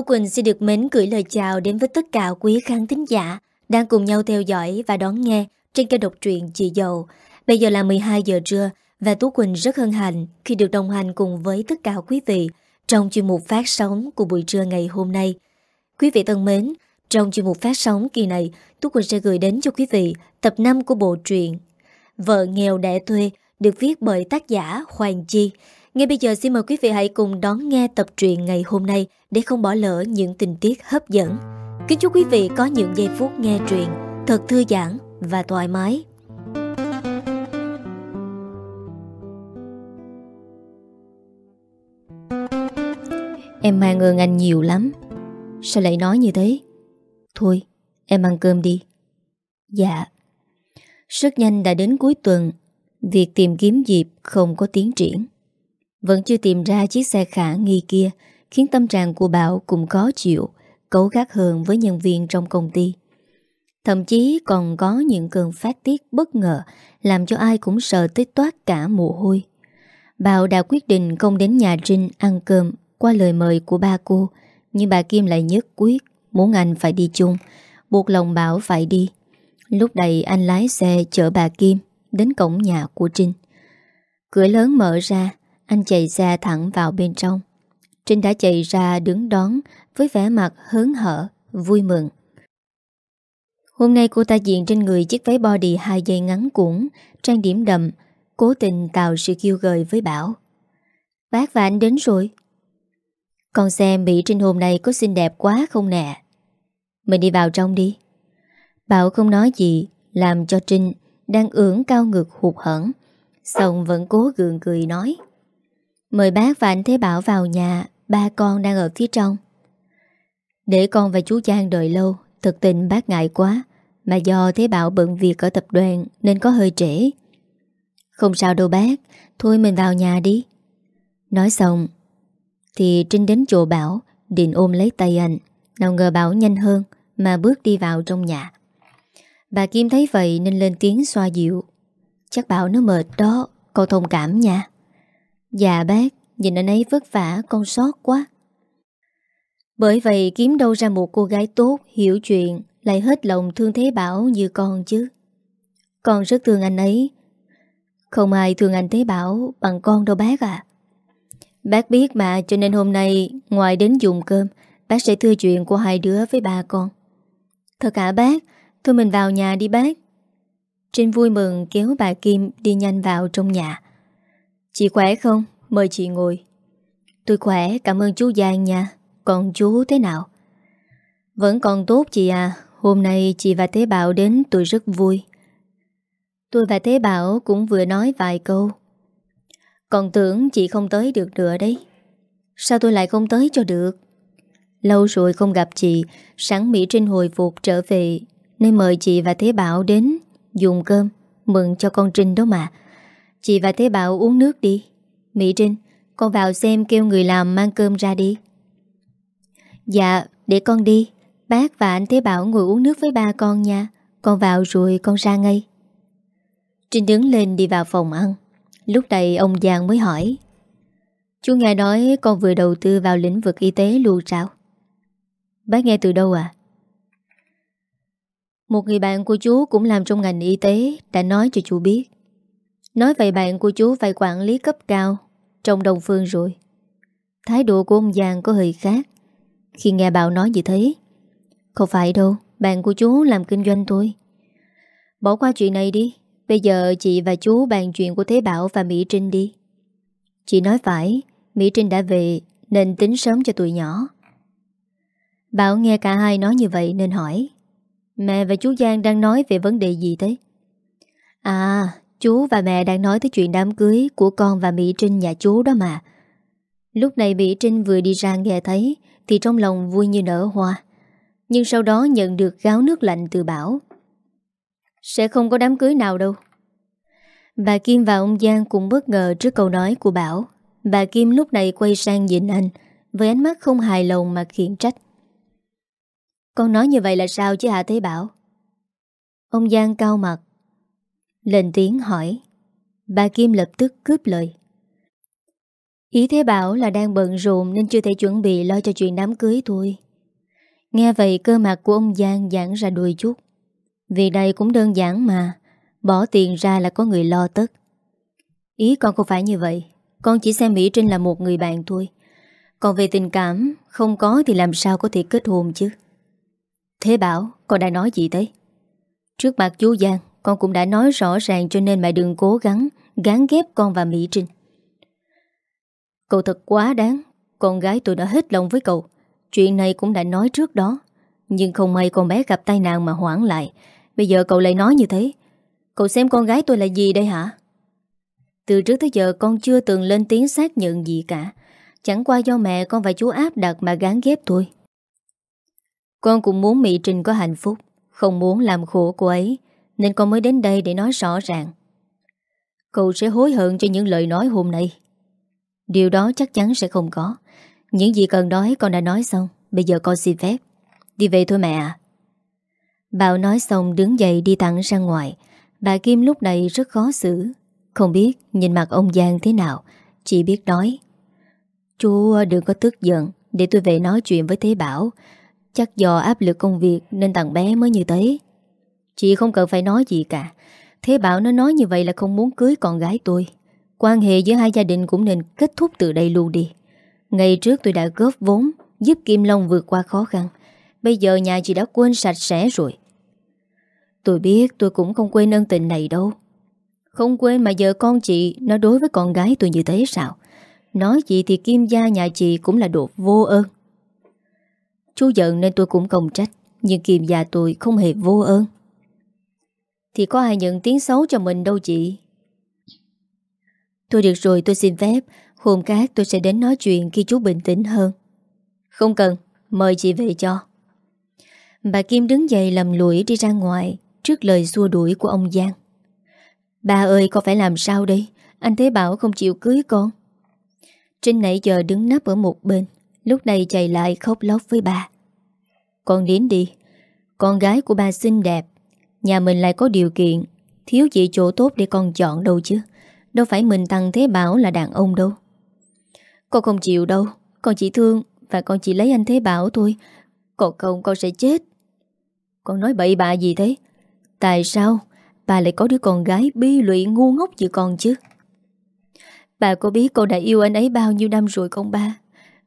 Tú Quỳnh xin được mến gửi lời chào đến với tất cả quý khán thính giả đang cùng nhau theo dõi và đón nghe trên kênh độc truyện Chị Dầu. Bây giờ là 12 giờ trưa và Tú Quỳnh rất hân hạnh khi được đồng hành cùng với tất cả quý vị trong chuyên mục phát sóng của buổi trưa ngày hôm nay. Quý vị thân mến, trong chuyên mục phát sóng kỳ này, Tú Quỳnh sẽ gửi đến cho quý vị tập 5 của bộ truyện Vợ nghèo đẻ thuê được viết bởi tác giả Hoàng Chi. Ngay bây giờ xin mời quý vị hãy cùng đón nghe tập truyện ngày hôm nay để không bỏ lỡ những tình tiết hấp dẫn. Kính chúc quý vị có những giây phút nghe truyện thật thư giãn và thoải mái. Em mang ơn anh nhiều lắm. Sao lại nói như thế? Thôi, em ăn cơm đi. Dạ. Rất nhanh đã đến cuối tuần, việc tìm kiếm dịp không có tiến triển. Vẫn chưa tìm ra chiếc xe khả nghi kia, Khiến tâm trạng của Bảo cũng khó chịu Cấu gắt hơn với nhân viên trong công ty. Thậm chí còn có những cơn phát tiết bất ngờ, Làm cho ai cũng sợ tới toát cả mồ hôi. Bảo đã quyết định không đến nhà Trinh ăn cơm Qua lời mời của ba cô, Nhưng bà Kim lại nhất quyết, Muốn anh phải đi chung, Buộc lòng Bảo phải đi. Lúc này anh lái xe chở bà Kim Đến cổng nhà của Trinh. Cửa lớn mở ra anh chạy xe thẳng vào bên trong Trinh đã chạy ra đứng đón Với vẻ mặt hớn hở Vui mừng Hôm nay cô ta diện trên người chiếc váy body hai dây ngắn cuộn, trang điểm đậm, cố tình tạo sự kiêu gợi với Bảo. Bác và anh đến rồi. Con xem Mỹ Trinh hôm nay có xinh đẹp quá không nè. Mình đi vào trong đi. Bảo không nói gì, làm cho Trinh đang ưỡng cao ngực hụt hẳn, Xong vẫn cố gượng cười nói. Mời bác và anh Thế Bảo vào nhà, Ba con đang ở phía trong. Để con và chú Giang đợi lâu Thực tình bác ngại quá, Mà do Thế Bảo bận việc ở tập đoàn Nên có hơi trễ. Không sao đâu bác, Thôi mình vào nhà đi. Nói xong, Thì Trinh đến chỗ Bảo, Định ôm lấy tay anh. Nào ngờ Bảo nhanh hơn, Mà bước đi vào trong nhà. Bà Kim thấy vậy nên lên tiếng xoa dịu. Chắc Bảo nó mệt đó Cậu thông cảm nha. Dạ bác, nhìn anh ấy vất vả con sót quá. Bởi vậy kiếm đâu ra một cô gái tốt, hiểu chuyện, lại hết lòng thương Thế Bảo như con chứ. Con rất thương anh ấy. Không ai thương anh Thế Bảo bằng con đâu bác à. Bác biết mà cho nên hôm nay ngoài đến dùng cơm, bác sẽ thưa chuyện của hai đứa với ba con. Thật cả bác, thôi mình vào nhà đi bác. Trinh vui mừng kéo bà Kim đi nhanh vào trong nhà. Chị khỏe không? Mời chị ngồi. Tôi khỏe, cảm ơn chú Giang nha. Còn chú thế nào? Vẫn còn tốt chị à. Hôm nay chị và Thế Bảo đến tôi rất vui. Tôi và Thế Bảo cũng vừa nói vài câu. Còn tưởng chị không tới được nữa đấy. Sao tôi lại không tới cho được? Lâu rồi không gặp chị, sáng Mỹ Trinh hồi phục trở về, nên mời chị và Thế Bảo đến dùng cơm, mừng cho con Trinh đó mà. Chị và Thế Bảo uống nước đi. Mỹ Trinh, Con vào xem kêu người làm mang cơm ra đi. Dạ để con đi. Bác và anh Thế Bảo ngồi uống nước với ba con nha. Con vào rồi con ra ngay. Trinh đứng lên đi vào phòng ăn. Lúc này ông Giang mới hỏi. Chú nghe nói con vừa đầu tư vào lĩnh vực y tế luôn sao? Bác nghe từ đâu à? Một người bạn của chú cũng làm trong ngành y tế, đã nói cho chú biết. Nói vậy bạn của chú phải quản lý cấp cao, Trong đồng phương rồi. Thái độ của ông Giang có hơi khác. Khi nghe Bảo nói như thế, Không phải đâu, Bạn của chú làm kinh doanh thôi. Bỏ qua chuyện này đi, Bây giờ chị và chú bàn chuyện của Thế Bảo và Mỹ Trinh đi. Chị nói phải, Mỹ Trinh đã về Nên tính sớm cho tụi nhỏ. Bảo nghe cả hai nói như vậy nên hỏi, Mẹ và chú Giang đang nói về vấn đề gì thế? À Chú và mẹ đang nói tới chuyện đám cưới của con và Mỹ Trinh nhà chú đó mà. Lúc này Mỹ Trinh vừa đi ra nghe thấy, thì trong lòng vui như nở hoa. Nhưng sau đó nhận được gáo nước lạnh từ Bảo. Sẽ không có đám cưới nào đâu. Bà Kim và ông Giang cũng bất ngờ trước câu nói của Bảo. Bà Kim lúc này quay sang nhìn anh, với ánh mắt không hài lòng mà khiển trách. Con nói như vậy là sao chứ hả Thế Bảo? Ông Giang cao mặt lên tiếng hỏi Bà Kim lập tức cướp lời Ý Thế Bảo là đang bận rộn nên chưa thể chuẩn bị lo cho chuyện đám cưới thôi. Nghe vậy cơ mặt của ông Giang giãn ra đôi chút. Vì đây cũng đơn giản mà, bỏ tiền ra là có người lo tất. Ý con không phải như vậy, con chỉ xem Mỹ Trinh là một người bạn thôi. Còn về tình cảm, không có thì làm sao có thể kết hôn chứ. Thế Bảo, con đã nói gì thế? Trước mặt chú Giang, con cũng đã nói rõ ràng cho nên mẹ đừng cố gắng gán ghép con và Mỹ Trinh. Cậu thật quá đáng, con gái tôi đã hết lòng với cậu. Chuyện này cũng đã nói trước đó. Nhưng không may con bé gặp tai nạn mà hoảng lại. Bây giờ cậu lại nói như thế. Cậu xem con gái tôi là gì đây hả? Từ trước tới giờ con chưa từng lên tiếng xác nhận gì cả. Chẳng qua do mẹ con và chú áp đặt mà gán ghép thôi. Con cũng muốn Mỹ Trinh có hạnh phúc, không muốn làm khổ cô ấy, nên con mới đến đây để nói rõ ràng. Cậu sẽ hối hận cho những lời nói hôm nay. Điều đó chắc chắn sẽ không có. Những gì cần nói con đã nói xong, bây giờ con xin phép. Đi về thôi mẹ à. Bảo nói xong đứng dậy đi thẳng ra ngoài. Bà Kim lúc này rất khó xử. Không biết nhìn mặt ông Giang thế nào, chỉ biết nói. Chú đừng có tức giận, để tôi về nói chuyện với Thế Bảo. Chắc do áp lực công việc nên thằng bé mới như thế. Chị không cần phải nói gì cả. Thế Bảo nó nói như vậy là không muốn cưới con gái tôi. Quan hệ giữa hai gia đình cũng nên kết thúc từ đây luôn đi. Ngày trước tôi đã góp vốn, giúp Kim Long vượt qua khó khăn. Bây giờ nhà chị đã quên sạch sẽ rồi. Tôi biết tôi cũng không quên ân tình này đâu. Không quên mà giờ con chị, nó đối với con gái tôi như thế sao? Nói gì thì Kim gia nhà chị cũng là đồ vô ơn. Chú giận nên tôi cũng không trách, Nhưng Kim gia tôi không hề vô ơn thì có ai nhận tiếng xấu cho mình đâu chị? Tôi được rồi, tôi xin phép. Hôm khác tôi sẽ đến nói chuyện khi chú bình tĩnh hơn. Không cần, Mời chị về cho. Bà Kim đứng dậy lầm lũi đi ra ngoài Trước lời xua đuổi của ông Giang. Bà ơi, con phải làm sao đây? Anh Thế Bảo không chịu cưới con. Trinh nãy giờ đứng nắp ở một bên, Lúc này chạy lại khóc lóc với bà. Con đến đi. Con gái của bà xinh đẹp Nhà mình lại có điều kiện. Thiếu gì chỗ tốt để con chọn đâu chứ. Đâu phải mình thằng Thế Bảo là đàn ông đâu. Con không chịu đâu. Con chỉ thương Và con chỉ lấy anh Thế Bảo thôi. Còn không con sẽ chết. Con nói bậy bạ gì thế? Tại sao Bà lại có đứa con gái bi lụy ngu ngốc như con chứ? Bà có biết con đã yêu anh ấy bao nhiêu năm rồi không ba?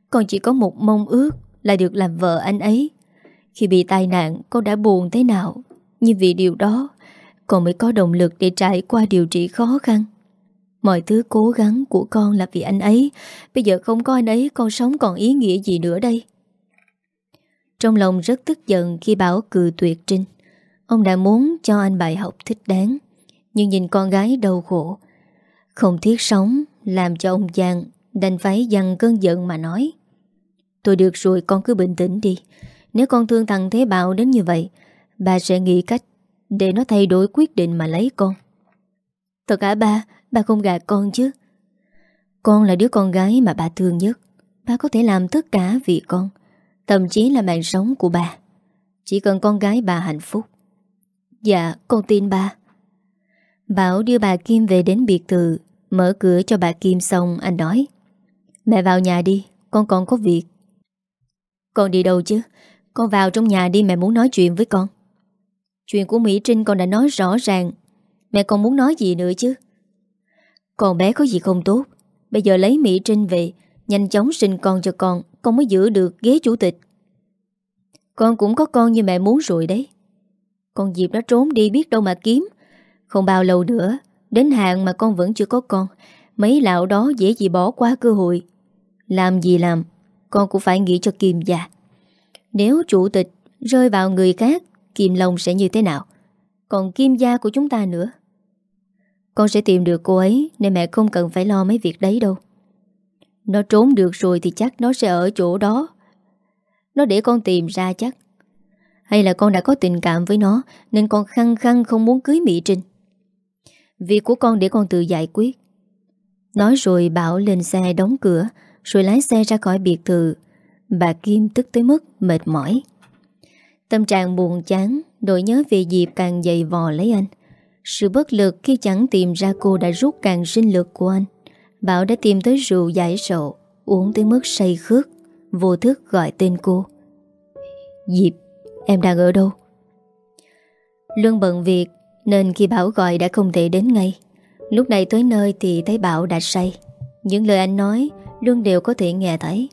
Con chỉ có một mong ước Là được làm vợ anh ấy. Khi bị tai nạn, con đã buồn thế nào? Nhưng vì điều đó, Con mới có động lực để trải qua điều trị khó khăn. Mọi thứ cố gắng của con là vì anh ấy. Bây giờ không có anh ấy, Con sống còn ý nghĩa gì nữa đây? Trong lòng rất tức giận Khi bảo cừ tuyệt Trinh. Ông đã muốn cho anh bài học thích đáng, Nhưng nhìn con gái đau khổ. Không thiết sống Làm cho ông Giang Đành phải dằn cơn giận mà nói. Tôi được rồi, con cứ bình tĩnh đi. Nếu con thương thằng Thế Bảo đến như vậy Bà sẽ nghĩ cách Để nó thay đổi quyết định mà lấy con. Thật cả ba Bà không gạt con chứ? Con là đứa con gái mà bà thương nhất. Bà có thể làm tất cả vì con. Thậm chí là mạng sống của bà. Chỉ cần con gái bà hạnh phúc. Dạ con tin ba. Bảo đưa bà Kim về đến biệt thự, Mở cửa cho bà Kim xong, Anh nói. Mẹ vào nhà đi, Con còn có việc. Con đi đâu chứ? Con vào trong nhà đi, mẹ muốn nói chuyện với con. Chuyện của Mỹ Trinh con đã nói rõ ràng. Mẹ con muốn nói gì nữa chứ? Con bé có gì không tốt? Bây giờ lấy Mỹ Trinh về, Nhanh chóng sinh con cho con Con mới giữ được ghế chủ tịch. Con cũng có con như mẹ muốn rồi đấy. Con Diệp nó trốn đi biết đâu mà kiếm. Không bao lâu nữa, Đến hạn mà con vẫn chưa có con, Mấy lão đó dễ gì bỏ qua cơ hội. Làm gì làm, Con cũng phải nghĩ cho kiềm già. Nếu chủ tịch rơi vào người khác Kim Long sẽ như thế nào? Còn Kim gia của chúng ta nữa. Con sẽ tìm được cô ấy Nên mẹ không cần phải lo mấy việc đấy đâu. Nó trốn được rồi Thì chắc nó sẽ ở chỗ đó. Nó để con tìm ra chắc. Hay là con đã có tình cảm với nó Nên con khăng khăng không muốn cưới Mỹ Trinh. Việc của con để con tự giải quyết. Nói rồi Bảo lên xe đóng cửa, Rồi lái xe ra khỏi biệt thự. Bà Kim tức tới mức mệt mỏi. Tâm trạng buồn chán Nỗi nhớ về dịp càng dày vò lấy anh. Sự bất lực khi chẳng tìm ra cô đã rút càng sinh lực của anh. Bảo đã tìm tới rượu giải sầu Uống tới mức say khước Vô thức gọi tên cô. Diệp, em đang ở đâu? Luân bận việc Nên khi Bảo gọi đã không thể đến ngay. Lúc này tới nơi thì thấy Bảo đã say. Những lời anh nói Luân đều có thể nghe thấy.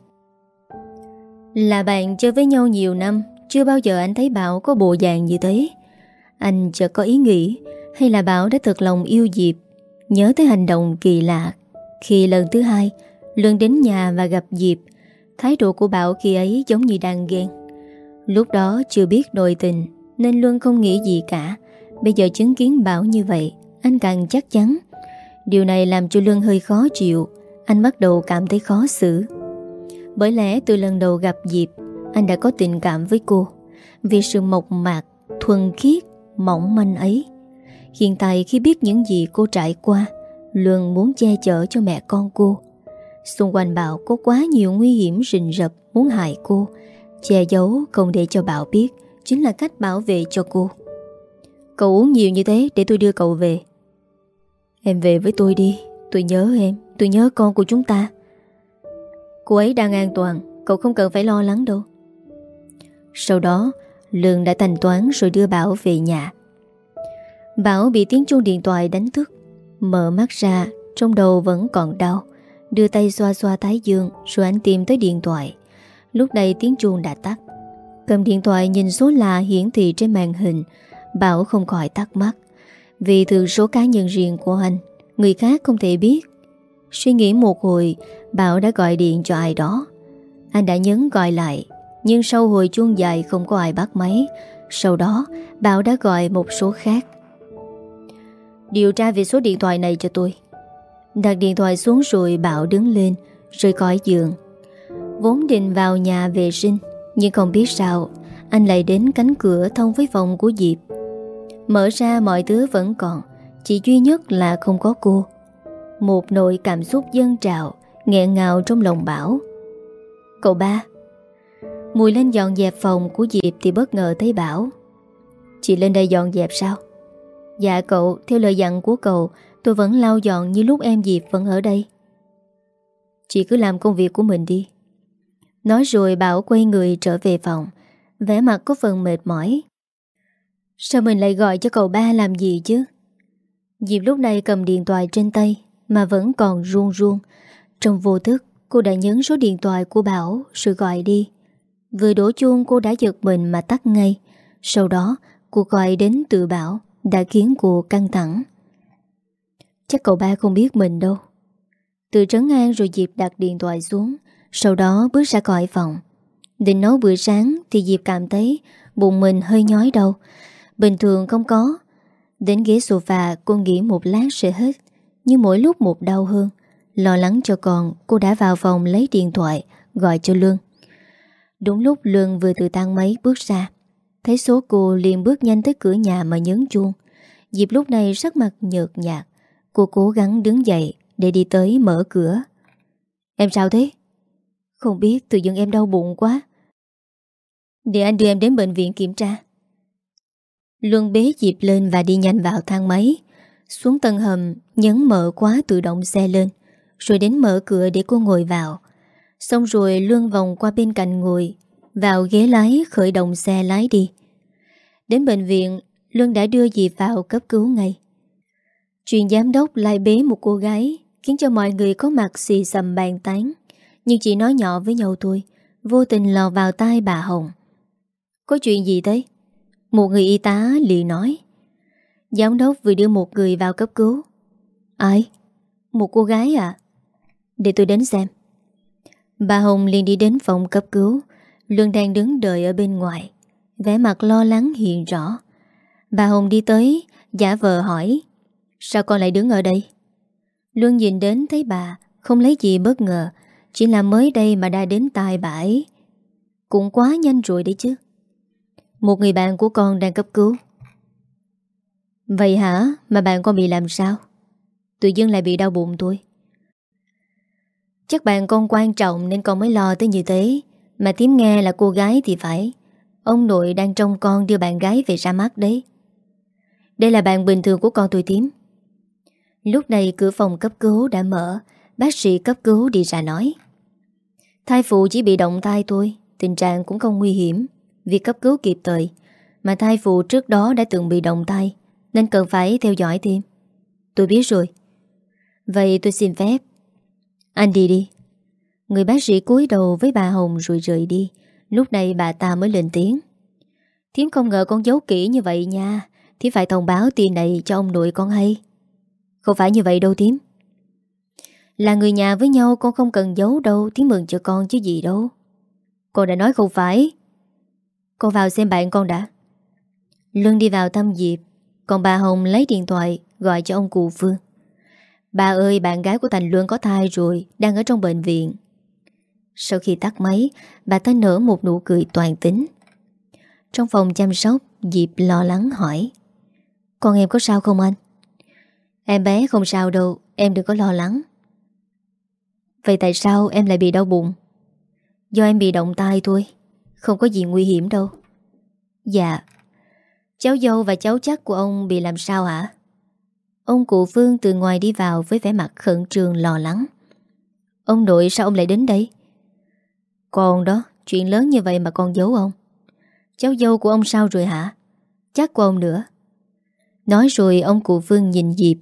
Là bạn chơi với nhau nhiều năm chưa bao giờ anh thấy Bảo có bộ dạng như thế. Anh chợt có ý nghĩ, Hay là Bảo đã thật lòng yêu Diệp, Nhớ tới hành động kỳ lạ Khi lần thứ hai Luân đến nhà và gặp Diệp. Thái độ của Bảo khi ấy giống như đang ghen. Lúc đó chưa biết nội tình, Nên Luân không nghĩ gì cả. Bây giờ chứng kiến Bảo như vậy, Anh càng chắc chắn. Điều này làm cho Luân hơi khó chịu, Anh bắt đầu cảm thấy khó xử. Bởi lẽ từ lần đầu gặp Diệp anh đã có tình cảm với cô. Vì sự mộc mạc, thuần khiết, mỏng manh ấy Hiện tại khi biết những gì cô trải qua Luân muốn che chở cho mẹ con cô. Xung quanh Bảo có quá nhiều nguy hiểm rình rập muốn hại cô Che giấu không để cho Bảo biết Chính là cách bảo vệ cho cô. Cậu uống nhiều như thế để tôi đưa cậu về. Em về với tôi đi Tôi nhớ em Tôi nhớ con của chúng ta. Cô ấy đang an toàn Cậu không cần phải lo lắng đâu. Sau đó, Lương đã thanh toán rồi đưa Bảo về nhà. Bảo bị tiếng chuông điện thoại đánh thức, Mở mắt ra, Trong đầu vẫn còn đau, Đưa tay xoa xoa thái dương Rồi anh tìm tới điện thoại. Lúc đây tiếng chuông đã tắt. Cầm điện thoại nhìn số lạ hiển thị trên màn hình, Bảo không khỏi tắt mắt Vì thường số cá nhân riêng của anh, Người khác không thể biết. Suy nghĩ một hồi, Bảo đã gọi điện cho ai đó. Anh đã nhấn gọi lại. Nhưng sau hồi chuông dài không có ai bắt máy. Sau đó, Bảo đã gọi một số khác. Điều tra về số điện thoại này cho tôi. Đặt điện thoại xuống rồi Bảo đứng lên rồi khỏi giường. Vốn định vào nhà vệ sinh, Nhưng không biết sao, Anh lại đến cánh cửa thông với phòng của Diệp. Mở ra mọi thứ vẫn còn, Chỉ duy nhất là không có cô. Một nỗi cảm xúc dân trào, nghẹn ngào trong lòng Bảo. Cậu ba Mùi lên dọn dẹp phòng của Diệp Thì bất ngờ thấy Bảo, Chị lên đây dọn dẹp sao? Dạ cậu, Theo lời dặn của cậu, Tôi vẫn lau dọn như lúc em Diệp vẫn ở đây. Chị cứ làm công việc của mình đi. Nói rồi Bảo quay người trở về phòng, vẻ mặt có phần mệt mỏi. Sao mình lại gọi cho cậu ba làm gì chứ? Diệp lúc này cầm điện thoại trên tay Mà vẫn còn run run Trong vô thức, Cô đã nhấn số điện thoại của Bảo Rồi gọi đi. Vừa đổ chuông cô đã giật mình mà tắt ngay. Sau đó, cuộc gọi đến tự Bảo Đã khiến cô căng thẳng. Chắc cậu ba không biết mình đâu. Từ trấn an rồi Diệp đặt điện thoại xuống. Sau đó bước ra khỏi phòng. Định nấu bữa sáng Thì Diệp cảm thấy bụng mình hơi nhói đâu Bình thường không có. Đến ghế sofa, cô nghĩ một lát sẽ hết. Nhưng mỗi lúc một đau hơn. Lo lắng cho con, Cô đã vào phòng lấy điện thoại, Gọi cho Lương. Đúng lúc Lương vừa từ thang máy bước ra, Thấy số cô liền bước nhanh tới cửa nhà mà nhấn chuông. Dịp lúc này sắc mặt nhợt nhạt, Cô cố gắng đứng dậy Để đi tới mở cửa. Em sao thế? Không biết tự dưng em đau bụng quá. Để anh đưa em đến bệnh viện kiểm tra. Luân bế Diệp lên và đi nhanh vào thang máy, Xuống tầng hầm, Nhấn mở quá tự động xe lên, Rồi đến mở cửa để cô ngồi vào. Xong rồi lương vòng qua bên cạnh ngồi, Vào ghế lái khởi động xe lái đi. Đến bệnh viện, lương đã đưa dì vào cấp cứu ngay. Chuyện giám đốc lại bế một cô gái, Khiến cho mọi người có mặt xì xầm bàn tán. Nhưng chỉ nói nhỏ với nhau thôi, Vô tình lò vào tai bà Hồng. Có chuyện gì thế? Một người y tá liền nói. Giám đốc vừa đưa một người vào cấp cứu. Ai? Một cô gái à? Để tôi đến xem. Bà Hồng liền đi đến phòng cấp cứu. Luân đang đứng đợi ở bên ngoài. Vẻ mặt lo lắng hiện rõ. Bà Hồng đi tới, Giả vờ hỏi, Sao con lại đứng ở đây? Luân nhìn đến thấy bà, Không lấy gì bất ngờ. Chỉ là mới đây mà đã đến tài bãi Cũng quá nhanh rồi đấy chứ. Một người bạn của con đang cấp cứu. Vậy hả? Mà bạn con bị làm sao? Tự dưng lại bị đau bụng tôi. Chắc bạn con quan trọng Nên con mới lo tới như thế. Mà tím nghe là cô gái thì phải. Ông nội đang trông con đưa bạn gái về ra mắt đấy. Đây là bạn bình thường của con tôi tím. Lúc này cửa phòng cấp cứu đã mở. Bác sĩ cấp cứu đi ra nói. Thai phụ chỉ bị động thai thôi. Tình trạng cũng không nguy hiểm. Việc cấp cứu kịp thời. Mà thai phụ trước đó đã từng bị động thai Nên cần phải theo dõi thêm Tôi biết rồi. Vậy tôi xin phép. Anh đi đi. Người bác sĩ cúi đầu với bà Hồng rồi rời đi. Lúc này bà ta mới lên tiếng. Thiếm không ngờ con giấu kỹ như vậy nha. Thiếm phải thông báo tin này cho ông nội con hay. Không phải như vậy đâu Thiếm. Là người nhà với nhau, con không cần giấu đâu. Thiếm mừng cho con chứ gì đâu. Con đã nói không phải. Con vào xem bạn con đã. Luân đi vào thăm Diệp. Còn bà Hồng lấy điện thoại Gọi cho ông cụ Phương. Bà ơi, bạn gái của Thành Luân có thai rồi, Đang ở trong bệnh viện. Sau khi tắt máy, Bà ta nở một nụ cười toàn tính. Trong phòng chăm sóc, Diệp lo lắng hỏi, Con em có sao không anh? Em bé không sao đâu, Em đừng có lo lắng. Vậy tại sao em lại bị đau bụng? Do em bị động tai thôi, Không có gì nguy hiểm đâu. Dạ Cháu dâu và cháu chắc của ông bị làm sao hả? Ông cụ Phương từ ngoài đi vào Với vẻ mặt khẩn trương, lo lắng. Ông nội sao ông lại đến đây? Còn đó, Chuyện lớn như vậy mà con giấu ông. Cháu dâu của ông sao rồi hả? Chắc của ông nữa. Nói rồi ông cụ Phương nhìn Diệp.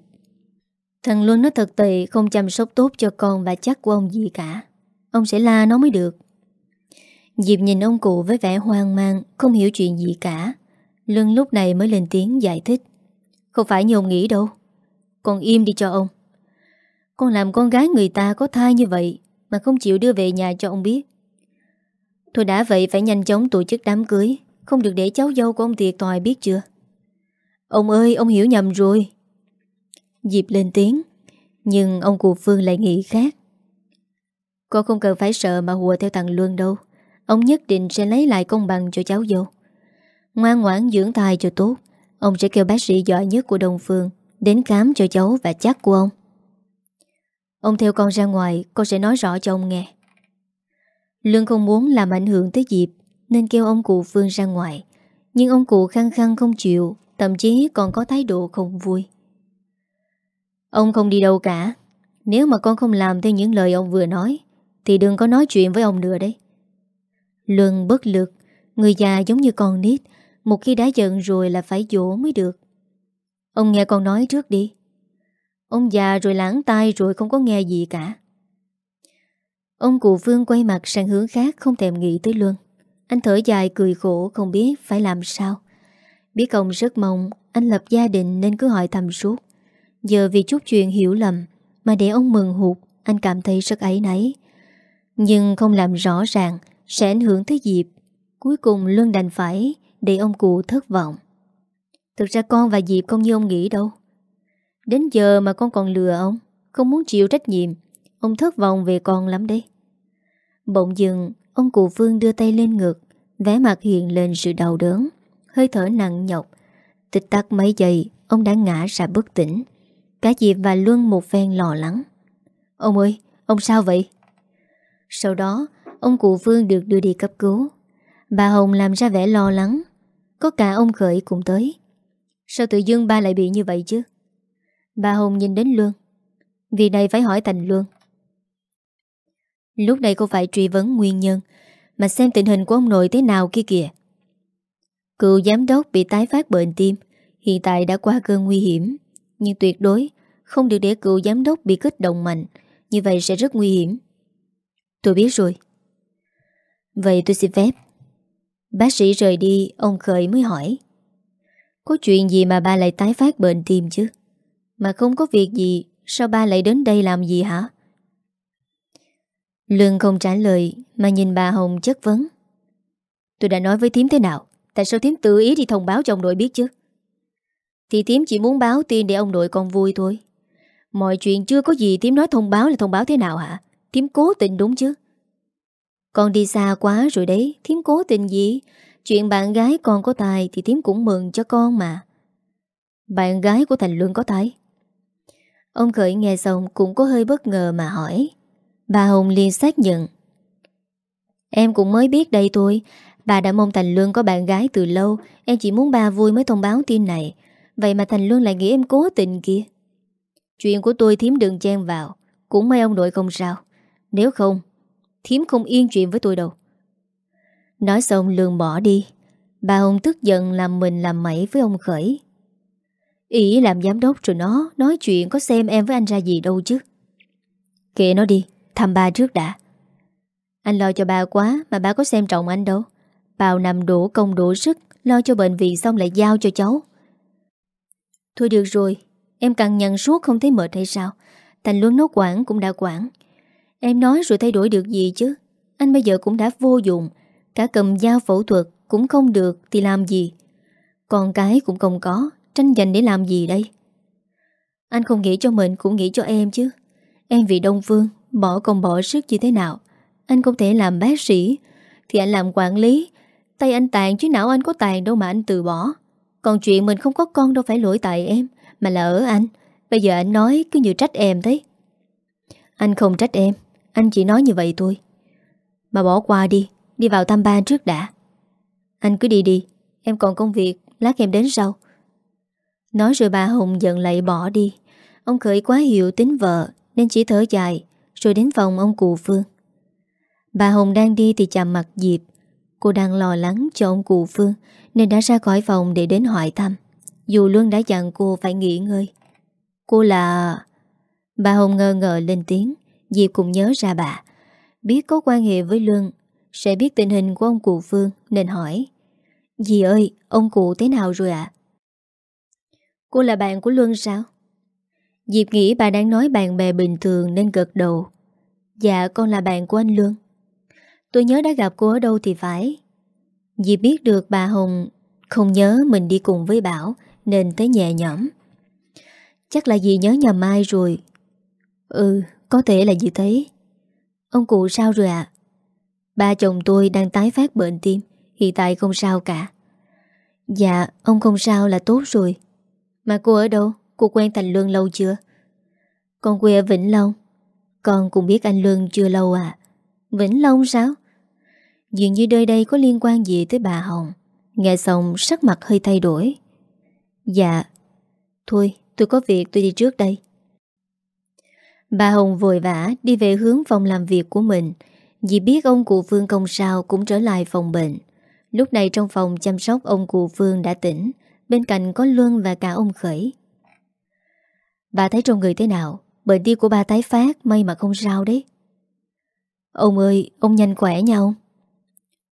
Thằng Luân nó thật tệ, Không chăm sóc tốt cho con và chắc của ông gì cả. Ông sẽ la nó mới được. Diệp nhìn ông cụ với vẻ hoang mang, Không hiểu chuyện gì cả. Luân lúc này mới lên tiếng giải thích. Không phải như ông nghĩ đâu. Con im đi cho ông. Con làm con gái người ta có thai như vậy Mà không chịu đưa về nhà cho ông biết. Thôi đã vậy phải nhanh chóng tổ chức đám cưới, Không được để cháu dâu của ông thiệt Tòi biết chưa? Ông ơi, ông hiểu nhầm rồi. Diệp lên tiếng, Nhưng ông cụ Phương lại nghĩ khác. Con không cần phải sợ mà hùa theo thằng Luân đâu. Ông nhất định sẽ lấy lại công bằng cho cháu dâu. Ngoan ngoãn dưỡng thai cho tốt, Ông sẽ kêu bác sĩ giỏi nhất của Đông Phương. Đến khám cho cháu và chắc của ông. Ông theo con ra ngoài, Con sẽ nói rõ cho ông nghe. Lương không muốn làm ảnh hưởng tới Diệp Nên kêu ông cụ Phương ra ngoài. Nhưng ông cụ khăng khăng không chịu, Thậm chí còn có thái độ không vui. Ông không đi đâu cả. Nếu mà con không làm theo những lời ông vừa nói, Thì đừng có nói chuyện với ông nữa đấy. Luân bất lực, Người già giống như con nít, Một khi đã giận rồi là phải dỗ mới được. Ông nghe con nói trước đi. Ông già rồi lãng tai rồi không có nghe gì cả. Ông cụ Phương quay mặt sang hướng khác, không thèm nghĩ tới Luân. Anh thở dài cười khổ, không biết phải làm sao. Biết ông rất mong anh lập gia đình nên cứ hỏi thầm suốt. Giờ vì chút chuyện hiểu lầm Mà để ông mừng hụt, Anh cảm thấy rất ấy nấy Nhưng không làm rõ ràng Sẽ ảnh hưởng tới dịp. Cuối cùng Luân đành phải Để ông cụ thất vọng. Thực ra con và Diệp không như ông nghĩ đâu. Đến giờ mà con còn lừa ông Không muốn chịu trách nhiệm Ông thất vọng về con lắm đấy. Bỗng dừng Ông cụ Phương đưa tay lên ngực Vé mặt hiện lên sự đau đớn Hơi thở nặng nhọc. Tịch tắc mấy giây Ông đã ngã ra bất tỉnh. Cả Diệp và Luân một phen lo lắng. Ông ơi, ông sao vậy? Sau đó, ông cụ Phương được đưa đi cấp cứu. Bà Hồng làm ra vẻ lo lắng. Có cả ông Khởi cũng tới. Sao tự dưng ba lại bị như vậy chứ? Bà Hồng nhìn đến Luân Vì này phải hỏi Thành Luân Lúc này cô phải truy vấn nguyên nhân, Mà xem tình hình của ông nội thế nào kia kìa. Cựu giám đốc bị tái phát bệnh tim, Hiện tại đã qua cơn nguy hiểm. Nhưng tuyệt đối Không được để cựu giám đốc bị kích động mạnh, Như vậy sẽ rất nguy hiểm. Tôi biết rồi. Vậy tôi xin phép. Bác sĩ rời đi, Ông Khởi mới hỏi. Có chuyện gì mà ba lại tái phát bệnh tim chứ? Mà không có việc gì, Sao ba lại đến đây làm gì hả? Lương không trả lời, Mà nhìn bà Hồng chất vấn. Tôi đã nói với thím thế nào? Tại sao thím tự ý đi thông báo cho ông nội biết chứ? Thì thím chỉ muốn báo tin Để ông nội con vui thôi. Mọi chuyện chưa có gì thím nói thông báo là thông báo thế nào hả? Thím cố tình đúng chứ? Con đi xa quá rồi đấy, Thím cố tình gì? Chuyện bạn gái con có tài Thì thím cũng mừng cho con mà. Bạn gái của Thành Luân có tài? Ông Khởi nghe xong cũng có hơi bất ngờ mà hỏi. Bà Hồng liền xác nhận. Em cũng mới biết đây thôi. Bà đã mong Thành Luân có bạn gái từ lâu. Em chỉ muốn bà vui mới thông báo tin này. Vậy mà Thành Luân lại nghĩ em cố tình kia. Chuyện của tôi thím đừng chen vào. Cũng may ông nội không sao. Nếu không, thím không yên chuyện với tôi đâu. Nói xong Lương bỏ đi. Bà Hồng tức giận làm mình làm mẩy với ông Khởi. Ý làm giám đốc rồi nó Nói chuyện có xem em với anh ra gì đâu chứ. Kệ nó đi, Thăm ba trước đã. Anh lo cho bà quá Mà bà có xem trọng anh đâu. Bào nằm đổ công đổ sức, Lo cho bệnh viện xong lại giao cho cháu. Thôi được rồi, Em cần nhận suốt không thấy mệt hay sao? Thành luôn nó quản cũng đã quản. Em nói rồi thay đổi được gì chứ? Anh bây giờ cũng đã vô dụng Cả cầm dao phẫu thuật cũng không được Thì làm gì? Còn cái cũng không có, Tranh giành để làm gì đây? Anh không nghĩ cho mình cũng nghĩ cho em chứ. Em vì Đông Phương, Bỏ công bỏ sức như thế nào? Anh không thể làm bác sĩ, Thì anh làm quản lý. Tay anh tàn chứ não anh có tàn đâu mà anh từ bỏ. Còn chuyện mình không có con đâu phải lỗi tại em, Mà là ở anh. Bây giờ anh nói cứ như trách em thế Anh không trách em, Anh chỉ nói như vậy thôi. Mà bỏ qua đi. Đi vào thăm ba trước đã. Anh cứ đi đi, Em còn công việc, Lát em đến sau. Nói rồi bà Hùng giận lại bỏ đi. Ông Khởi quá hiểu tính vợ, Nên chỉ thở dài, Rồi đến phòng ông cụ Phương. Bà Hùng đang đi thì chạm mặt Diệp. Cô đang lo lắng cho ông cụ Phương, Nên đã ra khỏi phòng để đến hỏi thăm. Dù luôn đã dặn cô phải nghỉ ngơi. Cô là... Bà Hồng ngơ ngờ lên tiếng. Diệp cũng nhớ ra bà. Biết có quan hệ với Luân sẽ biết tình hình của ông cụ Phương Nên hỏi. Dì ơi, ông cụ thế nào rồi ạ? Cô là bạn của Luân sao? Diệp nghĩ bà đang nói bạn bè bình thường nên gật đầu. Dạ con là bạn của anh Luân. Tôi nhớ đã gặp cô ở đâu thì phải. Diệp biết được bà Hồng Không nhớ mình đi cùng với Bảo Nên thấy nhẹ nhõm. Chắc là dì nhớ nhầm ai rồi. Ừ có thể là dì thế Ông cụ sao rồi ạ? Ba chồng tôi đang tái phát bệnh tim Hiện tại không sao cả. Dạ ông không sao là tốt rồi. Mà cô ở đâu? Cô quen Thành Luân lâu chưa? Con quê ở Vĩnh Long. Con cũng biết anh Luân chưa lâu à. Vĩnh Long sao? Dường như nơi đây có liên quan gì tới bà Hồng. Nghe xong, sắc mặt hơi thay đổi. Dạ. Thôi, tôi có việc, tôi đi trước đây. Bà Hồng vội vã đi về hướng phòng làm việc của mình. Vì biết ông cụ Phương không sao cũng trở lại phòng bệnh. Lúc này trong phòng chăm sóc ông cụ Phương đã tỉnh, Bên cạnh có Luân và cả ông Khởi. Bà thấy trong người thế nào? Bệnh đi của bà tái phát, May mà không sao đấy. Ông ơi, ông nhanh khỏe nha ông.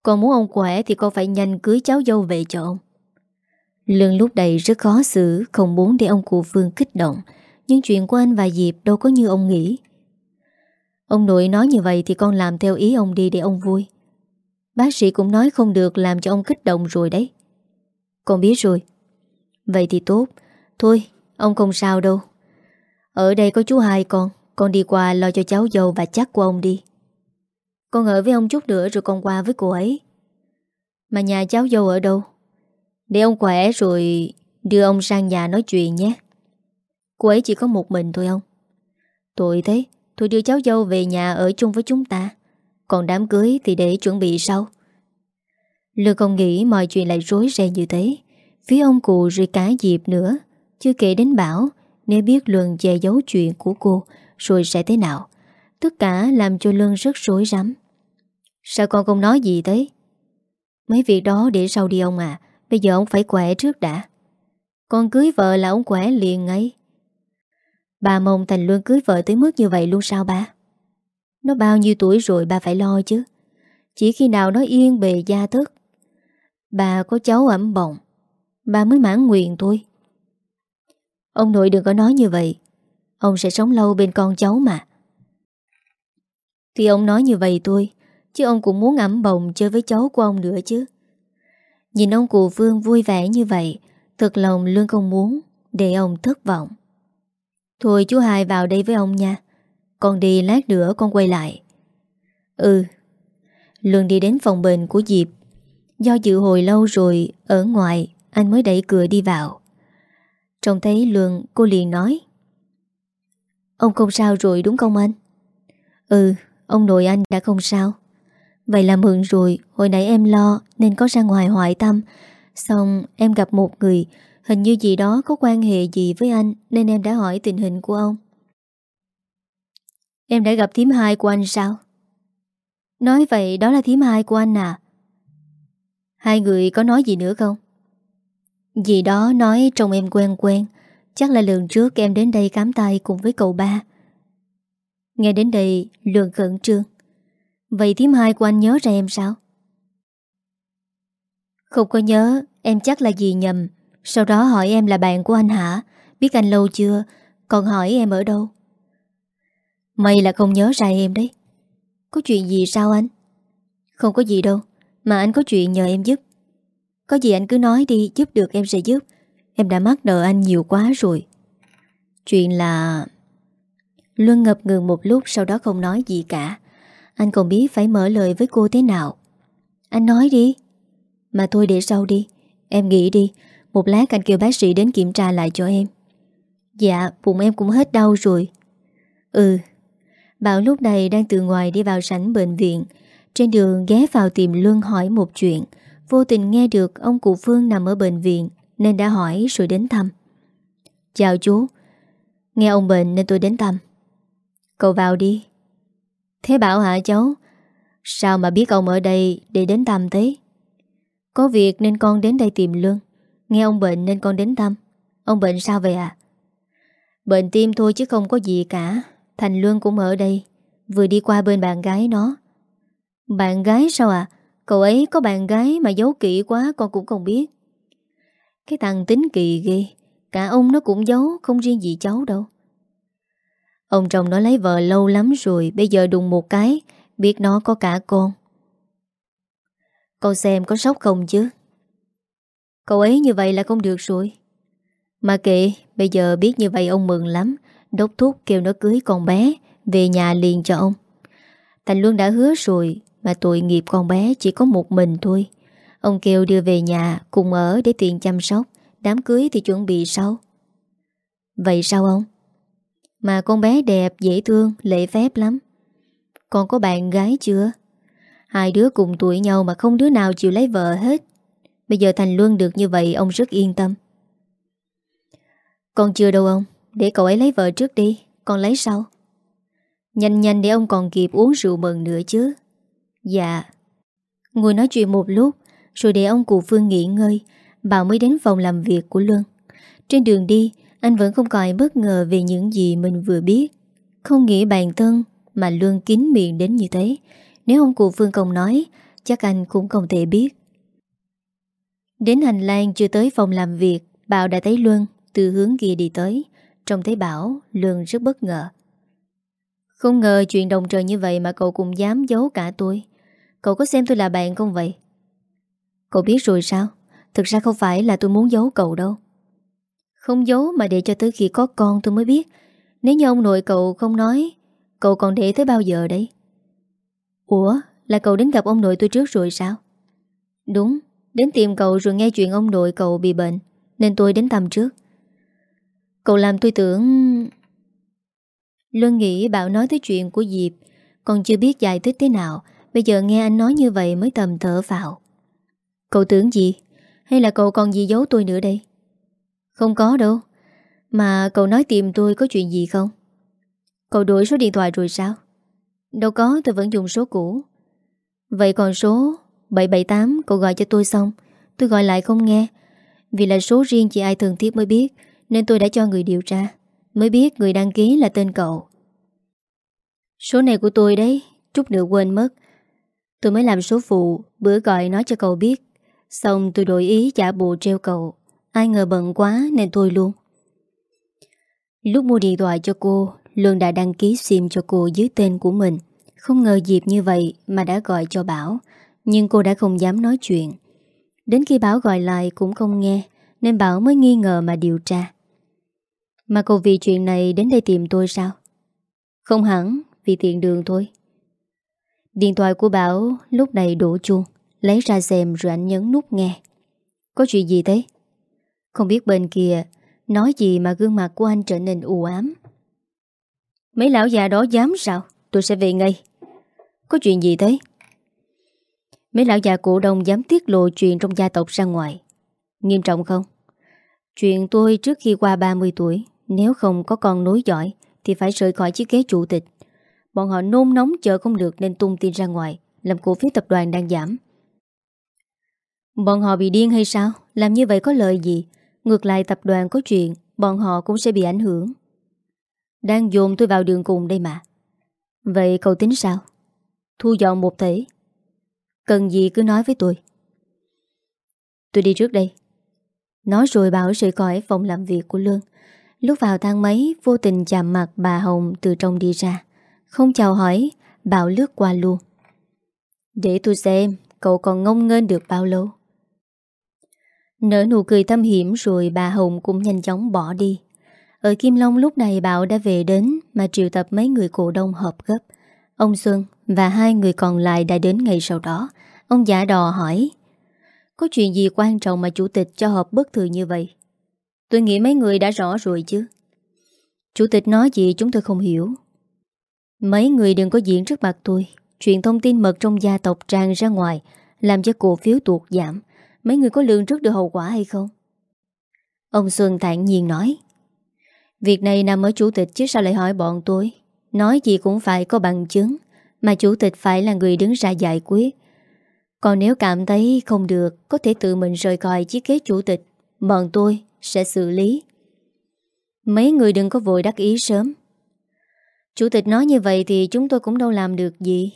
Còn muốn ông khỏe thì con phải nhanh cưới cháu dâu về cho ông. Lương lúc đây rất khó xử, Không muốn để ông cụ Phương kích động. Nhưng chuyện của anh và Diệp đâu có như ông nghĩ. Ông nội nói như vậy Thì con làm theo ý ông đi để ông vui. Bác sĩ cũng nói không được Làm cho ông kích động rồi đấy. Con biết rồi. Vậy thì tốt. Thôi ông không sao đâu. Ở đây có chú hai con. Con đi qua lo cho cháu dâu và chắc của ông đi. Con ở với ông chút nữa rồi con qua với cô ấy. Mà nhà cháu dâu ở đâu? Để ông khỏe rồi đưa ông sang nhà nói chuyện nhé. Cô ấy chỉ có một mình thôi ông. Tội thế, thôi đưa cháu dâu về nhà ở chung với chúng ta. Còn đám cưới thì để chuẩn bị sau. Lương không nghĩ mọi chuyện lại rối ren như thế. Phía ông cụ rồi cả dịp nữa. Chưa kể đến Bảo, nếu biết Luân che giấu chuyện của cô, rồi sẽ thế nào? Tất cả làm cho Lương rất rối rắm. Sao con không nói gì thế? Mấy việc đó để sau đi ông à. Bây giờ ông phải khỏe trước đã Con cưới vợ là ông khỏe liền ngay Bà mong Thành Luân cưới vợ tới mức như vậy luôn sao ba Nó bao nhiêu tuổi rồi ba phải lo chứ? Chỉ khi nào nó yên bề gia thức Bà có cháu ẩm bồng, Bà mới mãn nguyện thôi. Ông nội đừng có nói như vậy. Ông sẽ sống lâu bên con cháu mà. Thì ông nói như vậy thôi, Chứ ông cũng muốn ẩm bồng chơi với cháu của ông nữa chứ. Nhìn ông cụ Vương vui vẻ như vậy, thật lòng Lương không muốn Để ông thất vọng. Thôi chú hai vào đây với ông nha. Con đi lát nữa con quay lại. Ừ. Lương đi đến phòng bệnh của Diệp. Do dự hồi lâu rồi, Ở ngoài, anh mới đẩy cửa đi vào. Trông thấy Lương, cô liền nói. Ông không sao rồi đúng không anh? Ừ Ông nội anh đã không sao. Vậy là mừng rồi, Hồi nãy em lo nên có ra ngoài hoại tâm. Xong, em gặp một người Hình như gì đó có quan hệ gì với anh, Nên em đã hỏi tình hình của ông Em đã gặp thím hai của anh sao? Nói vậy, đó là thím hai của anh à? Hai người có nói gì nữa không? Gì đó nói trông em quen quen, Chắc là lần trước em đến đây cám tay cùng với cậu ba Nghe đến đây, lượng khẩn trương Vậy thím hai của anh nhớ ra em sao? Không có nhớ, Em chắc là gì nhầm sau đó hỏi em là bạn của anh hả? Biết anh lâu chưa? Còn hỏi em ở đâu? May là không nhớ ra em đấy. Có chuyện gì sao anh? Không có gì đâu, Mà anh có chuyện nhờ em giúp. Có gì anh cứ nói đi, Giúp được em sẽ giúp. Em đã mắc nợ anh nhiều quá rồi. Chuyện là Luân ngập ngừng một lúc Sau đó không nói gì cả. Anh còn biết phải mở lời với cô thế nào. Anh nói đi. Mà thôi để sau đi. Em nghĩ đi một lát anh kêu bác sĩ đến kiểm tra lại cho em. Dạ bụng em cũng hết đau rồi. Ừ Bảo lúc này đang từ ngoài đi vào sảnh bệnh viện. Trên đường ghé vào tìm Luân hỏi một chuyện. Vô tình nghe được ông cụ Phương nằm ở bệnh viện, Nên đã hỏi rồi đến thăm. Chào chú, Nghe ông bệnh nên tôi đến thăm. Cậu vào đi. Thế bảo hả cháu? Sao mà biết ông ở đây để đến thăm thế? Có việc nên con đến đây tìm Luân. Nghe ông bệnh nên con đến thăm. Ông bệnh sao vậy à Bệnh tim thôi chứ không có gì cả. Thành Luân cũng ở đây. Vừa đi qua bên bạn gái nó. Bạn gái sao à Cậu ấy có bạn gái mà giấu kỹ quá Con cũng không biết. Cái thằng tính kỳ ghê. Cả ông nó cũng giấu, Không riêng gì cháu đâu. Ông chồng nó lấy vợ lâu lắm rồi, Bây giờ đùng một cái, Biết nó có cả con. Con xem có sốc không chứ? Cậu ấy như vậy là không được rồi. Mà kệ Bây giờ biết như vậy ông mừng lắm. Đốc thuốc kêu nó cưới con bé Về nhà liền cho ông. Thành Luân đã hứa rồi Mà tội nghiệp con bé chỉ có một mình thôi. Ông kêu đưa về nhà Cùng ở để tiện chăm sóc. Đám cưới thì chuẩn bị sau. Vậy sao ông? Mà con bé đẹp, dễ thương, lễ phép lắm. Con có bạn gái chưa? Hai đứa cùng tuổi nhau mà không đứa nào chịu lấy vợ hết. Bây giờ Thành Luân được như vậy, ông rất yên tâm. Con chưa đâu ông. Để cậu ấy lấy vợ trước đi. Con lấy sau. Nhanh nhanh để ông còn kịp uống rượu mừng nữa chứ. Dạ. Ngồi nói chuyện một lúc, Rồi để ông cụ Phương nghỉ ngơi. Bảo mới đến phòng làm việc của Luân. Trên đường đi, Anh vẫn không còn bất ngờ về những gì mình vừa biết. Không nghĩ bản thân Mà Luân kín miệng đến như thế. Nếu ông cụ Phương không nói, Chắc anh cũng không thể biết. Đến hành lang chưa tới phòng làm việc, Bảo đã thấy Luân từ hướng kia đi tới. Trông thấy Bảo, Luân rất bất ngờ. Không ngờ chuyện đồng trời như vậy Mà cậu cũng dám giấu cả tôi. Cậu có xem tôi là bạn không vậy? Cậu biết rồi sao? Thực ra không phải là tôi muốn giấu cậu đâu. Không giấu mà để cho tới khi có con tôi mới biết. Nếu như ông nội cậu không nói, Cậu còn để tới bao giờ đấy Ủa, Là cậu đến gặp ông nội tôi trước rồi sao? Đúng Đến tìm cậu rồi nghe chuyện ông nội cậu bị bệnh, Nên tôi đến thăm trước. Cậu làm tôi tưởng Luân nghĩ Bảo nói tới chuyện của Diệp, Còn chưa biết giải thích thế nào, Bây giờ nghe anh nói như vậy mới tầm thở vào Cậu tưởng gì? Hay là cậu còn gì giấu tôi nữa đây? Không có đâu, Mà cậu nói tìm tôi có chuyện gì không? Cậu đổi số điện thoại rồi sao? Đâu có, tôi vẫn dùng số cũ. Vậy còn số? 778 cậu gọi cho tôi xong. Tôi gọi lại không nghe. Vì là số riêng chỉ ai thường thiết mới biết, Nên tôi đã cho người điều tra. Mới biết người đăng ký là tên cậu. Số này của tôi đấy, Chút nữa quên mất. Tôi mới làm số phụ, Bữa gọi nói cho cậu biết. Xong tôi đổi ý trả bộ treo cậu. Ai ngờ bận quá nên thôi luôn. Lúc mua điện thoại cho cô, Lương đã đăng ký sim cho cô dưới tên của mình. Không ngờ dịp như vậy Mà đã gọi cho Bảo nhưng cô đã không dám nói chuyện Đến khi Bảo gọi lại cũng không nghe, Nên Bảo mới nghi ngờ mà điều tra Mà cô vì chuyện này đến đây tìm tôi sao? Không hẳn, Vì tiện đường thôi Điện thoại của Bảo lúc này đổ chuông, Lấy ra xem rồi anh nhấn nút nghe Có chuyện gì thế? Không biết bên kia Nói gì mà gương mặt của anh trở nên u ám Mấy lão già đó dám sao? Tôi sẽ về ngay Có chuyện gì thế? Mấy lão già cổ đông dám tiết lộ chuyện trong gia tộc ra ngoài. Nghiêm trọng không? Chuyện tôi trước khi qua 30 tuổi, Nếu không có con nối giỏi Thì phải rời khỏi chiếc ghế chủ tịch. Bọn họ nôn nóng chờ không được nên tung tin ra ngoài, Làm cổ phiếu tập đoàn đang giảm. Bọn họ bị điên hay sao? Làm như vậy có lợi gì? Ngược lại tập đoàn có chuyện, Bọn họ cũng sẽ bị ảnh hưởng. Đang dồn tôi vào đường cùng đây mà. Vậy cậu tính sao? Thu dọn một thể Cần gì cứ nói với tôi. Tôi đi trước đây. Nói rồi Bảo rời khỏi phòng làm việc của Lương. Lúc vào thang máy, Vô tình chạm mặt bà Hồng từ trong đi ra. Không chào hỏi, Bảo lướt qua luôn. Để tôi xem, Cậu còn ngông nghênh được bao lâu. Nở nụ cười thâm hiểm rồi bà Hồng cũng nhanh chóng bỏ đi. Ở Kim Long lúc này Bảo đã về đến mà triệu tập mấy người cổ đông họp gấp. Ông Xuân và hai người còn lại đã đến ngày sau đó. Ông giả đò hỏi, Có chuyện gì quan trọng mà chủ tịch cho họp bất thường như vậy? Tôi nghĩ mấy người đã rõ rồi chứ. Chủ tịch nói gì chúng tôi không hiểu. Mấy người đừng có diễn trước mặt tôi. Chuyện thông tin mật trong gia tộc tràn ra ngoài, làm cho cổ phiếu tuột giảm. Mấy người có lương trước được hậu quả hay không? Ông Xuân thản nhiên nói, Việc này nằm ở chủ tịch chứ sao lại hỏi bọn tôi Nói gì cũng phải có bằng chứng mà chủ tịch phải là người đứng ra giải quyết. Còn nếu cảm thấy không được, Có thể tự mình rời khỏi chiếc ghế chủ tịch, Bọn tôi sẽ xử lý. Mấy người đừng có vội đắc ý sớm. Chủ tịch nói như vậy thì chúng tôi cũng đâu làm được gì.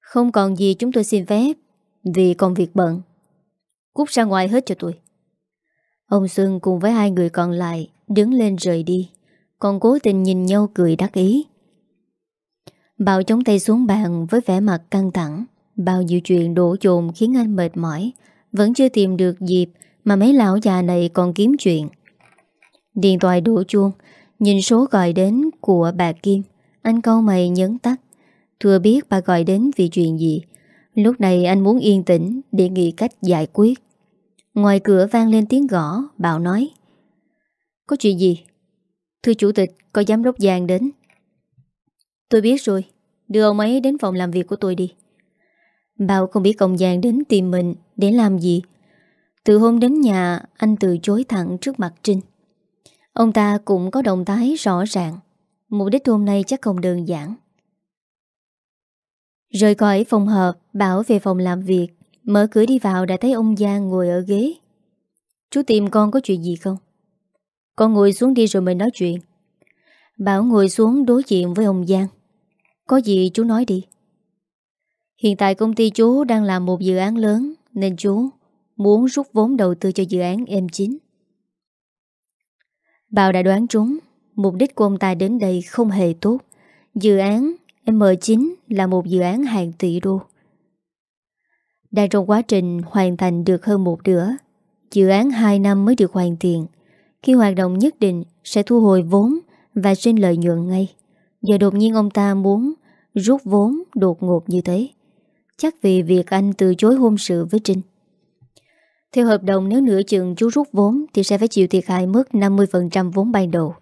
Không còn gì chúng tôi xin phép, Vì còn việc bận. Cút ra ngoài hết cho tôi. Ông Xuân cùng với hai người còn lại Đứng lên rời đi, Còn cố tình nhìn nhau cười đắc ý. Bảo chống tay xuống bàn Với vẻ mặt căng thẳng. Bao nhiêu chuyện đổ dồn khiến anh mệt mỏi. Vẫn chưa tìm được dịp Mà mấy lão già này còn kiếm chuyện. Điện thoại đổ chuông. Nhìn số gọi đến của bà Kim, Anh câu mày nhấn tắt. Thừa biết bà gọi đến vì chuyện gì. Lúc này anh muốn yên tĩnh Để nghĩ cách giải quyết. Ngoài cửa vang lên tiếng gõ, Bảo nói. Có chuyện gì? Thưa chủ tịch, có giám đốc Giang đến. Tôi biết rồi. Đưa ông ấy đến phòng làm việc của tôi đi. Bảo không biết ông Giang đến tìm mình Để làm gì. Từ hôm đến nhà, Anh từ chối thẳng trước mặt Trinh. Ông ta cũng có động thái rõ ràng. Mục đích hôm nay chắc không đơn giản. Rời khỏi phòng họp, Bảo về phòng làm việc. Mở cửa đi vào đã thấy ông Giang ngồi ở ghế. Chú tìm con có chuyện gì không? Con ngồi xuống đi rồi mình nói chuyện. Bảo ngồi xuống đối diện với ông Giang. Có gì chú nói đi. Hiện tại công ty chú đang làm một dự án lớn, Nên chú muốn rút vốn đầu tư cho dự án M9 Bảo đã đoán trúng, Mục đích của ông ta đến đây không hề tốt. Dự án M9 là một dự án hàng tỷ đô. Đang trong quá trình hoàn thành được hơn một nửa, Dự án 2 năm mới được hoàn thiện. Khi hoạt động nhất định, sẽ thu hồi vốn và sinh lợi nhuận ngay. Giờ đột nhiên ông ta muốn rút vốn đột ngột như thế. Chắc vì việc anh từ chối hôn sự với Trinh. Theo hợp đồng, nếu nửa chừng chú rút vốn Thì sẽ phải chịu thiệt hại mất 50% vốn ban đầu.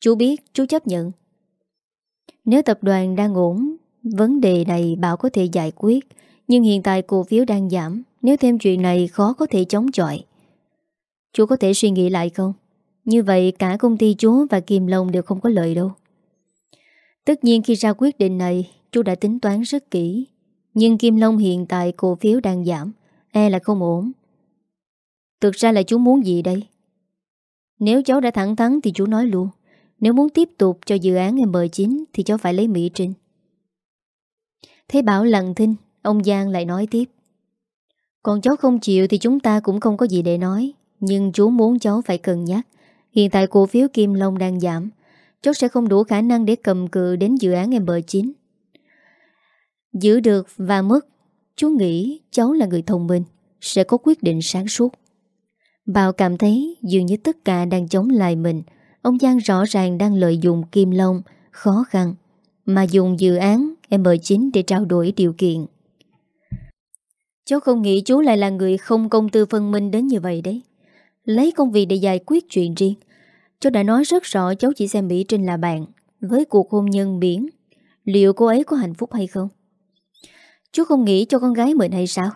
Chú biết, chú chấp nhận. Nếu tập đoàn đang ổn, Vấn đề này Bảo có thể giải quyết, nhưng hiện tại cổ phiếu đang giảm, Nếu thêm chuyện này khó có thể chống chọi. Chú có thể suy nghĩ lại không? Như vậy, cả công ty chú và Kim Long đều không có lợi đâu. Tất nhiên khi ra quyết định này, Chú đã tính toán rất kỹ. Nhưng Kim Long hiện tại cổ phiếu đang giảm E là không ổn. Thực ra là chú muốn gì đây? Nếu cháu đã thẳng thắn thì chú nói luôn. Nếu muốn tiếp tục cho dự án M9 Thì cháu phải lấy Mỹ Trinh. Thế Bảo lặng thinh, Ông Giang lại nói tiếp. Còn cháu không chịu thì chúng ta cũng không có gì để nói. Nhưng chú muốn cháu phải cân nhắc. Hiện tại cổ phiếu Kim Long đang giảm Cháu sẽ không đủ khả năng để cầm cự đến dự án M9 Giữ được và mất, Chú nghĩ cháu là người thông minh, Sẽ có quyết định sáng suốt Bảo cảm thấy dường như tất cả đang chống lại mình, Ông Giang rõ ràng đang lợi dụng Kim Long, Khó khăn, Mà dùng dự án M9 để trao đổi điều kiện Cháu không nghĩ chú lại là người không công tư phân minh đến như vậy đấy. Lấy công việc để giải quyết chuyện riêng. Cháu đã nói rất rõ cháu chỉ xem Mỹ Trinh là bạn. Với cuộc hôn nhân biển, liệu cô ấy có hạnh phúc hay không? Chú không nghĩ cho con gái mình hay sao?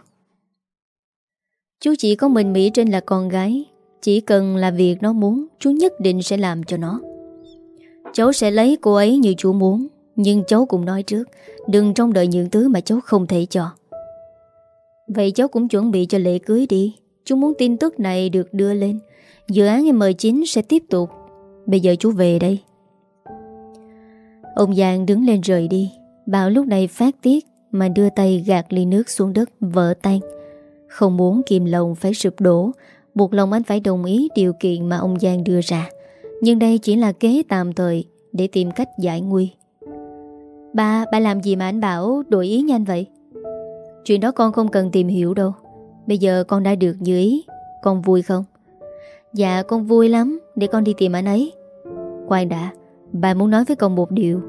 Chú chỉ có mình Mỹ Trinh là con gái. Chỉ cần là việc nó muốn, chú nhất định sẽ làm cho nó. Cháu sẽ lấy cô ấy như chú muốn, Nhưng cháu cũng nói trước Đừng trông đợi những thứ mà cháu không thể cho Vậy cháu cũng chuẩn bị cho lễ cưới đi Chú muốn tin tức này được đưa lên Dự án M9 sẽ tiếp tục. Bây giờ chú về đây. Ông Giang đứng lên rời đi. Bảo lúc này phát tiết Mà đưa tay gạt ly nước xuống đất vỡ tan. Không muốn Kim Long phải sụp đổ Buộc lòng anh phải đồng ý điều kiện mà ông Giang đưa ra. Nhưng đây chỉ là kế tạm thời Để tìm cách giải nguy. Ba, ba làm gì mà anh bảo đổi ý nhanh vậy? Chuyện đó con không cần tìm hiểu đâu. Bây giờ con đã được như ý. Con vui không? Dạ con vui lắm. Để con đi tìm anh ấy. Khoan đã. Bà muốn nói với con một điều.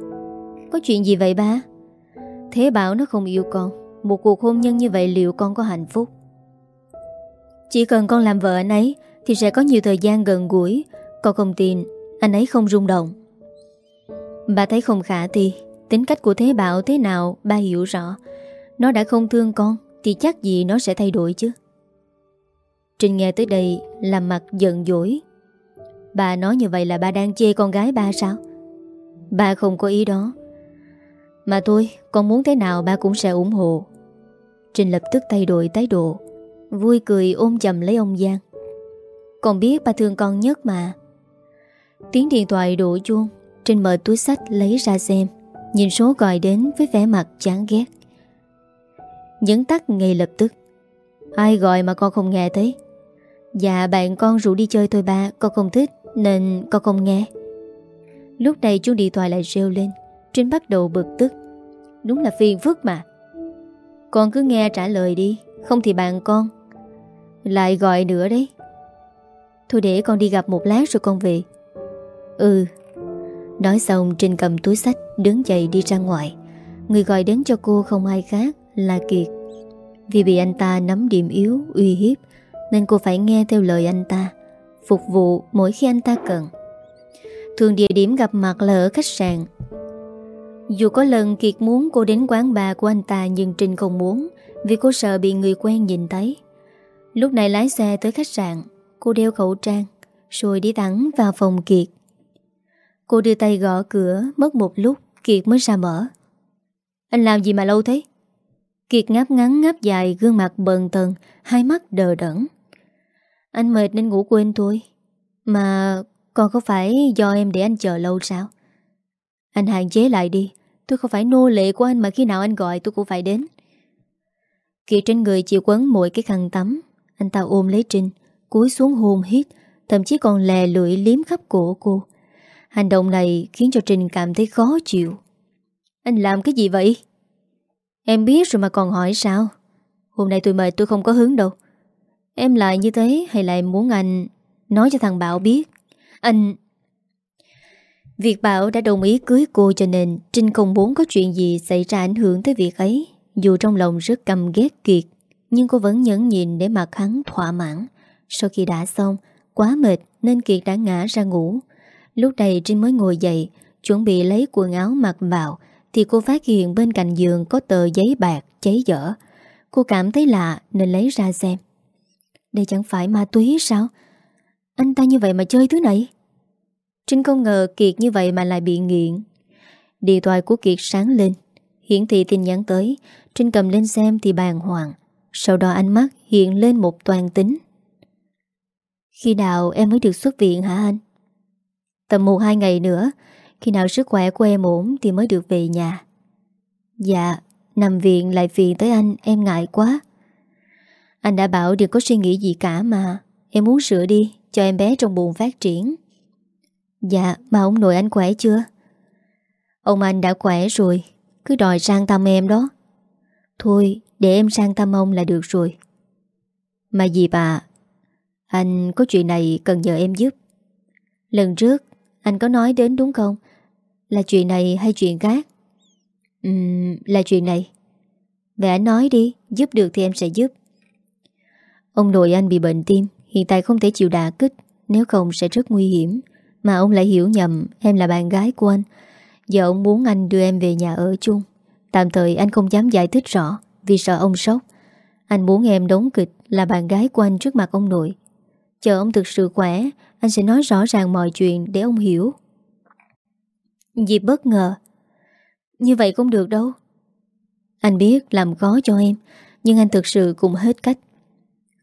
Có chuyện gì vậy ba? Thế bảo nó không yêu con. Một cuộc hôn nhân như vậy liệu con có hạnh phúc? Chỉ cần con làm vợ anh ấy, Thì sẽ có nhiều thời gian gần gũi. Con không tin, Anh ấy không rung động. Bà thấy không khả thi. Tính cách của Thế Bảo thế nào, ba hiểu rõ. Nó đã không thương con, Thì chắc gì nó sẽ thay đổi chứ? Trinh nghe tới đây Làm mặt giận dỗi. Bà nói như vậy là bà đang chê con gái ba sao? Ba không có ý đó. Mà thôi, Con muốn thế nào ba cũng sẽ ủng hộ. Trinh lập tức thay đổi thái độ, Vui cười ôm chầm lấy ông Giang. Con biết ba thương con nhất mà. Tiếng điện thoại đổ chuông Trinh mở túi sách lấy ra xem, Nhìn số gọi đến với vẻ mặt chán ghét. Nhấn tắt ngay lập tức. Ai gọi mà con không nghe thấy? Dạ bạn con rủ đi chơi thôi ba, Con không thích, nên con không nghe. Lúc này chuông điện thoại lại reo lên, Trinh bắt đầu bực tức. Đúng là phiền phức mà. Con cứ nghe trả lời đi, Không thì bạn con Lại gọi nữa đấy. Thôi để con đi gặp một lát rồi con về. Ừ. Nói xong, Trinh cầm túi sách, Đứng dậy đi ra ngoài. Người gọi đến cho cô không ai khác là Kiệt. Vì bị anh ta nắm điểm yếu, Uy hiếp nên cô phải nghe theo lời anh ta, Phục vụ mỗi khi anh ta cần. Thường địa điểm gặp mặt là ở khách sạn. Dù có lần Kiệt muốn cô đến quán bà của anh ta Nhưng Trinh không muốn, Vì cô sợ bị người quen nhìn thấy. Lúc này lái xe tới khách sạn, Cô đeo khẩu trang, Rồi đi thẳng vào phòng Kiệt. Cô đưa tay gõ cửa, Mất một lúc Kiệt mới ra mở. Anh làm gì mà lâu thế? Kiệt ngáp ngắn ngáp dài, Gương mặt bần tần, Hai mắt đờ đẫn. Anh mệt nên ngủ quên thôi. Mà còn không phải do em để anh chờ lâu sao? Anh hạn chế lại đi. Tôi không phải nô lệ của anh Mà khi nào anh gọi tôi cũng phải đến. Kỳ trên người chịu quấn mỗi cái khăn tắm. Anh ta ôm lấy Trinh, Cúi xuống hôn hít, Thậm chí còn lè lưỡi liếm khắp cổ cô. Hành động này khiến cho Trinh cảm thấy khó chịu. Anh làm cái gì vậy? Em biết rồi mà còn hỏi sao? Hôm nay tôi mệt, tôi không có hướng đâu. Em lại như thế hay là em muốn anh Nói cho thằng Bảo biết? Anh Việc Bảo đã đồng ý cưới cô cho nên Trinh không muốn có chuyện gì xảy ra ảnh hưởng tới việc ấy. Dù trong lòng rất căm ghét Kiệt, Nhưng cô vẫn nhẫn nhìn để mặt hắn thỏa mãn. Sau khi đã xong, Quá mệt nên Kiệt đã ngã ra ngủ. Lúc này Trinh mới ngồi dậy, Chuẩn bị lấy quần áo mặc vào, Thì cô phát hiện bên cạnh giường Có tờ giấy bạc cháy dở. Cô cảm thấy lạ nên lấy ra xem. Đây chẳng phải ma túy sao? Anh ta như vậy mà chơi thứ này. Trinh không ngờ Kiệt như vậy mà lại bị nghiện. Điện thoại của Kiệt sáng lên. Hiển thị tin nhắn tới. Trinh cầm lên xem thì bàn hoàng. Sau đó ánh mắt hiện lên một toàn tính. Khi nào em mới được xuất viện hả anh? Tầm một hai ngày nữa. Khi nào sức khỏe của em ổn Thì mới được về nhà. Dạ Nằm viện lại phiền tới anh, Em ngại quá. Anh đã bảo đừng có suy nghĩ gì cả mà Em muốn sửa đi Cho em bé trong bụng phát triển Dạ mà ông nội anh khỏe chưa Ông anh đã khỏe rồi Cứ đòi sang thăm em đó Thôi để em sang thăm ông là được rồi Mà gì bà Anh có chuyện này cần nhờ em giúp Lần trước anh có nói đến đúng không? Là chuyện này hay chuyện khác? Ừm, là chuyện này. Vậy anh nói đi, giúp được thì em sẽ giúp. Ông nội anh bị bệnh tim, hiện tại không thể chịu đà kích, nếu không sẽ rất nguy hiểm. Mà ông lại hiểu nhầm em là bạn gái của anh. Giờ ông muốn anh đưa em về nhà ở chung. Tạm thời anh không dám giải thích rõ vì sợ ông sốc. Anh muốn em đóng kịch là bạn gái của anh trước mặt ông nội. Chờ ông thực sự khỏe Anh sẽ nói rõ ràng mọi chuyện để ông hiểu Dịp bất ngờ Như vậy không được đâu Anh biết làm khó cho em Nhưng anh thực sự cũng hết cách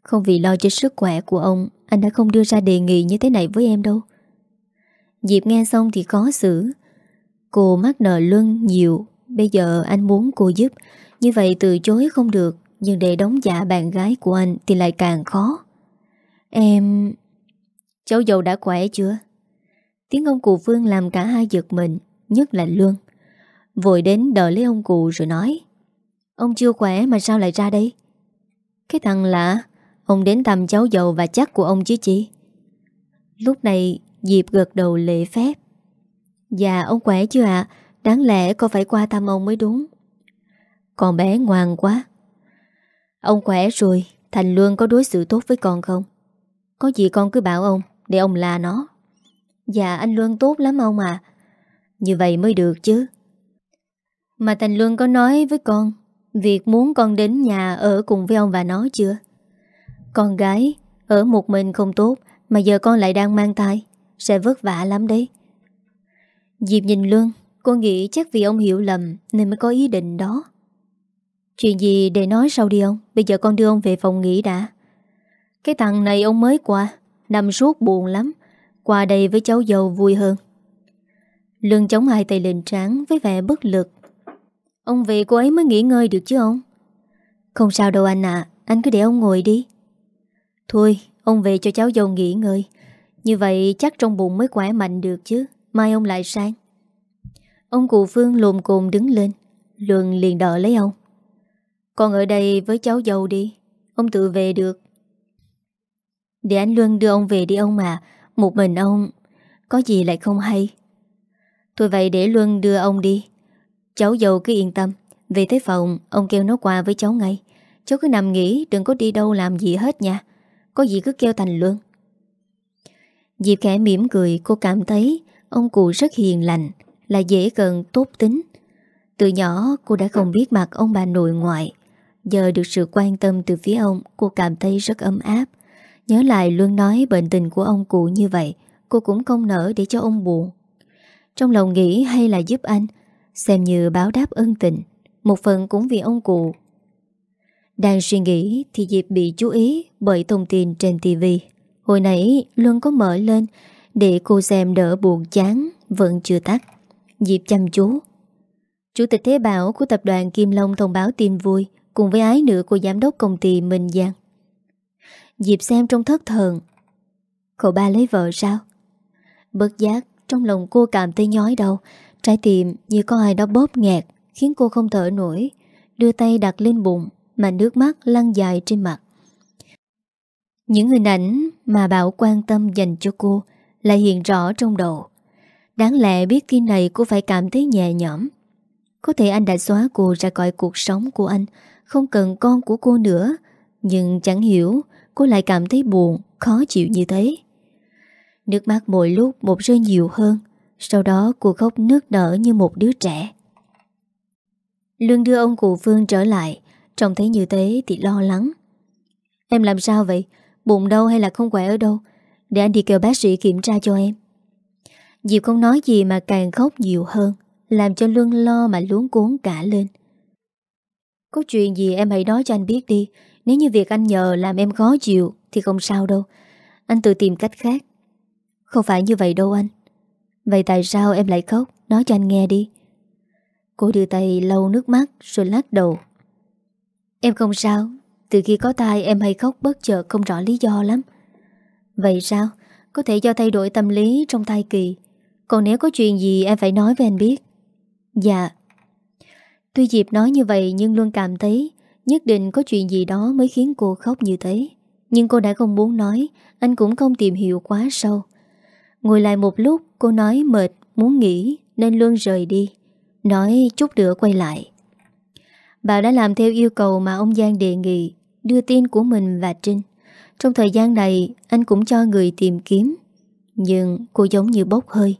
không vì lo cho sức khỏe của ông, Anh đã không đưa ra đề nghị như thế này với em đâu. Diệp nghe xong thì khó xử. Cô mắc nợ lương nhiều, Bây giờ anh muốn cô giúp. Như vậy từ chối không được, Nhưng để đóng giả bạn gái của anh Thì lại càng khó. Em... Cháu dâu đã khỏe chưa? Tiếng ông cụ Phương làm cả hai giật mình, Nhất là Lương. Vội đến đợi lấy ông cụ rồi nói, Ông chưa khỏe mà sao lại ra đây? Cái thằng lạ Ông đến thăm cháu dầu và chắc của ông chứ chị? Lúc này, Diệp gật đầu lễ phép. Dạ ông khỏe chưa ạ? Đáng lẽ con phải qua thăm ông mới đúng. Con bé ngoan quá. Ông khỏe rồi, Thành Luân có đối xử tốt với con không? Có gì con cứ bảo ông, Để ông la nó. Dạ anh Luân tốt lắm ông à Như vậy mới được chứ. Mà Thành Luân có nói với con, Việc muốn con đến nhà ở cùng với ông và nó chưa? Con gái, Ở một mình không tốt, Mà giờ con lại đang mang thai, Sẽ vất vả lắm đấy. Diệp nhìn Luân, Cô nghĩ chắc vì ông hiểu lầm Nên mới có ý định đó. Chuyện gì để nói sau đi ông, Bây giờ con đưa ông về phòng nghỉ đã. Cái thằng này ông mới qua, Nằm suốt buồn lắm, Qua đây với cháu dâu vui hơn. Lương chống hai tay lên trán Với vẻ bất lực. Ông về cô ấy mới nghỉ ngơi được chứ ông? Không sao đâu anh ạ, Anh cứ để ông ngồi đi. Thôi, ông về cho cháu dâu nghỉ ngơi. Như vậy chắc trong bụng mới khỏe mạnh được chứ. Mai ông lại sang. Ông cụ Phương lùm cùm đứng lên. Luân liền đỡ lấy ông. Con ở đây với cháu dâu đi. Ông tự về được. Để anh Luân đưa ông về đi ông mà Một mình ông, Có gì lại không hay. Thôi vậy để Luân đưa ông đi. Cháu dâu cứ yên tâm. Về tới phòng, ông kêu nó qua với cháu ngay. Cháu cứ nằm nghỉ, đừng có đi đâu làm gì hết nha. Có gì cứ kêu Thành Luân Diệp khẽ mỉm cười, Cô cảm thấy ông cụ rất hiền lành, Là dễ gần, tốt tính. Từ nhỏ, cô đã không biết mặt ông bà nội ngoại. Giờ được sự quan tâm từ phía ông, Cô cảm thấy rất ấm áp. Nhớ lại luôn nói bệnh tình của ông cụ như vậy, Cô cũng không nỡ để cho ông buồn. Trong lòng nghĩ hay là giúp anh, Xem như báo đáp ân tình, Một phần cũng vì ông cụ. Đang suy nghĩ Thì Diệp bị chú ý Bởi thông tin trên tivi Hồi nãy, Luân có mở lên Để cô xem đỡ buồn chán, Vẫn chưa tắt. Diệp chăm chú. Chủ tịch Thế Bảo của tập đoàn Kim Long thông báo tin vui Cùng với ái nữ của giám đốc công ty Minh Giang. Diệp xem trong thất thần. Cậu ba lấy vợ sao? Bất giác, Trong lòng cô cảm thấy nhói đau, Trái tim như có ai đó bóp nghẹt, Khiến cô không thở nổi, Đưa tay đặt lên bụng. Mà nước mắt lăn dài trên mặt. Những hình ảnh mà Bảo quan tâm dành cho cô Lại hiện rõ trong đầu. Đáng lẽ biết khi này cô phải cảm thấy nhẹ nhõm. Có thể anh đã xóa cô ra khỏi cuộc sống của anh Không cần con của cô nữa Nhưng chẳng hiểu Cô lại cảm thấy buồn, khó chịu như thế. Nước mắt mỗi lúc một rơi nhiều hơn sau đó cô khóc nước nở như một đứa trẻ. Lương đưa ông cụ Phương trở lại Trông thấy như thế thì lo lắng. Em làm sao vậy? Bụng đâu hay là không khỏe ở đâu? Để anh đi kêu bác sĩ kiểm tra cho em. Diệp không nói gì mà càng khóc nhiều hơn, Làm cho Lương lo mà luống cuốn cả lên. Có chuyện gì em hãy nói cho anh biết đi. Nếu như việc anh nhờ làm em khó chịu Thì không sao đâu. Anh tự tìm cách khác. Không phải như vậy đâu anh. Vậy tại sao em lại khóc? Nói cho anh nghe đi. Cô đưa tay lau nước mắt rồi lắc đầu. Em không sao. Từ khi có tai, em hay khóc bất chợt, Không rõ lý do lắm. Vậy sao? Có thể do thay đổi tâm lý trong thai kỳ. Còn nếu có chuyện gì, em phải nói với anh biết. Dạ. Tuy Diệp nói như vậy, nhưng luôn cảm thấy Nhất định có chuyện gì đó mới khiến cô khóc như thế. Nhưng cô đã không muốn nói. Anh cũng không tìm hiểu quá sâu. Ngồi lại một lúc, cô nói mệt, Muốn nghỉ, nên luôn rời đi. Nói chút nữa quay lại. Bà đã làm theo yêu cầu mà ông Giang đề nghị, Đưa tin của mình và Trinh. Trong thời gian này, Anh cũng cho người tìm kiếm, Nhưng cô giống như bốc hơi,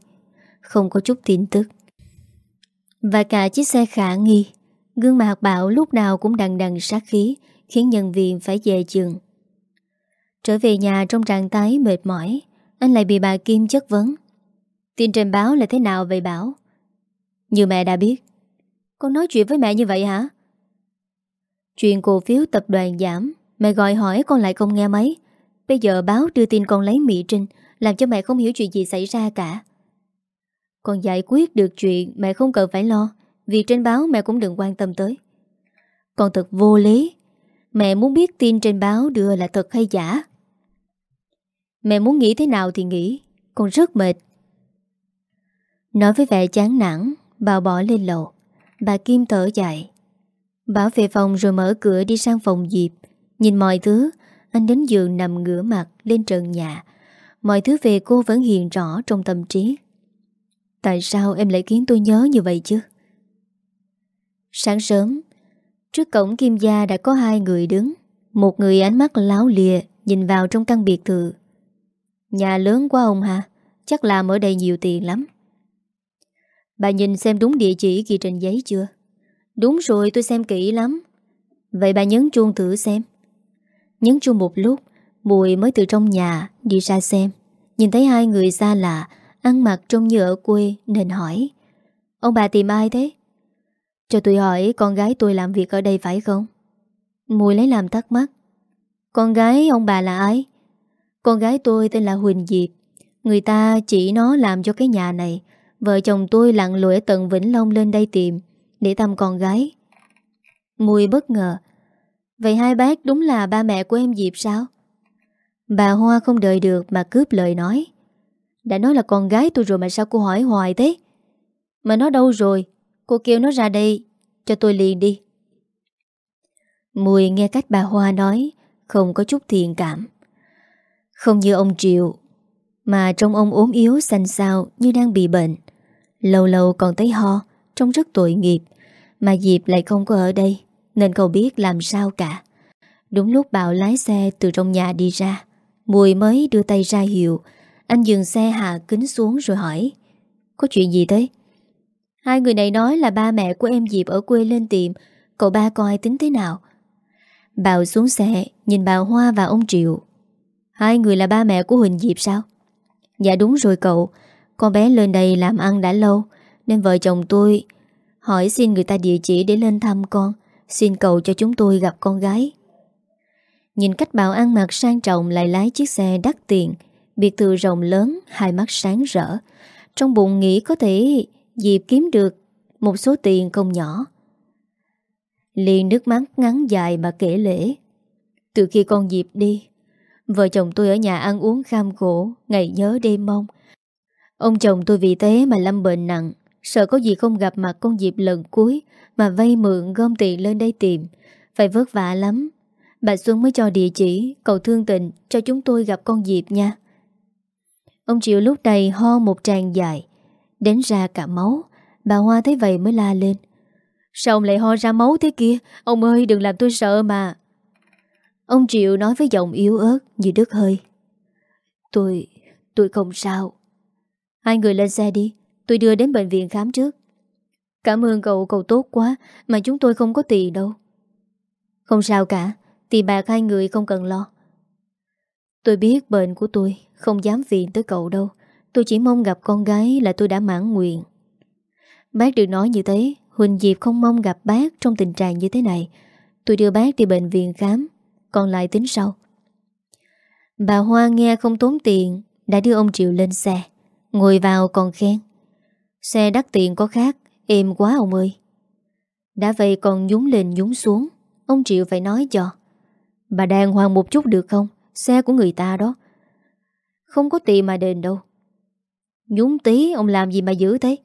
Không có chút tin tức. Và cả chiếc xe khả nghi, Gương mặt Bảo lúc nào cũng đằng đằng sát khí, Khiến nhân viên phải về chừng. Trở về nhà trong trạng thái mệt mỏi, anh lại bị bà Kim chất vấn. Tin trên báo là thế nào vậy Bảo? Như mẹ đã biết. Con nói chuyện với mẹ như vậy hả? Chuyện cổ phiếu tập đoàn giảm, Mẹ gọi hỏi con lại không nghe mấy Bây giờ báo đưa tin con lấy Mỹ Trinh, Làm cho mẹ không hiểu chuyện gì xảy ra cả. Con giải quyết được chuyện, Mẹ không cần phải lo. Vì trên báo mẹ cũng đừng quan tâm tới. Con thật vô lý. Mẹ muốn biết tin trên báo đưa là thật hay giả. Mẹ muốn nghĩ thế nào thì nghĩ. Con rất mệt. Nói với vẻ chán nản, Bà bỏ lên lầu. Bà Kim thở dài. Bảo về phòng rồi mở cửa đi sang phòng Diệp Nhìn mọi thứ, Anh đến giường nằm ngửa mặt lên trần nhà. Mọi thứ về cô vẫn hiện rõ trong tâm trí. Tại sao em lại khiến tôi nhớ như vậy chứ? Sáng sớm, Trước cổng Kim Gia đã có hai người đứng. Một người ánh mắt láo lìa, Nhìn vào trong căn biệt thự. Nhà lớn quá ông hả Chắc làm ở đây nhiều tiền lắm. Bà nhìn xem đúng địa chỉ ghi trên giấy chưa? Đúng rồi, tôi xem kỹ lắm. Vậy bà nhấn chuông thử xem. Nhấn chuông một lúc Mùi mới từ trong nhà đi ra xem. Nhìn thấy hai người xa lạ, Ăn mặc trông như ở quê, nên hỏi, Ông bà tìm ai thế? Cho tôi hỏi, con gái tôi làm việc ở đây phải không? Mùi lấy làm thắc mắc, Con gái ông bà là ai? Con gái tôi tên là Huỳnh Diệp. Người ta chỉ nó làm cho cái nhà này. Vợ chồng tôi lặn lội ở tận Vĩnh Long lên đây tìm. Để thăm con gái. Mùi bất ngờ. Vậy hai bác đúng là ba mẹ của em Diệp sao? Bà Hoa không đợi được mà cướp lời nói. Đã nói là con gái tôi rồi mà sao cô hỏi hoài thế? Mà nó đâu rồi? Cô kêu nó ra đây, Cho tôi liền đi. Mùi nghe cách bà Hoa nói, Không có chút thiện cảm. Không như ông Triệu, Mà trong ông ốm yếu xanh xao Như đang bị bệnh. Lâu lâu còn thấy ho. Trông rất tội nghiệp Mà Diệp lại không có ở đây, Nên không biết làm sao cả Đúng lúc Bảo lái xe từ trong nhà đi ra, Mùi mới đưa tay ra hiệu Anh dừng xe hạ kính xuống rồi hỏi, Có chuyện gì thế? Hai người này nói là ba mẹ của em Diệp ở quê lên tiệm, Cậu ba coi tính thế nào? Bảo xuống xe, Nhìn bà Hoa và ông Triệu Hai người là ba mẹ của Huỳnh Diệp sao? Dạ đúng rồi cậu, con bé lên đây làm ăn đã lâu nên vợ chồng tôi Hỏi xin người ta địa chỉ để lên thăm con, Xin cầu cho chúng tôi gặp con gái. Nhìn cách bảo ăn mặc sang trọng Lại lái chiếc xe đắt tiền, Biệt thự rộng lớn, Hai mắt sáng rỡ. Trong bụng nghĩ có thể Diệp kiếm được Một số tiền không nhỏ. Liền nước mắt ngắn dài mà kể lễ Từ khi con Diệp đi, Vợ chồng tôi ở nhà ăn uống kham khổ, Ngày nhớ đêm mong. Ông chồng tôi vì thế mà lâm bệnh nặng. Sợ có gì không gặp mặt con Diệp lần cuối Mà vay mượn gom tiền lên đây tìm. Phải vất vả lắm. Bà Xuân mới cho địa chỉ Cầu thương tình cho chúng tôi gặp con Diệp nha. Ông Triệu lúc này ho một tràng dài Đến ra cả máu. Bà Hoa thấy vậy mới la lên. Sao ông lại ho ra máu thế kia? Ông ơi đừng làm tôi sợ mà. Ông Triệu nói với giọng yếu ớt Như đứt hơi. Tôi, tôi không sao. Hai người lên xe đi. Tôi đưa đến bệnh viện khám trước. Cảm ơn cậu, cậu tốt quá Mà chúng tôi không có tiền đâu. Không sao cả Tiền bạc hai người không cần lo. Tôi biết bệnh của tôi Không dám viện tới cậu đâu. Tôi chỉ mong gặp con gái là tôi đã mãn nguyện. Bác đừng nói như thế Huỳnh Diệp không mong gặp bác Trong tình trạng như thế này. Tôi đưa bác đi bệnh viện khám Còn lại tính sau. Bà Hoa nghe không tốn tiền Đã đưa ông Triệu lên xe Ngồi vào còn khen. Xe đắt tiền có khác, Êm quá ông ơi. Đã vậy còn nhúng lên nhúng xuống, Ông Triệu phải nói cho. Bà đàng hoàng một chút được không? Xe của người ta đó. Không có tiền mà đền đâu. Nhúng tí, ông làm gì mà giữ thế?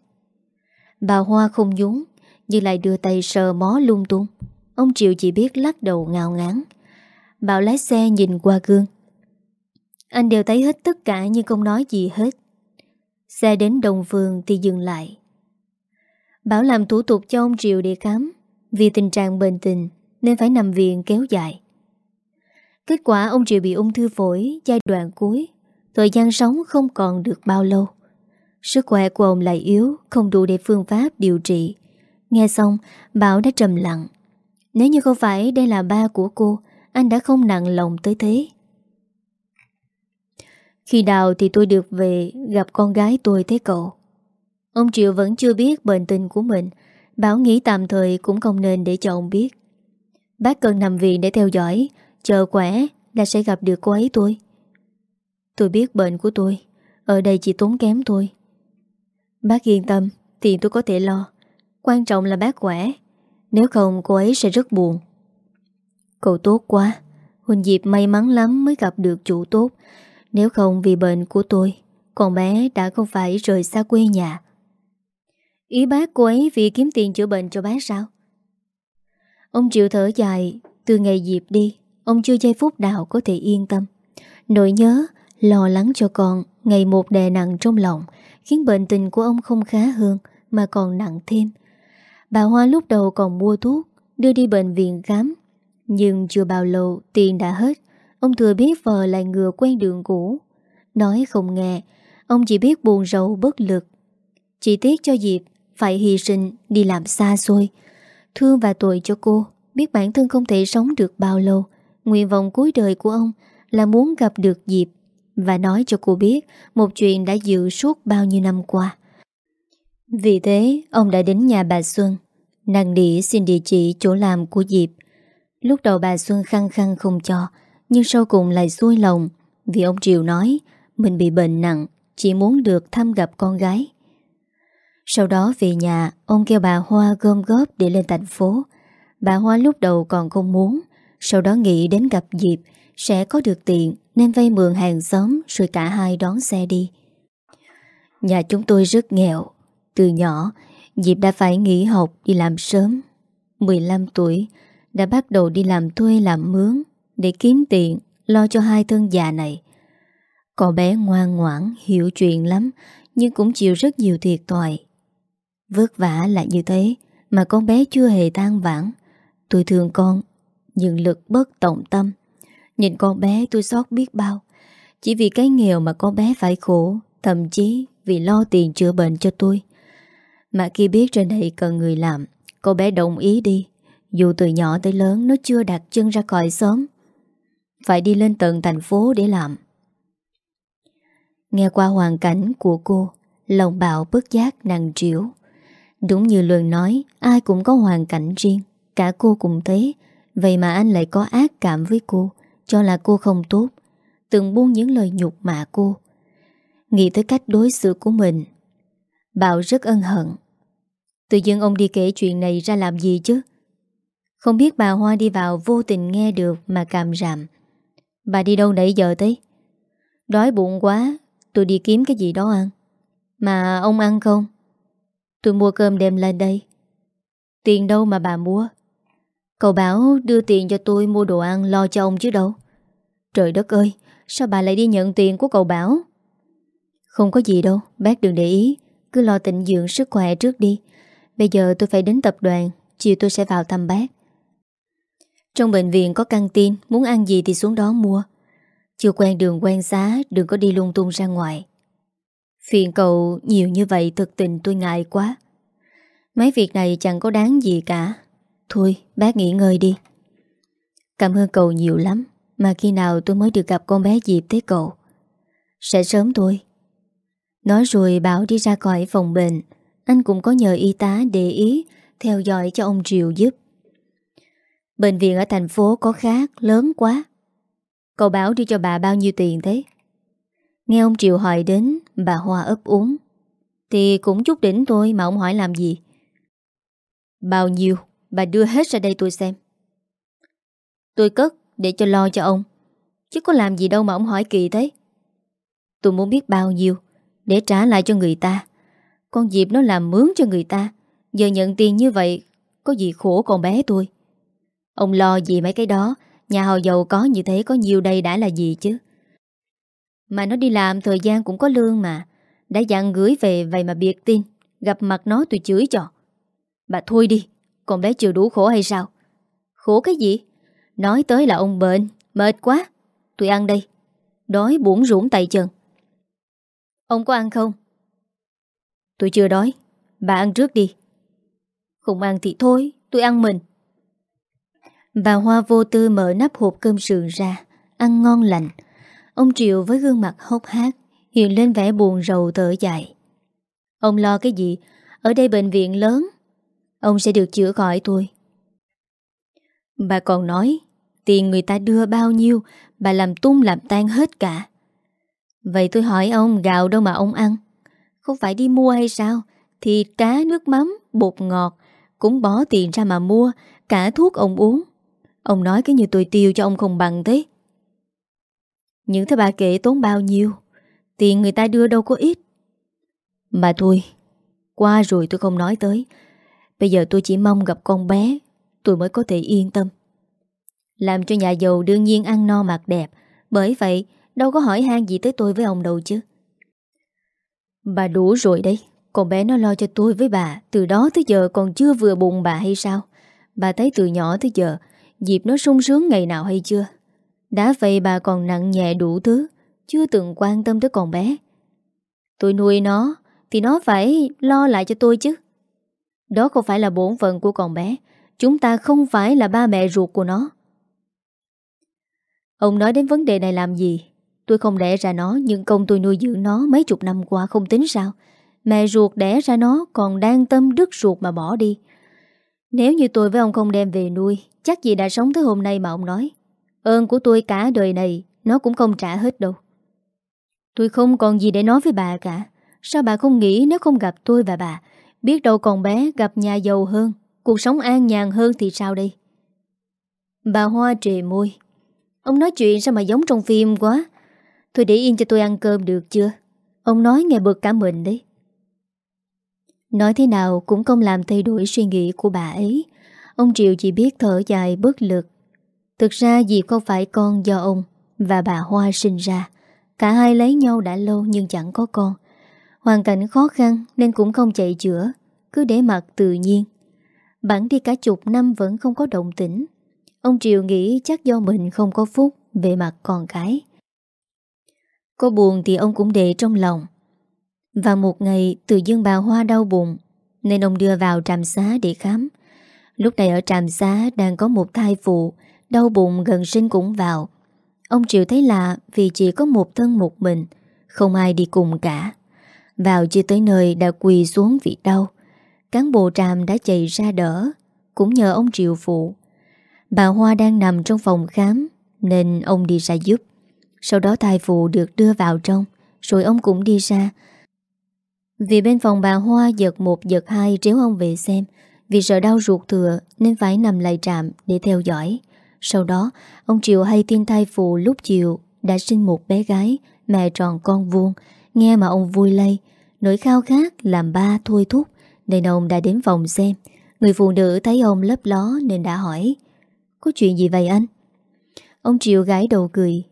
Bà Hoa không nhúng Nhưng lại đưa tay sờ mó lung tung. Ông Triệu chỉ biết lắc đầu ngào ngán. Bảo lái xe nhìn qua gương. Anh đều thấy hết tất cả nhưng không nói gì hết. Xe đến Đồng Phương thì dừng lại. Bảo làm thủ tục cho ông Triều để khám, Vì tình trạng bệnh tình Nên phải nằm viện kéo dài. Kết quả ông Triều bị ung thư phổi Giai đoạn cuối, Thời gian sống không còn được bao lâu. Sức khỏe của ông lại yếu, Không đủ để phương pháp điều trị. Nghe xong, Bảo đã trầm lặng. Nếu như không phải đây là ba của cô, Anh đã không nặng lòng tới thế khi nào thì tôi được về gặp con gái tôi thế cậu? Ông Triệu vẫn chưa biết bệnh tình của mình. Bảo nghĩ tạm thời cũng không nên để cho ông biết. Bác cần nằm viện để theo dõi. Chờ khỏe là sẽ gặp được cô ấy tôi. Tôi biết bệnh của tôi. Ở đây chỉ tốn kém tôi Bác yên tâm Tiền tôi có thể lo. Quan trọng là bác khỏe Nếu không, cô ấy sẽ rất buồn. Cậu tốt quá. Huỳnh Diệp may mắn lắm mới gặp được chủ tốt. Nếu không vì bệnh của tôi, Con bé đã không phải rời xa quê nhà. Ý bác cô ấy vì kiếm tiền chữa bệnh cho bác sao? Ông chịu thở dài, Từ ngày dịp đi, Ông chưa giây phút nào có thể yên tâm. Nỗi nhớ, Lo lắng cho con Ngày một đè nặng trong lòng, Khiến bệnh tình của ông không khá hơn Mà còn nặng thêm. Bà Hoa lúc đầu còn mua thuốc, Đưa đi bệnh viện khám, Nhưng chưa bao lâu tiền đã hết. Ông thừa biết vợ lại ngừa quen đường cũ. Nói không nghe, Ông chỉ biết buồn rầu bất lực. Chỉ tiếc cho Diệp Phải hy sinh, đi làm xa xôi. Thương và tội cho cô, Biết bản thân không thể sống được bao lâu. Nguyện vọng cuối đời của ông Là muốn gặp được Diệp. Và nói cho cô biết Một chuyện đã dự suốt bao nhiêu năm qua. Vì thế, Ông đã đến nhà bà Xuân. Nàng đỉ xin địa chỉ chỗ làm của Diệp. Lúc đầu bà Xuân khăng khăng không cho nhưng sau cùng lại xuôi lòng, Vì ông Triều nói, Mình bị bệnh nặng, Chỉ muốn được thăm gặp con gái. Sau đó về nhà, Ông kêu bà Hoa gom góp để lên thành phố. Bà Hoa lúc đầu còn không muốn, Sau đó nghĩ đến gặp Diệp Sẽ có được tiền, Nên vay mượn hàng xóm Rồi cả hai đón xe đi. Nhà chúng tôi rất nghèo, Từ nhỏ Diệp đã phải nghỉ học, đi làm sớm. 15 tuổi, Đã bắt đầu đi làm thuê làm mướn. Để kiếm tiền, Lo cho hai thân già này. Cậu bé ngoan ngoãn, Hiểu chuyện lắm, Nhưng cũng chịu rất nhiều thiệt tòi Vất vả là như thế, Mà con bé chưa hề tan vãn. Tôi thương con, Nhưng lực bất tổng tâm. Nhìn con bé, tôi xót biết bao. Chỉ vì cái nghèo mà con bé phải khổ, Thậm chí vì lo tiền chữa bệnh cho tôi. Mà khi biết trên đây cần người làm, Cô bé đồng ý đi. Dù từ nhỏ tới lớn, nó chưa đặt chân ra khỏi xóm. Phải đi lên tận thành phố để làm. Nghe qua hoàn cảnh của cô, Lòng bạo bất giác nặng triểu Đúng như lời nói, Ai cũng có hoàn cảnh riêng, Cả cô cũng thế. Vậy mà anh lại có ác cảm với cô, Cho là cô không tốt, Từng buông những lời nhục mạ cô. Nghĩ tới cách đối xử của mình, Bảo rất ân hận. Tự dưng ông đi kể chuyện này ra làm gì chứ? Không biết bà Hoa đi vào vô tình nghe được mà cảm rạm Bà đi đâu nãy giờ thế Đói bụng quá, Tôi đi kiếm cái gì đó ăn. Mà ông ăn không? Tôi mua cơm đem lên đây. Tiền đâu mà bà mua? Cậu bảo đưa tiền cho tôi mua đồ ăn lo cho ông chứ đâu. Trời đất ơi, Sao bà lại đi nhận tiền của cậu bảo? Không có gì đâu, Bác đừng để ý. Cứ lo tịnh dưỡng sức khỏe trước đi. Bây giờ tôi phải đến tập đoàn, Chiều tôi sẽ vào thăm bác. Trong bệnh viện có căng tin, Muốn ăn gì thì xuống đó mua. Chưa quen đường quen giá Đừng có đi lung tung ra ngoài. Phiền cậu nhiều như vậy, Thực tình tôi ngại quá. Mấy việc này chẳng có đáng gì cả. Thôi, bác nghỉ ngơi đi. Cảm ơn cậu nhiều lắm, Mà khi nào tôi mới được gặp con bé Diệp thế cậu? Sẽ sớm thôi. Nói rồi Bảo đi ra khỏi phòng bệnh. Anh cũng có nhờ y tá để ý, Theo dõi cho ông Triều giúp. Bệnh viện ở thành phố có khác, Lớn quá. Cậu Bảo đi cho bà bao nhiêu tiền thế? Nghe ông Triều hỏi đến, Bà Hoa ấp úng. Thì cũng chút đỉnh thôi mà ông hỏi làm gì? Bao nhiêu? Bà đưa hết ra đây tôi xem. Tôi cất để cho lo cho ông. Chứ có làm gì đâu mà ông hỏi kỳ thế. Tôi muốn biết bao nhiêu Để trả lại cho người ta. Con Diệp nó làm mướn cho người ta. Giờ nhận tiền như vậy, Có gì khổ con bé tôi. Ông lo gì mấy cái đó? Nhà họ giàu có như thế có nhiều đây đã là gì chứ? Mà nó đi làm thời gian cũng có lương mà. Đã dặn gửi về vậy mà biệt tin. Gặp mặt nó tôi chửi cho Bà thôi đi, con bé chưa đủ khổ hay sao? Khổ cái gì? Nói tới là ông bệnh, Mệt quá. Tôi ăn đây. Đói buồn rủng tay chân. Ông có ăn không? Tôi chưa đói. Bà ăn trước đi. Không ăn thì thôi, Tôi ăn mình. Bà Hoa vô tư mở nắp hộp cơm sườn ra, Ăn ngon lành. Ông Triệu với gương mặt hốc hát Hiện lên vẻ buồn rầu thở dài. Ông lo cái gì? Ở đây bệnh viện lớn. Ông sẽ được chữa khỏi tôi Bà còn nói, Tiền người ta đưa bao nhiêu, Bà làm tung làm tan hết cả. Vậy tôi hỏi ông, gạo đâu mà ông ăn? Không phải đi mua hay sao? Thịt, cá, nước mắm, Bột ngọt, Cũng bỏ tiền ra mà mua, Cả thuốc ông uống. Ông nói cứ như tôi tiêu cho ông không bằng thế. Những thứ bà kể tốn bao nhiêu, Tiền người ta đưa đâu có ít. Mà thôi, Qua rồi tôi không nói tới. Bây giờ tôi chỉ mong gặp con bé, Tôi mới có thể yên tâm. Làm cho nhà giàu đương nhiên ăn no mặc đẹp, Bởi vậy Đâu có hỏi han gì tới tôi với ông đâu chứ. Bà đủ rồi đấy, Con bé nó lo cho tôi với bà Từ đó tới giờ còn chưa vừa bụng bà hay sao? Bà thấy từ nhỏ tới giờ Dịp nó sung sướng ngày nào hay chưa? Đã vậy bà còn nặng nhẹ đủ thứ, Chưa từng quan tâm tới con bé. Tôi nuôi nó, Thì nó phải lo lại cho tôi chứ. Đó không phải là bổn phận của con bé, Chúng ta không phải là ba mẹ ruột của nó. Ông nói đến vấn đề này làm gì? Tôi không đẻ ra nó, Nhưng công tôi nuôi dưỡng nó mấy chục năm qua không tính sao. Mẹ ruột đẻ ra nó Còn đang tâm đứt ruột mà bỏ đi. Nếu như tôi với ông không đem về nuôi, Chắc gì đã sống tới hôm nay mà ông nói. Ơn của tôi cả đời này, Nó cũng không trả hết đâu. Tôi không còn gì để nói với bà cả. Sao bà không nghĩ nếu không gặp tôi và bà, Biết đâu còn bé gặp nhà giàu hơn, Cuộc sống an nhàn hơn thì sao đây? Bà Hoa trề môi. Ông nói chuyện sao mà giống trong phim quá? Thôi để yên cho tôi ăn cơm được chưa? Ông nói nghe bực cả mình đấy. Nói thế nào cũng không làm thay đổi suy nghĩ của bà ấy. Ông Triệu chỉ biết thở dài bất lực. Thực ra Diệp không phải con do ông Và bà Hoa sinh ra, Cả hai lấy nhau đã lâu nhưng chẳng có con. Hoàn cảnh khó khăn Nên cũng không chạy chữa, Cứ để mặt tự nhiên. Bản đi cả chục năm vẫn không có động tĩnh. Ông triệu nghĩ chắc do mình không có phúc Về mặt con cái. Có buồn thì ông cũng để trong lòng và một ngày, tự dưng bà Hoa đau bụng, Nên ông đưa vào trạm xá để khám. Lúc này ở trạm xá đang có một thai phụ, Đau bụng gần sinh cũng vào. Ông Triệu thấy lạ vì chỉ có một thân một mình, Không ai đi cùng cả. Vào chưa tới nơi đã quỳ xuống vì đau. Cán bộ trạm đã chạy ra đỡ, Cũng nhờ ông Triệu phụ. Bà Hoa đang nằm trong phòng khám, Nên ông đi ra giúp. Sau đó thai phụ được đưa vào trong, Rồi ông cũng đi ra vì bên phòng bà Hoa giật một, giật hai Tréo ông về xem. Vì sợ đau ruột thừa, Nên phải nằm lại trạm để theo dõi. Sau đó, ông Triệu hay tin thai phụ lúc chiều Đã sinh một bé gái, Mẹ tròn con vuông. Nghe mà ông vui lây. Nỗi khao khát làm ba thôi thúc, Nên ông đã đến phòng xem. Người phụ nữ thấy ông lấp ló nên đã hỏi, Có chuyện gì vậy anh? Ông Triệu gái đầu cười,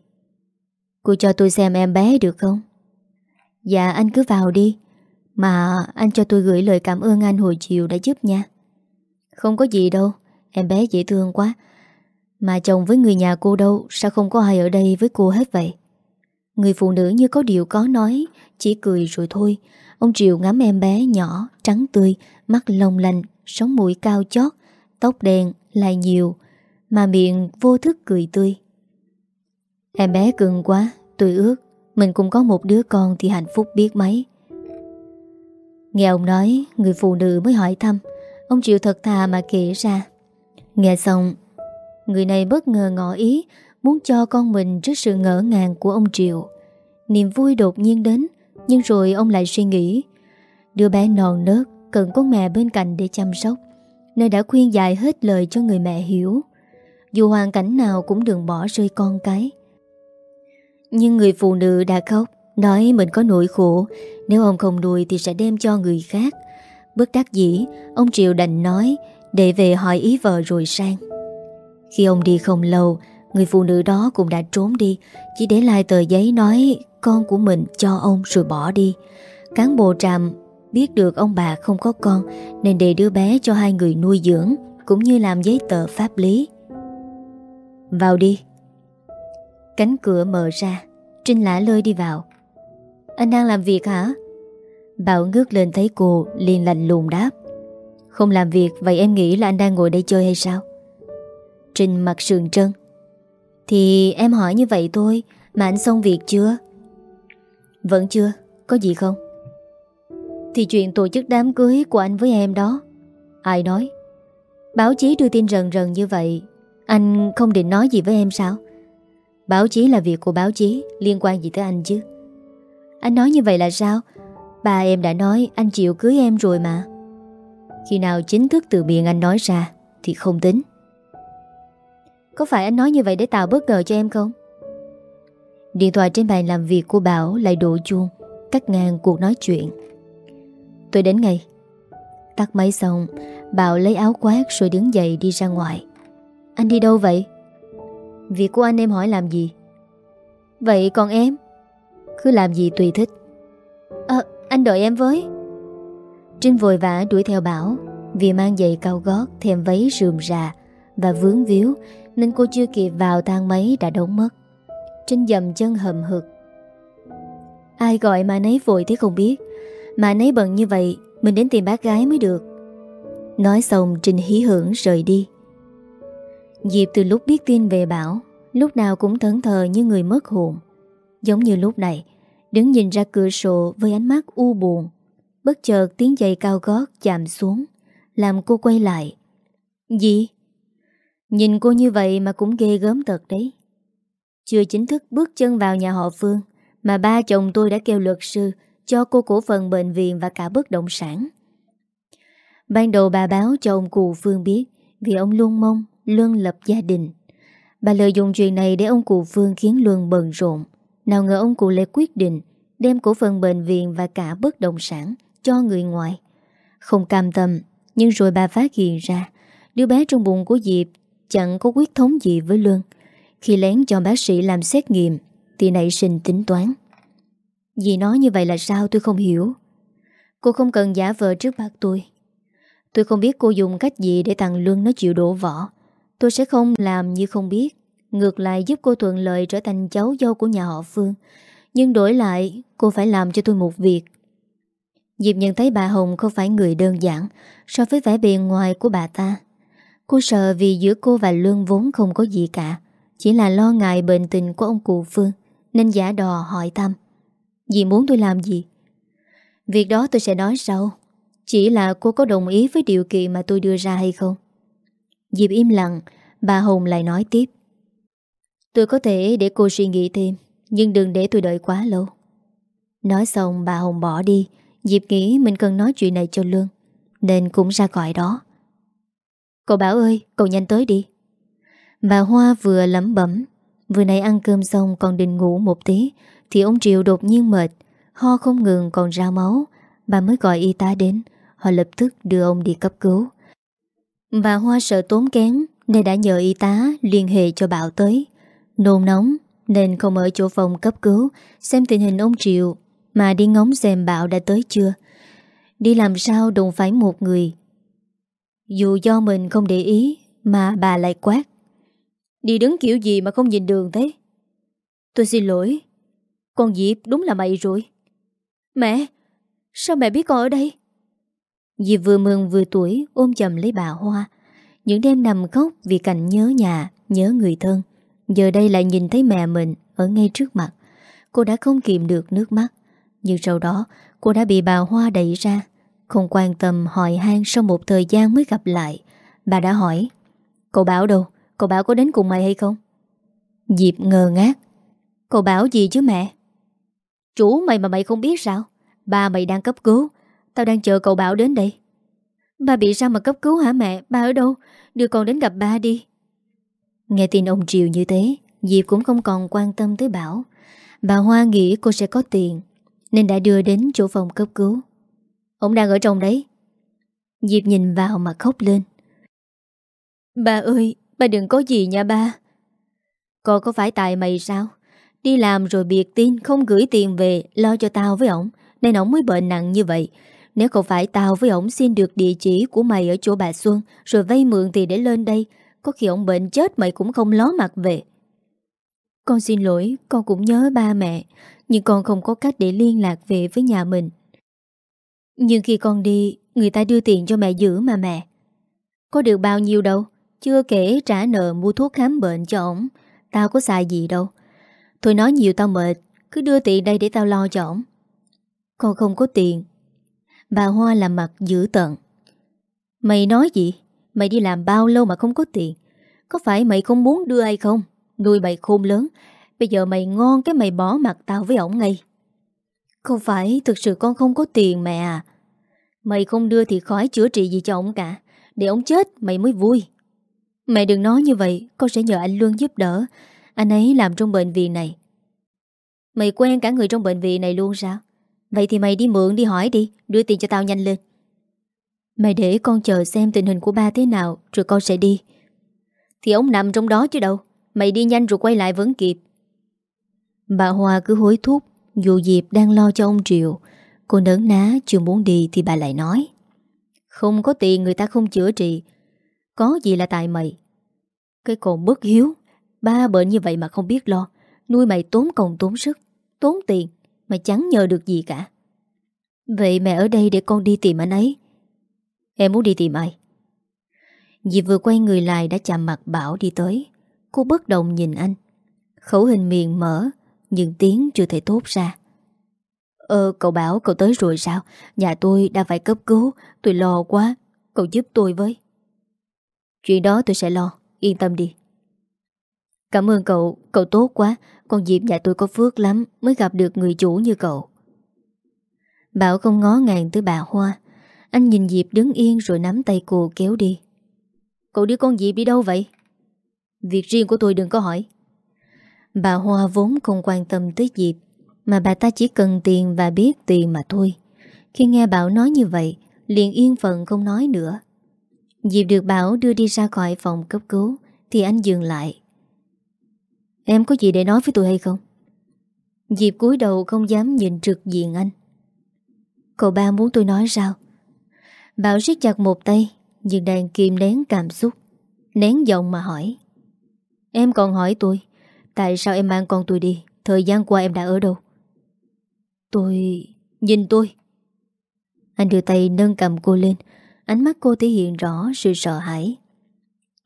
Cô cho tôi xem em bé được không? Dạ anh cứ vào đi. Mà anh cho tôi gửi lời cảm ơn anh hồi chiều đã giúp nha. Không có gì đâu, Em bé dễ thương quá. Mà chồng với người nhà cô đâu, Sao không có ai ở đây với cô hết vậy? Người phụ nữ như có điều có nói, Chỉ cười rồi thôi. Ông Triều ngắm em bé nhỏ, Trắng tươi, Mắt lông lành Sống mũi cao chót, Tóc đen, lại nhiều, Mà miệng vô thức cười tươi. Em bé cưng quá, Tôi ước Mình cũng có một đứa con thì hạnh phúc biết mấy. Nghe ông nói, Người phụ nữ mới hỏi thăm. Ông Triệu thật thà mà kể ra. Nghe xong, Người này bất ngờ ngỏ ý Muốn cho con mình trước sự ngỡ ngàng của ông Triệu. Niềm vui đột nhiên đến, Nhưng rồi ông lại suy nghĩ. Đứa bé non nớt Cần có mẹ bên cạnh để chăm sóc, Nên đã khuyên dạy hết lời cho người mẹ hiểu. Dù hoàn cảnh nào cũng đừng bỏ rơi con cái. Nhưng người phụ nữ đã khóc. Nói mình có nỗi khổ, Nếu ông không nuôi thì sẽ đem cho người khác. Bất đắc dĩ, Ông Triệu đành nói, Để về hỏi ý vợ rồi sang. Khi ông đi không lâu, Người phụ nữ đó cũng đã trốn đi, Chỉ để lại tờ giấy nói Con của mình cho ông rồi bỏ đi. Cán bộ trạm biết được ông bà không có con, Nên để đứa bé cho hai người nuôi dưỡng, Cũng như làm giấy tờ pháp lý. Vào đi. Cánh cửa mở ra, Trinh lã lơi đi vào. Anh đang làm việc hả? Bảo ngước lên thấy cô liền lạnh lùng đáp Không làm việc Vậy em nghĩ là anh đang ngồi đây chơi hay sao? Trinh mặt sườn trân Thì em hỏi như vậy thôi Mà anh xong việc chưa? Vẫn chưa, có gì không? Thì chuyện tổ chức đám cưới của anh với em đó Ai nói Báo chí đưa tin rần rần như vậy Anh không định nói gì với em sao Báo chí là việc của báo chí Liên quan gì tới anh chứ anh nói như vậy là sao? Ba em đã nói anh chịu cưới em rồi mà. Khi nào chính thức từ miệng anh nói ra Thì không tính. Có phải anh nói như vậy để tạo bất ngờ cho em không? Điện thoại trên bàn làm việc của Bảo lại đổ chuông, Cắt ngang cuộc nói chuyện. Tôi đến ngay. Tắt máy xong, Bảo lấy áo khoác rồi đứng dậy đi ra ngoài. Anh đi đâu vậy? Việc của anh em hỏi làm gì? Vậy còn em? Cứ làm gì tùy thích. À anh đợi em với. Trinh vội vã đuổi theo Bảo. Vì mang giày cao gót Thêm váy rườm rà Và vướng víu Nên cô chưa kịp vào thang máy đã đóng mất. Trinh dầm chân hầm hực. Ai gọi mà nấy vội thế không biết. Mà nấy bận như vậy Mình đến tìm bác gái mới được. Nói xong Trinh hí hưởng rời đi. Diệp từ lúc biết tin về Bảo Lúc nào cũng thẫn thờ như người mất hồn. Giống như lúc này Đứng nhìn ra cửa sổ với ánh mắt u buồn, Bất chợt tiếng giày cao gót chạm xuống, Làm cô quay lại. Gì? Nhìn cô như vậy mà cũng ghê gớm thật đấy. Chưa chính thức bước chân vào nhà họ Phương, Mà ba chồng tôi đã kêu luật sư Cho cô cổ phần bệnh viện và cả bất động sản. Ban đầu bà báo cho ông cụ Phương biết Vì ông luôn mong Luân lập gia đình. Bà lợi dụng chuyện này để ông cụ Phương khiến Luân bận rộn. Nào ngờ ông cụ lại quyết định Đem cổ phần bệnh viện và cả bất động sản Cho người ngoài. Không cam tâm, Nhưng rồi bà phát hiện ra, Đứa bé trong bụng của Diệp Chẳng có quyết thống gì với Luân. Khi lén cho bác sĩ làm xét nghiệm, Thì nảy sinh tính toán. Dì nói như vậy là sao tôi không hiểu. Cô không cần giả vờ trước bác tôi. Tôi không biết cô dùng cách gì để thằng Luân nó chịu đổ vỏ. Tôi sẽ không làm như không biết. Ngược lại giúp cô thuận lợi trở thành cháu dâu của nhà họ Phương. Nhưng đổi lại, cô phải làm cho tôi một việc. Diệp nhận thấy bà Hồng không phải người đơn giản So với vẻ bề ngoài của bà ta. Cô sợ vì giữa cô và lương vốn không có gì cả, Chỉ là lo ngại bệnh tình của ông cụ Phương, Nên giả đò hỏi thăm. Dì muốn tôi làm gì? Việc đó tôi sẽ nói sau, Chỉ là cô có đồng ý với điều kiện mà tôi đưa ra hay không? Diệp im lặng, Bà Hồng lại nói tiếp. Tôi có thể để cô suy nghĩ thêm, Nhưng đừng để tôi đợi quá lâu. Nói xong, bà Hồng bỏ đi. Diệp nghĩ mình cần nói chuyện này cho Lương, Nên cũng ra gọi đó. Cậu bảo ơi, cậu nhanh tới đi. Bà Hoa vừa lẩm bẩm, Vừa nãy ăn cơm xong còn định ngủ một tí, Thì ông Triệu đột nhiên mệt, Ho không ngừng còn ra máu. Bà mới gọi y tá đến, Họ lập tức đưa ông đi cấp cứu. Bà Hoa sợ tốn kém, Nên đã nhờ y tá liên hệ cho Bảo tới. Nôn nóng, Nên không ở chỗ phòng cấp cứu, Xem tình hình ông Triệu, Mà đi ngóng xem bạo đã tới chưa. Đi làm sao đụng phải một người. Dù do mình không để ý, Mà bà lại quát. Đi đứng kiểu gì mà không nhìn đường thế? Tôi xin lỗi, Con Diệp đúng là mày rồi. Mẹ, Sao mẹ biết con ở đây? Diệp vừa mừng vừa tuổi, ôm chầm lấy bà Hoa. Những đêm nằm khóc vì cảnh nhớ nhà, Nhớ người thân. Giờ đây lại nhìn thấy mẹ mình Ở ngay trước mặt Cô đã không kìm được nước mắt Nhưng sau đó, cô đã bị bà Hoa đẩy ra Không quan tâm hỏi han Sau một thời gian mới gặp lại Bà đã hỏi, Cậu Bảo đâu? Cậu Bảo có đến cùng mày hay không? Diệp ngờ ngác, Cậu Bảo gì chứ mẹ? Chủ mày mà mày không biết sao? Ba mày đang cấp cứu, Tao đang chờ cậu Bảo đến đây Ba bị sao mà cấp cứu hả mẹ Ba ở đâu Đưa con đến gặp ba đi Nghe tin ông Triều như thế Diệp cũng không còn quan tâm tới Bảo. Bà Hoa nghĩ cô sẽ có tiền Nên đã đưa đến chỗ phòng cấp cứu. Ông đang ở trong đấy. Diệp nhìn vào mà khóc lên. Ba ơi Ba đừng có gì nha ba. Con có phải tại mày sao? Đi làm rồi biệt tin Không gửi tiền về Lo cho tao với ổng Nên ổng mới bệnh nặng như vậy. Nếu không phải tao với ổng xin được địa chỉ của mày ở chỗ bà Xuân Rồi vay mượn tiền để lên đây có khi ông bệnh chết mày cũng không ló mặt về. Con xin lỗi, Con cũng nhớ ba mẹ, Nhưng con không có cách để liên lạc về với nhà mình. Nhưng khi con đi, Người ta đưa tiền cho mẹ giữ mà mẹ. Có được bao nhiêu đâu, Chưa kể trả nợ mua thuốc khám bệnh cho ổng. Tao có xài gì đâu. Thôi nói nhiều tao mệt, Cứ đưa tiền đây để tao lo cho ổng. Con không có tiền, Bà Hoa làm mặt dữ tận. Mày nói gì? Mày đi làm bao lâu mà không có tiền? Có phải mày không muốn đưa ai không? Nuôi mày khôn lớn. Bây giờ mày ngon cái mày bỏ mặt tao với ổng ngay. Không phải, Thực sự con không có tiền mẹ à. Mày không đưa thì khỏi chữa trị gì cho ổng cả. Để ổng chết, mày mới vui. Mẹ đừng nói như vậy, Con sẽ nhờ anh Luân giúp đỡ. Anh ấy làm trong bệnh viện này. Mày quen cả người trong bệnh viện này luôn sao? Vậy thì mày đi mượn đi hỏi đi, Đưa tiền cho tao nhanh lên. Mày để con chờ xem tình hình của ba thế nào, Rồi con sẽ đi. Thì ông nằm trong đó chứ đâu, Mày đi nhanh rồi quay lại vẫn kịp. Bà Hoa cứ hối thúc, Dù Diệp đang lo cho ông Triệu, Cô nớn ná chưa muốn đi Thì bà lại nói, Không có tiền người ta không chữa trị, Có gì là tại mày. Cái còn bất hiếu, Ba bệnh như vậy mà không biết lo, Nuôi mày tốn công tốn sức, Tốn tiền Mày chẳng nhờ được gì cả. Vậy mẹ ở đây để con đi tìm anh ấy Em muốn đi tìm ai? Diệp vừa quay người lại đã chạm mặt Bảo đi tới. Cô bất động nhìn anh. Khẩu hình miệng mở, Nhưng tiếng chưa thể tốt ra. Ờ cậu bảo, cậu tới rồi sao? Nhà tôi đang phải cấp cứu. Tôi lo quá. Cậu giúp tôi với. Chuyện đó tôi sẽ lo. Yên tâm đi. Cảm ơn cậu. Cậu tốt quá. Con Diệp nhà tôi có phước lắm Mới gặp được người chủ như cậu. Bảo không ngó ngàng tới bà Hoa. Anh nhìn Diệp đứng yên rồi nắm tay cô kéo đi. Cậu đưa con Diệp đi đâu vậy? Việc riêng của tôi đừng có hỏi. Bà Hoa vốn không quan tâm tới Diệp, Mà bà ta chỉ cần tiền và biết tiền mà thôi. Khi nghe Bảo nói như vậy, Liền yên phận không nói nữa. Diệp được Bảo đưa đi ra khỏi phòng cấp cứu, Thì anh dừng lại. Em có gì để nói với tôi hay không? Diệp cúi đầu không dám nhìn trực diện anh. Cậu ba muốn tôi nói sao? Bảo siết chặt một tay, Nhưng đang kìm nén cảm xúc, Nén giọng mà hỏi. Em còn hỏi tôi, Tại sao em mang con tôi đi? Thời gian qua em đã ở đâu? Tôi... Nhìn tôi. Anh đưa tay nâng cầm cô lên, Ánh mắt cô thể hiện rõ sự sợ hãi.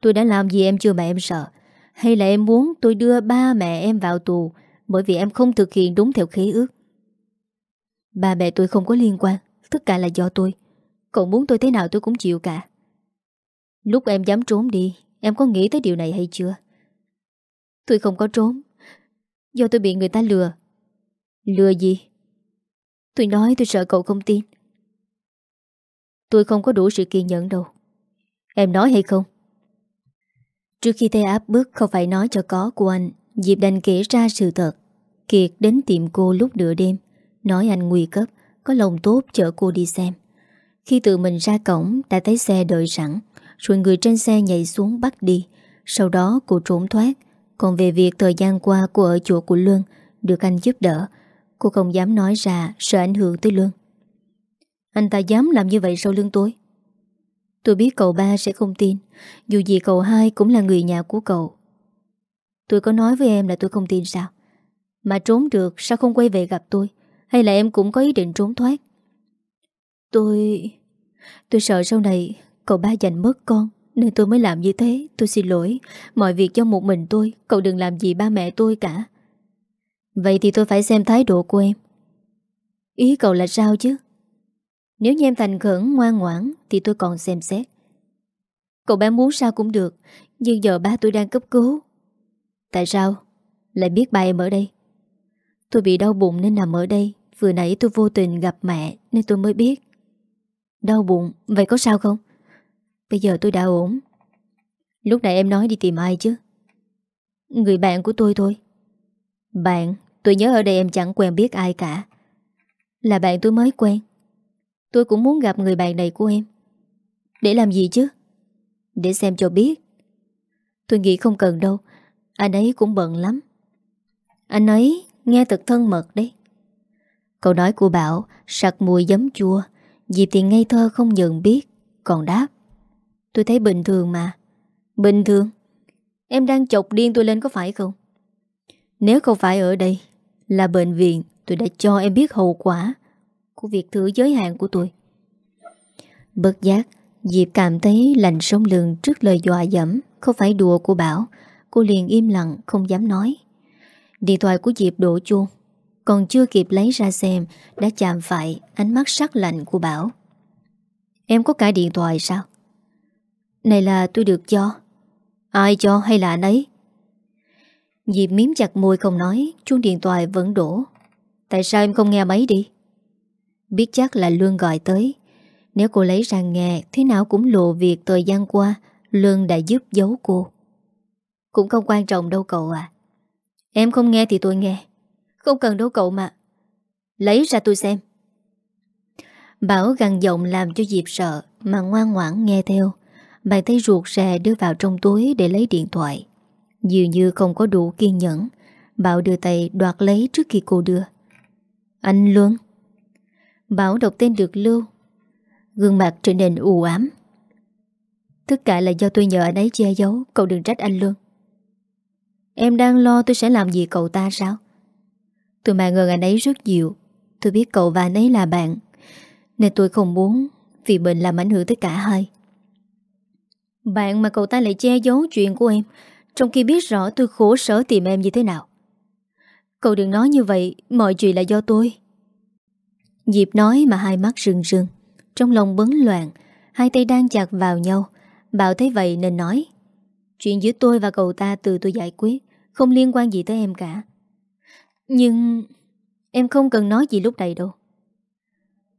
Tôi đã làm gì em chưa mà em sợ? Hay là em muốn tôi đưa ba mẹ em vào tù Bởi vì em không thực hiện đúng theo khế ước? Ba mẹ tôi không có liên quan, Tất cả là do tôi. Cậu muốn tôi thế nào tôi cũng chịu cả. Lúc em dám trốn đi, Em có nghĩ tới điều này hay chưa? Tôi không có trốn. Do tôi bị người ta lừa. Lừa gì? Tôi nói tôi sợ cậu không tin. Tôi không có đủ sự kiên nhẫn đâu. Em nói hay không? Trước khi tay áp bước, không phải nói cho có của anh, Diệp đành kể ra sự thật. Kiệt đến tìm cô lúc nửa đêm, Nói anh nguy cấp, Có lòng tốt chở cô đi xem. Khi tự mình ra cổng, đã thấy xe đợi sẵn, Rồi người trên xe nhảy xuống bắt đi. Sau đó, cô trốn thoát. Còn về việc thời gian qua cô ở chỗ của Luân Được anh giúp đỡ, Cô không dám nói ra sợ ảnh hưởng tới Luân Anh ta dám làm như vậy sau lưng tôi Tôi biết cậu ba sẽ không tin, Dù gì cậu hai cũng là người nhà của cậu. Tôi có nói với em là tôi không tin sao? Mà trốn được, sao không quay về gặp tôi? Hay là em cũng có ý định trốn thoát? Tôi... Tôi sợ sau này cậu ba giành mất con, nên tôi mới làm như thế, Tôi xin lỗi. Mọi việc cho một mình tôi, Cậu đừng làm gì ba mẹ tôi cả. Vậy thì tôi phải xem thái độ của em. Ý cậu là sao chứ? Nếu như em thành khẩn, ngoan ngoãn, Thì tôi còn xem xét. Cậu bé muốn sao cũng được, Nhưng giờ ba tôi đang cấp cứu. Tại sao? Lại biết ba em ở đây. Tôi bị đau bụng nên nằm ở đây. Vừa nãy tôi vô tình gặp mẹ, Nên tôi mới biết. Đau bụng, vậy có sao không? Bây giờ tôi đã ổn. Lúc nãy em nói đi tìm ai chứ? Người bạn của tôi thôi. Bạn Tôi nhớ ở đây em chẳng quen biết ai cả. Là bạn tôi mới quen. Tôi cũng muốn gặp người bạn này của em. Để làm gì chứ? Để xem cho biết. Tôi nghĩ không cần đâu. Anh ấy cũng bận lắm. Anh ấy nghe thật thân mật đấy. Câu nói của Bảo Sặc mùi giấm chua. Dịp thì ngây thơ không nhận biết, Còn đáp. Tôi thấy bình thường mà. Bình thường? Em đang chọc điên tôi lên có phải không? Nếu không phải ở đây Là bệnh viện, Tôi đã cho em biết hậu quả Của việc thử giới hạn của tôi. Bất giác, Diệp cảm thấy lạnh sông lường Trước lời dọa dẫm, Không phải đùa của Bảo. Cô liền im lặng, không dám nói. Điện thoại của Diệp đổ chuông. Còn chưa kịp lấy ra xem, Đã chạm phải ánh mắt sắc lạnh của Bảo. Em có cả điện thoại sao? Này là tôi được cho. Ai cho hay là anh ấy? Diệp miếm chặt môi không nói, Chuông điện thoại vẫn đổ. Tại sao em không nghe máy đi? Biết chắc là Lương gọi tới. Nếu cô lấy ra nghe, Thế nào cũng lộ việc thời gian qua, Lương đã giúp giấu cô. Cũng không quan trọng đâu cậu à. Em không nghe thì tôi nghe. Không cần đâu cậu mà. Lấy ra tôi xem. Bảo gằn giọng làm cho Diệp sợ, Mà ngoan ngoãn nghe theo. Bàn tay ruột rè đưa vào trong túi Để lấy điện thoại. Dường như không có đủ kiên nhẫn, Bảo đưa tay đoạt lấy trước khi cô đưa. Anh Luân. Bảo đọc tên được lưu. Gương mặt trở nên u ám. Tất cả là do tôi nhờ anh ấy che giấu, Cậu đừng trách anh Luân. Em đang lo tôi sẽ làm gì cậu ta sao? Tôi mà ngờ anh ấy rất nhiều. Tôi biết cậu và anh ấy là bạn. Nên tôi không muốn Vì bệnh làm ảnh hưởng tới cả hai. Bạn mà cậu ta lại che giấu chuyện của em, Trong khi biết rõ tôi khổ sở tìm em như thế nào. Cậu đừng nói như vậy, Mọi chuyện là do tôi. Diệp nói mà hai mắt rừng rừng Trong lòng bấn loạn, Hai tay đang chặt vào nhau. Bảo thấy vậy nên nói, Chuyện giữa tôi và cậu ta từ tôi giải quyết, Không liên quan gì tới em cả. Nhưng Em không cần nói gì lúc này đâu.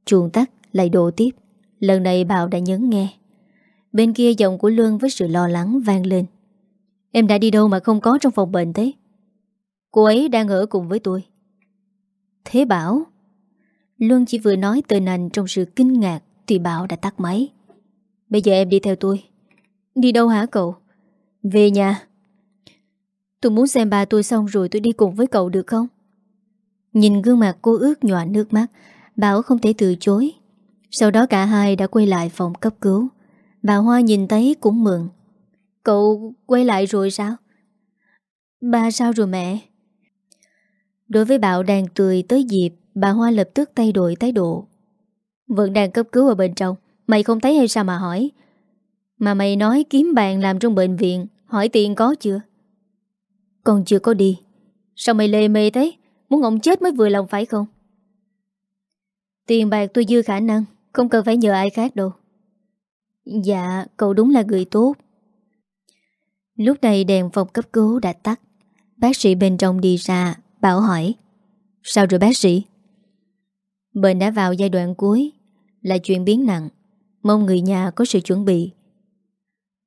Chuồng tắt, lại đổ tiếp. Lần này Bảo đã nhấn nghe. Bên kia giọng của Luân với sự lo lắng vang lên. Em đã đi đâu mà không có trong phòng bệnh thế? Cô ấy đang ở cùng với tôi. Thế Bảo? Luân chỉ vừa nói tên anh trong sự kinh ngạc Thì Bảo đã tắt máy. Bây giờ em đi theo tôi. Đi đâu hả cậu? Về nhà. Tôi muốn xem bà tôi xong rồi tôi đi cùng với cậu được không? Nhìn gương mặt cô ướt nhòa nước mắt, Bảo không thể từ chối. Sau đó cả hai đã quay lại phòng cấp cứu. Bà Hoa nhìn thấy cũng mừng. Cậu quay lại rồi sao? Bà sao rồi mẹ? Đối với Bảo đang tươi tới dịp, Bà Hoa lập tức thay đổi thái độ. Vẫn đang cấp cứu ở bên trong, Mày không thấy hay sao mà hỏi? Mà mày nói kiếm bạn làm trong bệnh viện, Hỏi tiền có chưa? Còn chưa có đi. Sao mày lê mê thế? Muốn ông chết mới vừa lòng phải không? Tiền bạc tôi dư khả năng, Không cần phải nhờ ai khác đâu. Dạ cậu đúng là người tốt. Lúc này đèn phòng cấp cứu đã tắt. Bác sĩ bên trong đi ra, Bảo hỏi, Sao rồi bác sĩ? Bệnh đã vào giai đoạn cuối, Là chuyện biến nặng. Mong người nhà có sự chuẩn bị.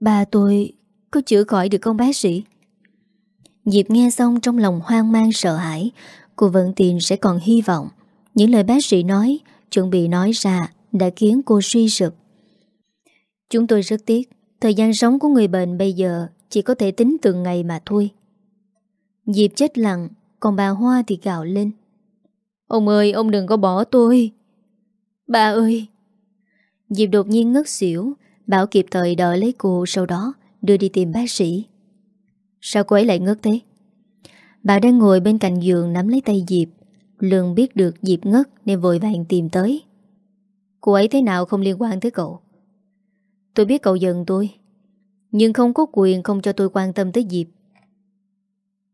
Bà tôi có chữa khỏi được không bác sĩ? Diệp nghe xong trong lòng hoang mang sợ hãi Cô vẫn tin sẽ còn hy vọng. Những lời bác sĩ nói, Chuẩn bị nói ra Đã khiến cô suy sụp. Chúng tôi rất tiếc, Thời gian sống của người bệnh bây giờ Chỉ có thể tính từng ngày mà thôi. Diệp chết lặng, Còn bà Hoa thì gạo lên. Ông ơi, ông đừng có bỏ tôi. Bà ơi. Diệp đột nhiên ngất xỉu, Bảo kịp thời đợi lấy cô Sau đó đưa đi tìm bác sĩ. Sao cô ấy lại ngất thế? Bà đang ngồi bên cạnh giường nắm lấy tay Diệp. Lương biết được Diệp ngất Nên vội vàng tìm tới. Cô ấy thế nào không liên quan tới cậu? Tôi biết cậu giận tôi, Nhưng không có quyền không cho tôi quan tâm tới Diệp.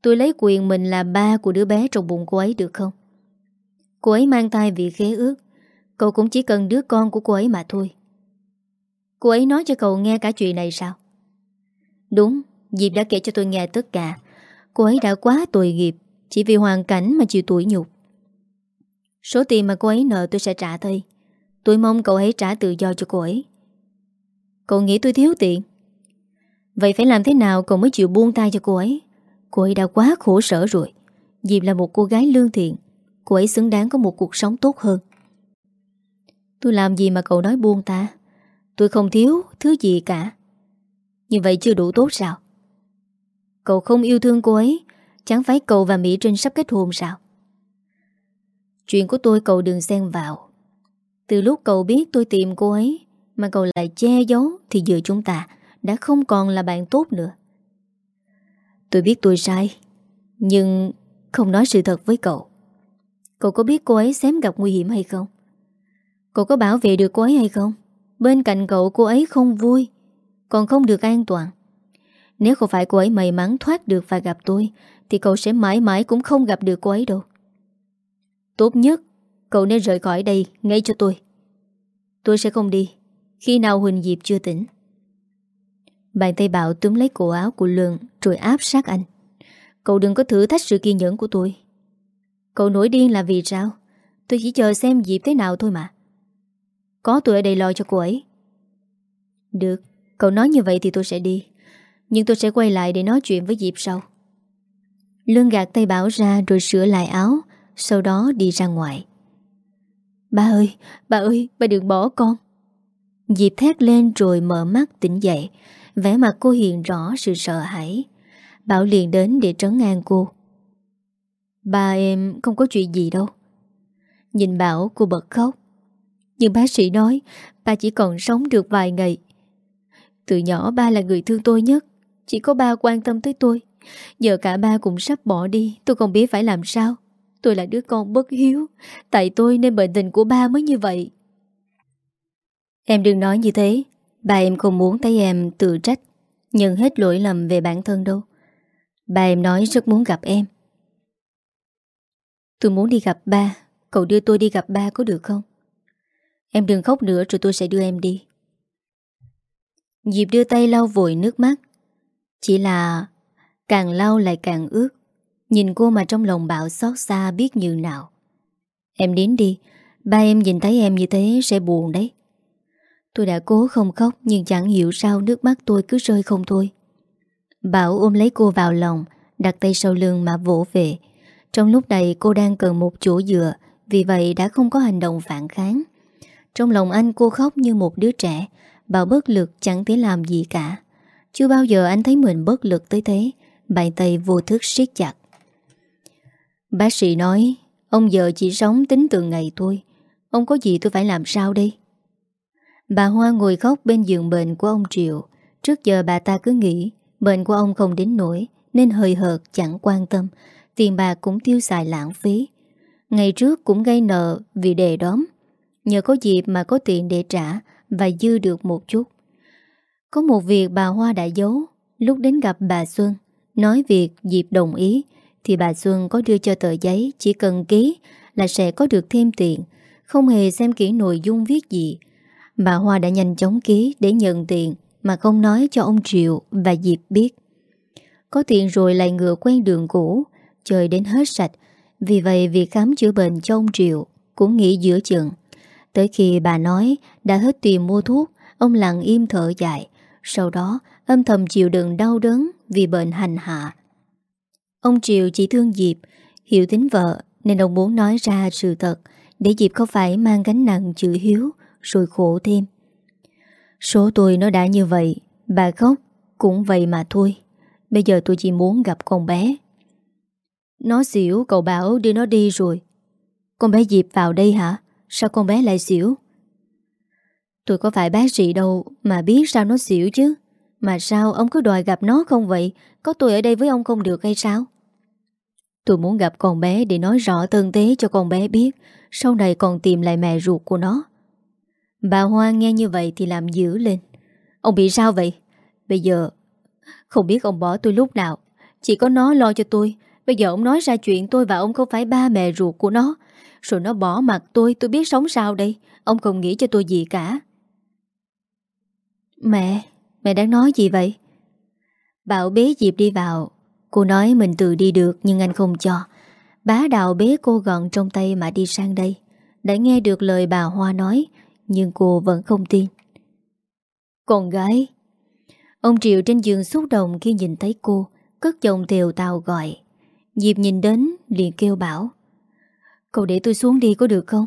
Tôi lấy quyền mình là ba của đứa bé trong bụng cô ấy được không? Cô ấy mang thai vì khế ước, Cậu cũng chỉ cần đứa con của cô ấy mà thôi. Cô ấy nói cho cậu nghe cả chuyện này sao? Đúng, Diệp đã kể cho tôi nghe tất cả. Cô ấy đã quá tội nghiệp, Chỉ vì hoàn cảnh mà chịu tuổi nhục. Số tiền mà cô ấy nợ tôi sẽ trả thôi. Tôi mong cậu ấy trả tự do cho cô ấy. Cậu nghĩ tôi thiếu tiền? Vậy phải làm thế nào cậu mới chịu buông tay cho cô ấy? Cô ấy đã quá khổ sở rồi. Diệp là một cô gái lương thiện. Cô ấy xứng đáng có một cuộc sống tốt hơn. Tôi làm gì mà cậu nói buông ta? Tôi không thiếu thứ gì cả. Như vậy chưa đủ tốt sao? Cậu không yêu thương cô ấy. Chẳng phải cậu và Mỹ Trinh sắp kết hôn sao? Chuyện của tôi cậu đừng xen vào. Từ lúc cậu biết tôi tìm cô ấy Mà cậu lại che giấu Thì giờ chúng ta Đã không còn là bạn tốt nữa. Tôi biết tôi sai, Nhưng không nói sự thật với cậu. Cậu có biết cô ấy xém gặp nguy hiểm hay không? Cậu có bảo vệ được cô ấy hay không? Bên cạnh cậu cô ấy không vui, Còn không được an toàn nếu không phải cô ấy may mắn thoát được và gặp tôi, Thì cậu sẽ mãi mãi cũng không gặp được cô ấy đâu. Tốt nhất, Cậu nên rời khỏi đây ngay cho tôi. Tôi sẽ không đi, Khi nào Huỳnh Diệp chưa tỉnh. Bàn tay Bảo túm lấy cổ áo của Lương Rồi áp sát anh. Cậu đừng có thử thách sự kiên nhẫn của tôi. Cậu nổi điên là vì sao? Tôi chỉ chờ xem diệp thế nào thôi mà. Có tôi ở đây lo cho cô ấy. Được, Cậu nói như vậy thì tôi sẽ đi. Nhưng tôi sẽ quay lại để nói chuyện với Diệp sau. Lương gạt tay Bảo ra Rồi sửa lại áo Sau đó đi ra ngoài. Ba ơi, ba ơi, ba đừng bỏ con. Diệp thét lên rồi mở mắt tỉnh dậy vẻ mặt cô hiện rõ sự sợ hãi. Bảo liền đến để trấn an cô. Ba em không có chuyện gì đâu. Nhìn Bảo cô bật khóc. Nhưng bác sĩ nói Ba chỉ còn sống được vài ngày. Từ nhỏ ba là người thương tôi nhất. Chỉ có ba quan tâm tới tôi. Giờ cả ba cũng sắp bỏ đi Tôi không biết phải làm sao. Tôi là đứa con bất hiếu Tại tôi nên bệnh tình của ba mới như vậy. Em đừng nói như thế. Ba em không muốn thấy em tự trách Nhận hết lỗi lầm về bản thân đâu. Ba em nói rất muốn gặp em. Tôi muốn đi gặp ba. Cậu đưa tôi đi gặp ba có được không? Em đừng khóc nữa rồi tôi sẽ đưa em đi. Diệp đưa tay lau vội nước mắt chỉ là Càng lau lại càng ướt. Nhìn cô mà trong lòng bạo xót xa biết như nào. Em đến đi. Ba em nhìn thấy em như thế sẽ buồn đấy. Tôi đã cố không khóc, Nhưng chẳng hiểu sao nước mắt tôi cứ rơi không thôi. Bảo ôm lấy cô vào lòng, Đặt tay sau lưng mà vỗ về. Trong lúc này cô đang cần một chỗ dựa, Vì vậy đã không có hành động phản kháng. Trong lòng anh cô khóc như một đứa trẻ, Bảo bất lực chẳng thể làm gì cả. Chưa bao giờ anh thấy mình bất lực tới thế. Bàn tay vô thức siết chặt. Bác sĩ nói, Ông giờ chỉ sống tính từ ngày tôi. Ông có gì tôi phải làm sao đây? Bà Hoa ngồi khóc bên giường bệnh của ông Triệu. Trước giờ bà ta cứ nghĩ, Bệnh của ông không đến nổi Nên hơi hợt chẳng quan tâm. Tiền bạc cũng tiêu xài lãng phí. Ngày trước cũng gây nợ vì đề đóm. Nhờ có dịp mà có tiền để trả Và dư được một chút. Có một việc bà Hoa đã giấu Lúc đến gặp bà Xuân Nói việc dịp đồng ý Thì bà Xuân có đưa cho tờ giấy Chỉ cần ký là sẽ có được thêm tiền Không hề xem kỹ nội dung viết gì Bà Hoa đã nhanh chóng ký để nhận tiền mà không nói cho ông Triệu và Diệp biết. Có tiền rồi lại ngựa quen đường cũ, trời đến hết sạch. Vì vậy việc khám chữa bệnh cho ông Triệu cũng nghỉ giữa chừng. Tới khi bà nói đã hết tiền mua thuốc, ông lặng im thở dài. Sau đó âm thầm chịu đựng đau đớn vì bệnh hành hạ. Ông Triệu chỉ thương Diệp, hiểu tính vợ nên ông muốn nói ra sự thật để Diệp không phải mang gánh nặng chữ hiếu rồi khổ thêm. Số tôi nó đã như vậy, bà khóc cũng vậy mà thôi. Bây giờ tôi chỉ muốn gặp con bé. Nó xỉu, cậu bảo đưa nó đi rồi. Con bé Diệp vào đây hả? Sao con bé lại xỉu? Tôi có phải bác sĩ đâu mà biết sao nó xỉu chứ. Mà sao ông cứ đòi gặp nó không vậy? Có tôi ở đây với ông không được hay sao? Tôi muốn gặp con bé để nói rõ tân tế cho con bé biết. Sau này còn tìm lại mẹ ruột của nó. Bà Hoa nghe như vậy thì làm dữ lên. Ông bị sao vậy? Bây giờ, Không biết ông bỏ tôi lúc nào. Chỉ có nó lo cho tôi. Bây giờ ông nói ra chuyện tôi và ông không phải ba mẹ ruột của nó. Rồi nó bỏ mặt tôi Tôi biết sống sao đây? Ông không nghĩ cho tôi gì cả. Mẹ Mẹ đang nói gì vậy? Bảo bế Diệp đi vào. Cô nói mình tự đi được nhưng anh không cho. Bá đạo bế cô gọn trong tay mà đi sang đây. Đã nghe được lời bà Hoa nói, nhưng cô vẫn không tin. Con gái, Ông Triệu trên giường xúc động khi nhìn thấy cô, Cất giọng thều tào gọi. Diệp nhìn đến, liền kêu bảo, Cậu để tôi xuống đi có được không?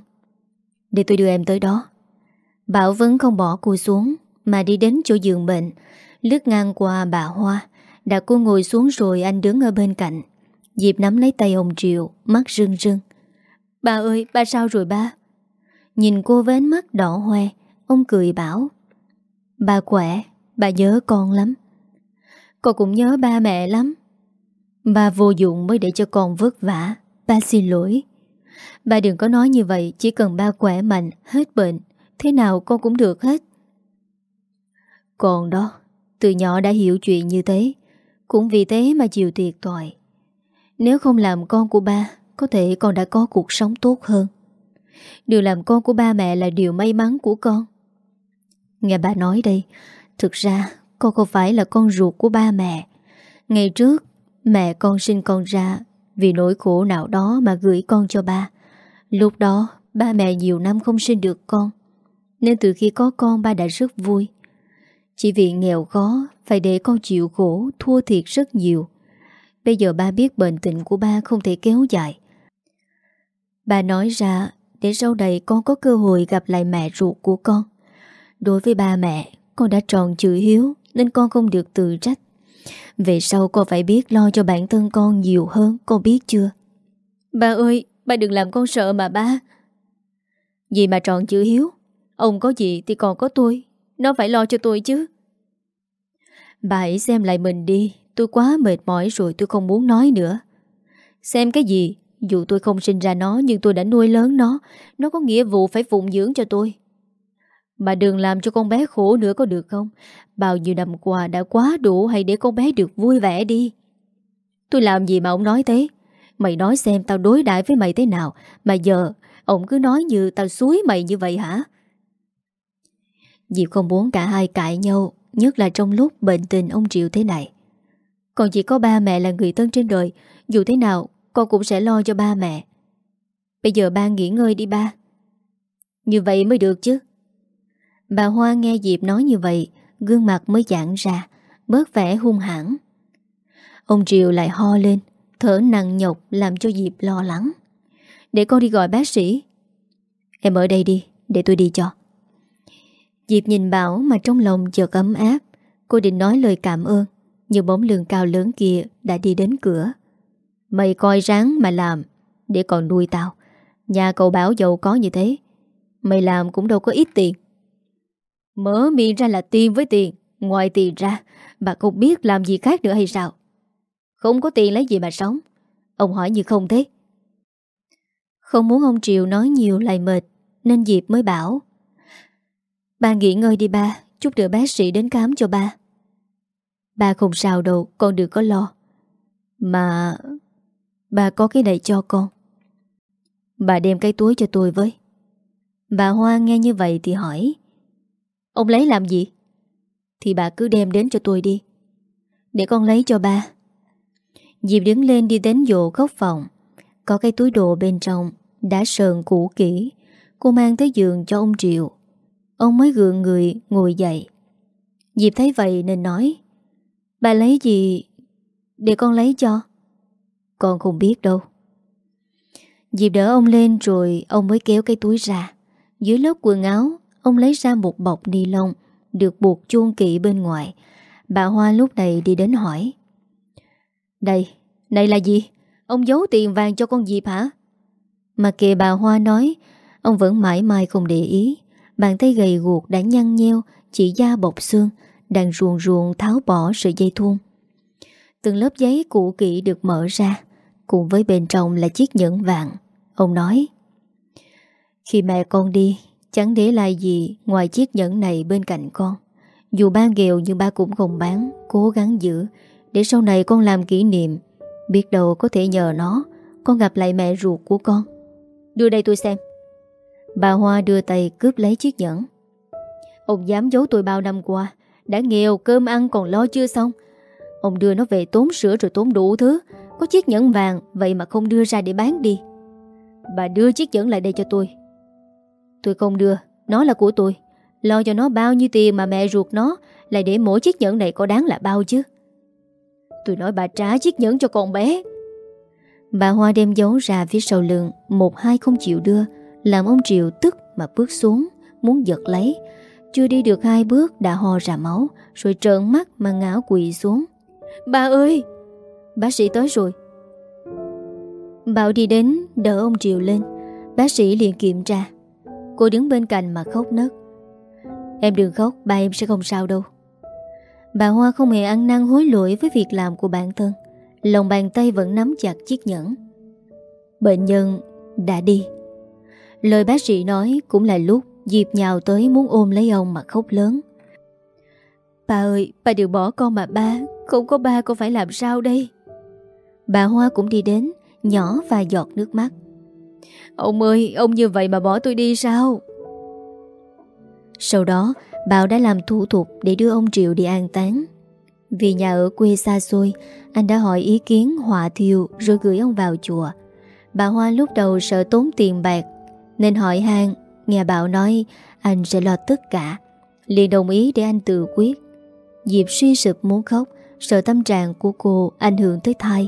Để tôi đưa em tới đó. Bảo vẫn không bỏ cô xuống. Mà đi đến chỗ giường bệnh. Lướt ngang qua bà Hoa Đã cô ngồi xuống rồi anh đứng ở bên cạnh. Diệp nắm lấy tay ông Triệu Mắt rưng rưng. Bà ơi ba sao rồi ba? Nhìn cô với ánh mắt đỏ hoe Ông cười bảo. Bà khỏe, bà nhớ con lắm. Con cũng nhớ ba mẹ lắm. Bà vô dụng mới để cho con vất vả Ba xin lỗi. Ba đừng có nói như vậy Chỉ cần ba khỏe mạnh, hết bệnh Thế nào con cũng được hết. Còn đó, Từ nhỏ đã hiểu chuyện như thế, Cũng vì thế mà chịu thiệt tội Nếu không làm con của ba, Có thể con đã có cuộc sống tốt hơn. Điều làm con của ba mẹ là điều may mắn của con. Nghe bà nói đây, Thực ra Con không phải là con ruột của ba mẹ. Ngày trước, Mẹ con sinh con ra Vì nỗi khổ nào đó mà gửi con cho ba. Lúc đó, Ba mẹ nhiều năm không sinh được con. Nên từ khi có con, ba đã rất vui. Chỉ vì nghèo khó Phải để con chịu khổ Thua thiệt rất nhiều. Bây giờ ba biết bệnh tình của ba không thể kéo dài. Bà nói ra Để sau này con có cơ hội gặp lại mẹ ruột của con. Đối với ba mẹ Con đã tròn chữ hiếu Nên con không được tự trách. Về sau con phải biết lo cho bản thân con nhiều hơn Con biết chưa? Ba ơi Ba đừng làm con sợ mà ba. Gì mà tròn chữ hiếu? Ông có gì thì còn có tôi nó phải lo cho tôi chứ. Bà hãy xem lại mình đi. Tôi quá mệt mỏi rồi, tôi không muốn nói nữa. Xem cái gì, Dù tôi không sinh ra nó, Nhưng tôi đã nuôi lớn nó. Nó có nghĩa vụ phải phụng dưỡng cho tôi. Bà đừng làm cho con bé khổ nữa có được không? Bao nhiêu năm qua đã quá đủ Hay để con bé được vui vẻ đi. Tôi làm gì mà ông nói thế? Mày nói xem tao đối đãi với mày thế nào. Mà giờ, Ông cứ nói như tao suối mày như vậy hả? Diệp không muốn cả hai cãi nhau, Nhất là trong lúc bệnh tình ông Triệu thế này. Còn chỉ có ba mẹ là người thân trên đời, Dù thế nào, Con cũng sẽ lo cho ba mẹ. Bây giờ ba nghỉ ngơi đi ba. Như vậy mới được chứ. Bà Hoa nghe Diệp nói như vậy, Gương mặt mới giãn ra, Bớt vẻ hung hãn. Ông Triều lại ho lên, Thở nặng nhọc làm cho Diệp lo lắng. Để con đi gọi bác sĩ. Em ở đây đi, Để tôi đi cho. Diệp nhìn Bảo mà trong lòng chợt ấm áp, Cô định nói lời cảm ơn, Nhưng bóng lường cao lớn kia đã đi đến cửa. Mày coi ráng mà làm, Để còn nuôi tao. Nhà cậu Bảo giàu có như thế, Mày làm cũng đâu có ít tiền. Mở miệng ra là tiền với tiền, Ngoài tiền ra, Bà không biết làm gì khác nữa hay sao? Không có tiền lấy gì mà sống, Ông hỏi như không thế. Không muốn ông Triều nói nhiều lại mệt, Nên Diệp mới bảo Ba nghỉ ngơi đi ba, Chút nữa bác sĩ đến khám cho ba. Ba không sao đâu, Con đừng có lo. Mà Bà có cái này cho con. Bà đem cái túi cho tôi với. Bà Hoa nghe như vậy thì hỏi, Ông lấy làm gì? Thì bà cứ đem đến cho tôi đi. Để con lấy cho ba. Diệp đứng lên đi đến dồ góc phòng. Có cái túi đồ bên trong, Đã sờn cũ kỹ, Cô mang tới giường cho ông Triệu. Ông mới gượng người ngồi dậy. Diệp thấy vậy nên nói Bà lấy gì Để con lấy cho? Con không biết đâu. Diệp đỡ ông lên rồi Ông mới kéo cái túi ra. Dưới lớp quần áo Ông lấy ra một bọc ni lông Được buộc chuông kỵ bên ngoài. Bà Hoa lúc này đi đến hỏi Đây, này là gì? Ông giấu tiền vàng cho con Diệp hả? Mà kệ bà Hoa nói Ông vẫn mãi mai không để ý. Bàn tay gầy guộc đã nhăn nheo, Chỉ da bọc xương, Đang ruồn ruồn tháo bỏ sợi dây thun. Từng lớp giấy cũ kỹ được mở ra, Cùng với bên trong là chiếc nhẫn vàng. Ông nói, Khi mẹ con đi, Chẳng để lại gì ngoài chiếc nhẫn này bên cạnh con. Dù ba nghèo nhưng ba cũng không bán, Cố gắng giữ. Để sau này con làm kỷ niệm, Biết đâu có thể nhờ nó, Con gặp lại mẹ ruột của con. Đưa đây tôi xem. Bà Hoa đưa tay cướp lấy chiếc nhẫn. Ông dám giấu tôi bao năm qua, Đã nghèo, cơm ăn còn lo chưa xong. Ông đưa nó về tốn sữa rồi tốn đủ thứ. Có chiếc nhẫn vàng, Vậy mà không đưa ra để bán đi. Bà đưa chiếc nhẫn lại đây cho tôi. Tôi không đưa, Nó là của tôi. Lo cho nó bao nhiêu tiền mà mẹ ruột nó, Lại để mỗi chiếc nhẫn này có đáng là bao chứ? Tôi nói bà trả chiếc nhẫn cho con bé. Bà Hoa đem giấu ra phía sau lường Một hai không chịu đưa. Làm ông Triệu tức mà bước xuống Muốn giật lấy. Chưa đi được hai bước đã ho ra máu Rồi trợn mắt mà ngã quỵ xuống. Bà ơi! Bác sĩ tới rồi. Bảo đi đến đỡ ông Triệu lên. Bác sĩ liền kiểm tra. Cô đứng bên cạnh mà khóc nấc. Em đừng khóc Ba em sẽ không sao đâu. Bà Hoa không hề ăn năn hối lỗi Với việc làm của bản thân. Lòng bàn tay vẫn nắm chặt chiếc nhẫn. Bệnh nhân đã đi Lời bác sĩ nói cũng là lúc Diệp nhào tới muốn ôm lấy ông mà khóc lớn. Bà ơi, bà đừng bỏ con mà ba Không có ba con phải làm sao đây? Bà Hoa cũng đi đến Nhỏ và giọt nước mắt. Ông ơi, ông như vậy mà bỏ tôi đi sao? Sau đó, Bảo đã làm thủ tục để đưa ông Triệu đi an táng. Vì nhà ở quê xa xôi Anh đã hỏi ý kiến hòa thiêu Rồi gửi ông vào chùa. Bà Hoa lúc đầu sợ tốn tiền bạc nên hỏi han, Nghe Bảo nói, anh sẽ lo tất cả. Liền đồng ý để anh tự quyết. Diệp suy sụp muốn khóc, Sợ tâm trạng của cô ảnh hưởng tới thai,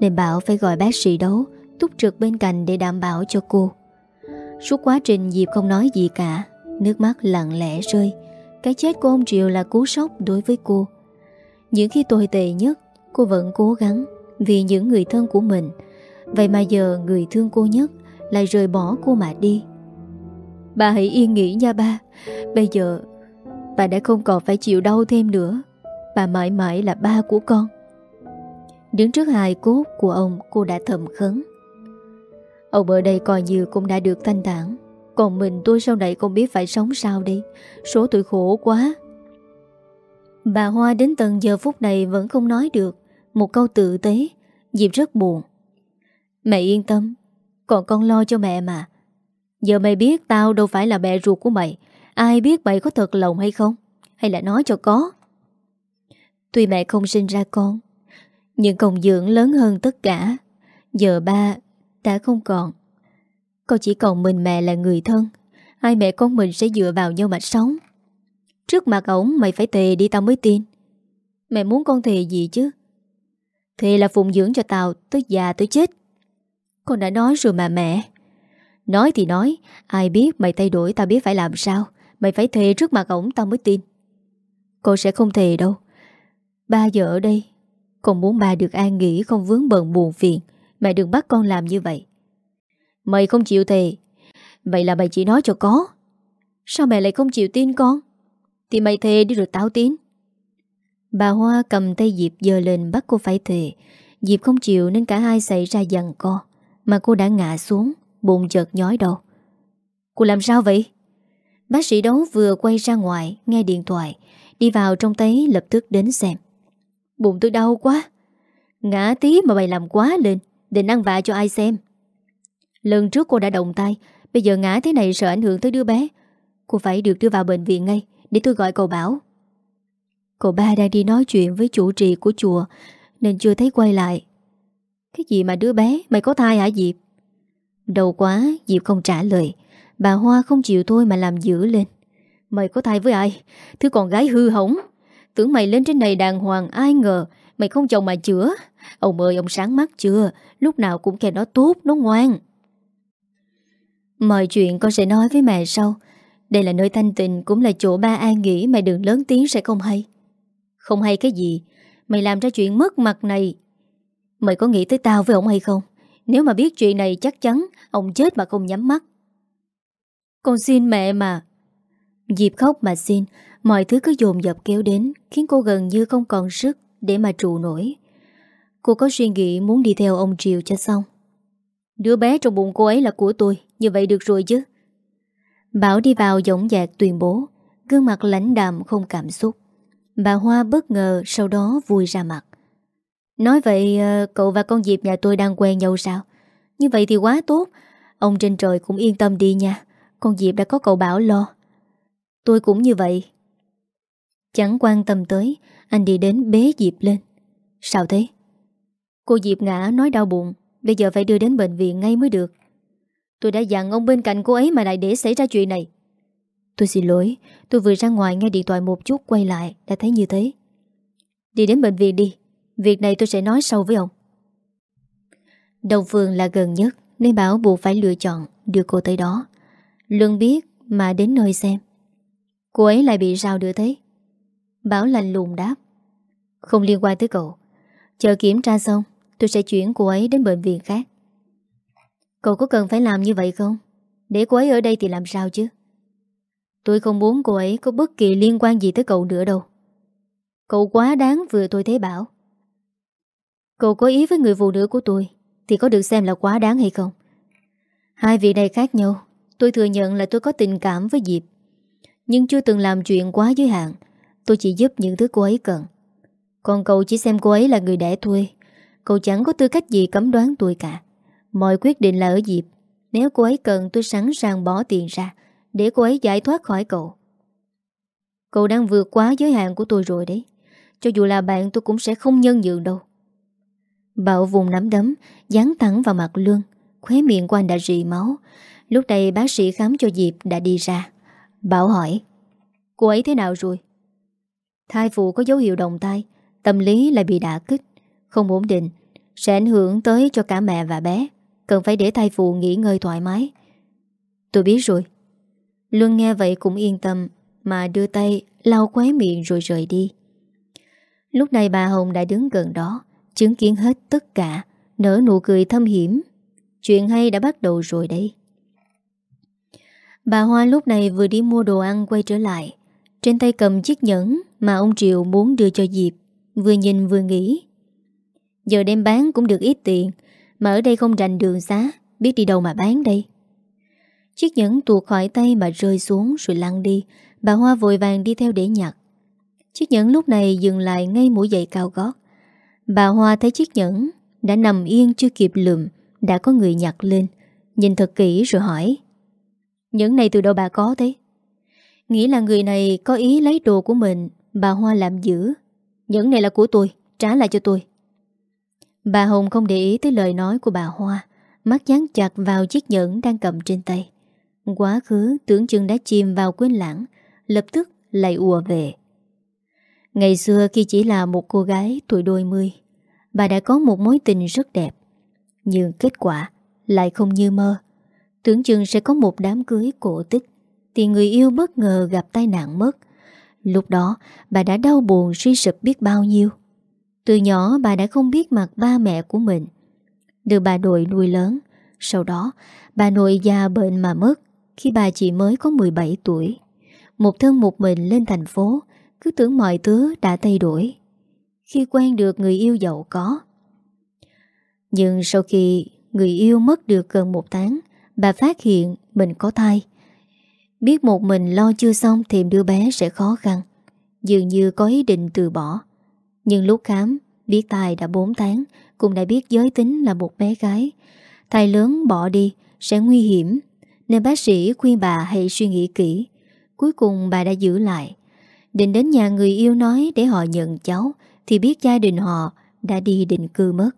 Nên Bảo phải gọi bác sĩ đấu, Túc trực bên cạnh để đảm bảo cho cô. Suốt quá trình Diệp không nói gì cả, Nước mắt lặng lẽ rơi. Cái chết của ông triều là cú sốc đối với cô. Những khi tồi tệ nhất, Cô vẫn cố gắng Vì những người thân của mình. Vậy mà giờ người thương cô nhất lại rời bỏ cô mà đi. Bà hãy yên nghỉ nha ba. Bây giờ, Bà đã không còn phải chịu đau thêm nữa. Bà mãi mãi là ba của con. Đứng trước hài cốt của ông, Cô đã thầm khấn. Ông ở đây coi như cũng đã được thanh thản. Còn mình tôi sau này không biết phải sống sao đi Số tuổi khổ quá. Bà Hoa đến tận giờ phút này Vẫn không nói được. Một câu tự tế Diệp rất buồn. Mẹ yên tâm còn con lo cho mẹ mà. Giờ mày biết tao đâu phải là mẹ ruột của mày. Ai biết mày có thật lòng hay không? Hay là nói cho có? Tuy mẹ không sinh ra con, Nhưng công dưỡng lớn hơn tất cả. Giờ ba đã không còn. Con chỉ còn mình mẹ là người thân. Hai mẹ con mình sẽ dựa vào nhau mà sống. Trước mặt ổng, mày phải thề đi, tao mới tin. Mẹ muốn con thề gì chứ? Thề là phụng dưỡng cho tao, Tới già tới chết. Con đã nói rồi mà mẹ. Nói thì nói, Ai biết mày thay đổi tao biết phải làm sao. Mày phải thề trước mặt ổng tao mới tin. Cô sẽ không thề đâu. Ba giờ ở đây, Con muốn ba được an nghỉ, không vướng bận buồn phiền. Mẹ đừng bắt con làm như vậy. Mày không chịu thề. Vậy là mày chỉ nói cho có. Sao mẹ lại không chịu tin con? Thì mày thề đi rồi tao tin. Bà Hoa cầm tay Diệp dơ lên bắt cô phải thề. Diệp không chịu nên cả hai xảy ra giằng co. Mà cô đã ngã xuống Bụng chợt nhói đầu. Cô làm sao vậy? Bác sĩ đấu vừa quay ra ngoài, Nghe điện thoại, Đi vào trong thấy lập tức đến xem. Bụng tôi đau quá. Ngã tí mà bày làm quá lên, Định ăn vạ cho ai xem. Lần trước cô đã động tay, Bây giờ ngã thế này sợ ảnh hưởng tới đứa bé. Cô phải được đưa vào bệnh viện ngay, Để tôi gọi cậu Bảo. Cậu ba đang đi nói chuyện với chủ trì của chùa, Nên chưa thấy quay lại. Cái gì mà đứa bé, Mày có thai hả Diệp? Đầu quá, Diệp không trả lời. Bà Hoa không chịu thôi mà làm dữ lên. Mày có thai với ai? Thứ con gái hư hỏng. Tưởng mày lên trên này đàng hoàng, ai ngờ Mày không chồng mà chữa. Ông ơi, ông sáng mắt chưa? Lúc nào cũng khen nó tốt, nó ngoan. Mọi chuyện con sẽ nói với mẹ sau. Đây là nơi thanh tịnh, Cũng là chỗ ba an nghỉ Mày đừng lớn tiếng sẽ không hay. Không hay cái gì? Mày làm ra chuyện mất mặt này. Mày có nghĩ tới tao với ông hay không? Nếu mà biết chuyện này chắc chắn Ông chết mà không nhắm mắt. Con xin mẹ mà. Diệp khóc mà xin. Mọi thứ cứ dồn dập kéo đến, Khiến cô gần như không còn sức Để mà trụ nổi. Cô có suy nghĩ muốn đi theo ông Triều cho xong. Đứa bé trong bụng cô ấy là của tôi, Như vậy được rồi chứ? Bảo đi vào giọng dạc tuyên bố. Gương mặt lãnh đạm không cảm xúc. Bà Hoa bất ngờ Sau đó vui ra mặt. Nói vậy ờ, cậu và con Diệp nhà tôi đang quen nhau sao? Như vậy thì quá tốt. Ông trên trời cũng yên tâm đi nha. Con Diệp đã có cậu Bảo lo. Tôi cũng như vậy. Chẳng quan tâm tới, Anh đi đến bế Diệp lên. Sao thế? Cô Diệp ngã nói đau bụng, Bây giờ phải đưa đến bệnh viện ngay mới được. Tôi đã dặn ông bên cạnh cô ấy mà lại để xảy ra chuyện này. Tôi xin lỗi, Tôi vừa ra ngoài nghe điện thoại một chút quay lại, Đã thấy như thế. Đi đến bệnh viện đi. Việc này tôi sẽ nói sau với ông. Đồng Phương là gần nhất, Nên bảo buộc phải lựa chọn Đưa cô tới đó. Luân biết mà đến nơi xem. Cô ấy lại bị sao đưa thế Bảo lành lùng đáp. Không liên quan tới cậu. Chờ kiểm tra xong, Tôi sẽ chuyển cô ấy đến bệnh viện khác. Cậu có cần phải làm như vậy không? Để cô ấy ở đây thì làm sao chứ? Tôi không muốn cô ấy có bất kỳ liên quan gì tới cậu nữa đâu. Cậu quá đáng vừa tôi thấy bảo. Cậu có ý với người phụ nữ của tôi, Thì có được xem là quá đáng hay không? Hai vị này khác nhau. Tôi thừa nhận là tôi có tình cảm với Diệp. Nhưng chưa từng làm chuyện quá giới hạn. Tôi chỉ giúp những thứ cô ấy cần. Còn cậu chỉ xem cô ấy là người đẻ thuê. Cậu chẳng có tư cách gì cấm đoán tôi cả. Mọi quyết định là ở Diệp. Nếu cô ấy cần, tôi sẵn sàng bỏ tiền ra Để cô ấy giải thoát khỏi cậu. Cậu đang vượt quá giới hạn của tôi rồi đấy. Cho dù là bạn, tôi cũng sẽ không nhân nhượng đâu. Bảo vùng nắm đấm, Dán thẳng vào mặt Luân Khóe miệng của anh đã rỉ máu. Lúc này bác sĩ khám cho Diệp đã đi ra. Bảo hỏi, Cô ấy thế nào rồi? Thai phụ có dấu hiệu đồng thai Tâm lý lại bị đả kích, Không ổn định, Sẽ ảnh hưởng tới cho cả mẹ và bé, Cần phải để thai phụ nghỉ ngơi thoải mái. Tôi biết rồi. Luân nghe vậy cũng yên tâm, Mà đưa tay lau khóe miệng rồi rời đi. Lúc này bà Hồng đã đứng gần đó Chứng kiến hết tất cả, Nở nụ cười thâm hiểm. Chuyện hay đã bắt đầu rồi đấy. Bà Hoa lúc này vừa đi mua đồ ăn quay trở lại. Trên tay cầm chiếc nhẫn Mà ông Triệu muốn đưa cho Diệp, Vừa nhìn vừa nghĩ. Giờ đem bán cũng được ít tiền, Mà ở đây không rành đường xá Biết đi đâu mà bán đây. Chiếc nhẫn tuột khỏi tay mà rơi xuống rồi lăn đi. Bà Hoa vội vàng đi theo để nhặt. Chiếc nhẫn lúc này dừng lại ngay mũi giày cao gót. Bà Hoa thấy chiếc nhẫn Đã nằm yên chưa kịp lượm, Đã có người nhặt lên. Nhìn thật kỹ rồi hỏi, Nhẫn này từ đâu bà có thế? Nghĩ là người này có ý lấy đồ của mình, Bà Hoa làm giữ. Nhẫn này là của tôi, Trả lại cho tôi. Bà Hồng không để ý tới lời nói của bà Hoa, Mắt dán chặt vào chiếc nhẫn đang cầm trên tay. Quá khứ, tưởng chừng đã chìm vào quên lãng, Lập tức lại ùa về. Ngày xưa khi chỉ là một cô gái tuổi đôi mươi, Bà đã có một mối tình rất đẹp. Nhưng kết quả lại không như mơ. Tưởng chừng sẽ có một đám cưới cổ tích, Thì người yêu bất ngờ gặp tai nạn mất. Lúc đó, bà đã đau buồn suy sụp biết bao nhiêu. Từ nhỏ, bà đã không biết mặt ba mẹ của mình. Được bà nội nuôi lớn, Sau đó, bà nội già bệnh mà mất Khi bà chỉ mới có 17 tuổi. Một thân một mình lên thành phố cứ tưởng mọi thứ đã thay đổi Khi quen được người yêu giàu có. Nhưng sau khi người yêu mất được gần một tháng, Bà phát hiện mình có thai. Biết một mình lo chưa xong Thì đứa bé sẽ khó khăn, Dường như có ý định từ bỏ. Nhưng lúc khám, Biết tài đã 4 tháng, Cũng đã biết giới tính là một bé gái. Thai lớn bỏ đi Sẽ nguy hiểm, Nên bác sĩ khuyên bà hãy suy nghĩ kỹ. Cuối cùng bà đã giữ lại. Định đến nhà người yêu nói Để họ nhận cháu, Thì biết gia đình họ đã đi định cư mất.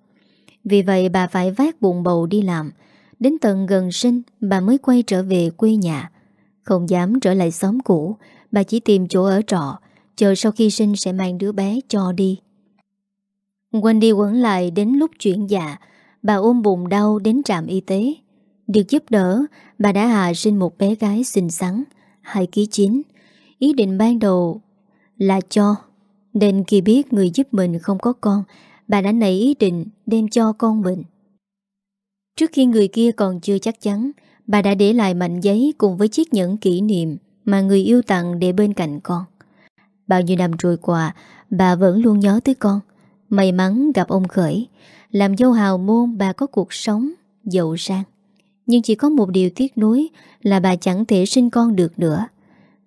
Vì vậy bà phải vác bụng bầu đi làm. Đến tận gần sinh, Bà mới quay trở về quê nhà. Không dám trở lại xóm cũ, Bà chỉ tìm chỗ ở trọ, Chờ sau khi sinh sẽ mang đứa bé cho đi. Quanh đi quẩn lại đến lúc chuyển dạ Bà ôm bụng đau đến trạm y tế. Được giúp đỡ, Bà đã hạ sinh một bé gái xinh xắn 2 ký 9 Ý định ban đầu là cho. Nên khi biết người giúp mình không có con, Bà đã nảy ý định đem cho con mình. Trước khi người kia còn chưa chắc chắn, Bà đã để lại mảnh giấy cùng với chiếc nhẫn kỷ niệm Mà người yêu tặng để bên cạnh con. Bao nhiêu năm trôi qua, Bà vẫn luôn nhớ tới con. May mắn gặp ông Khởi, Làm dâu hào môn bà có cuộc sống, Giàu sang. Nhưng chỉ có một điều tiếc nuối Là bà chẳng thể sinh con được nữa.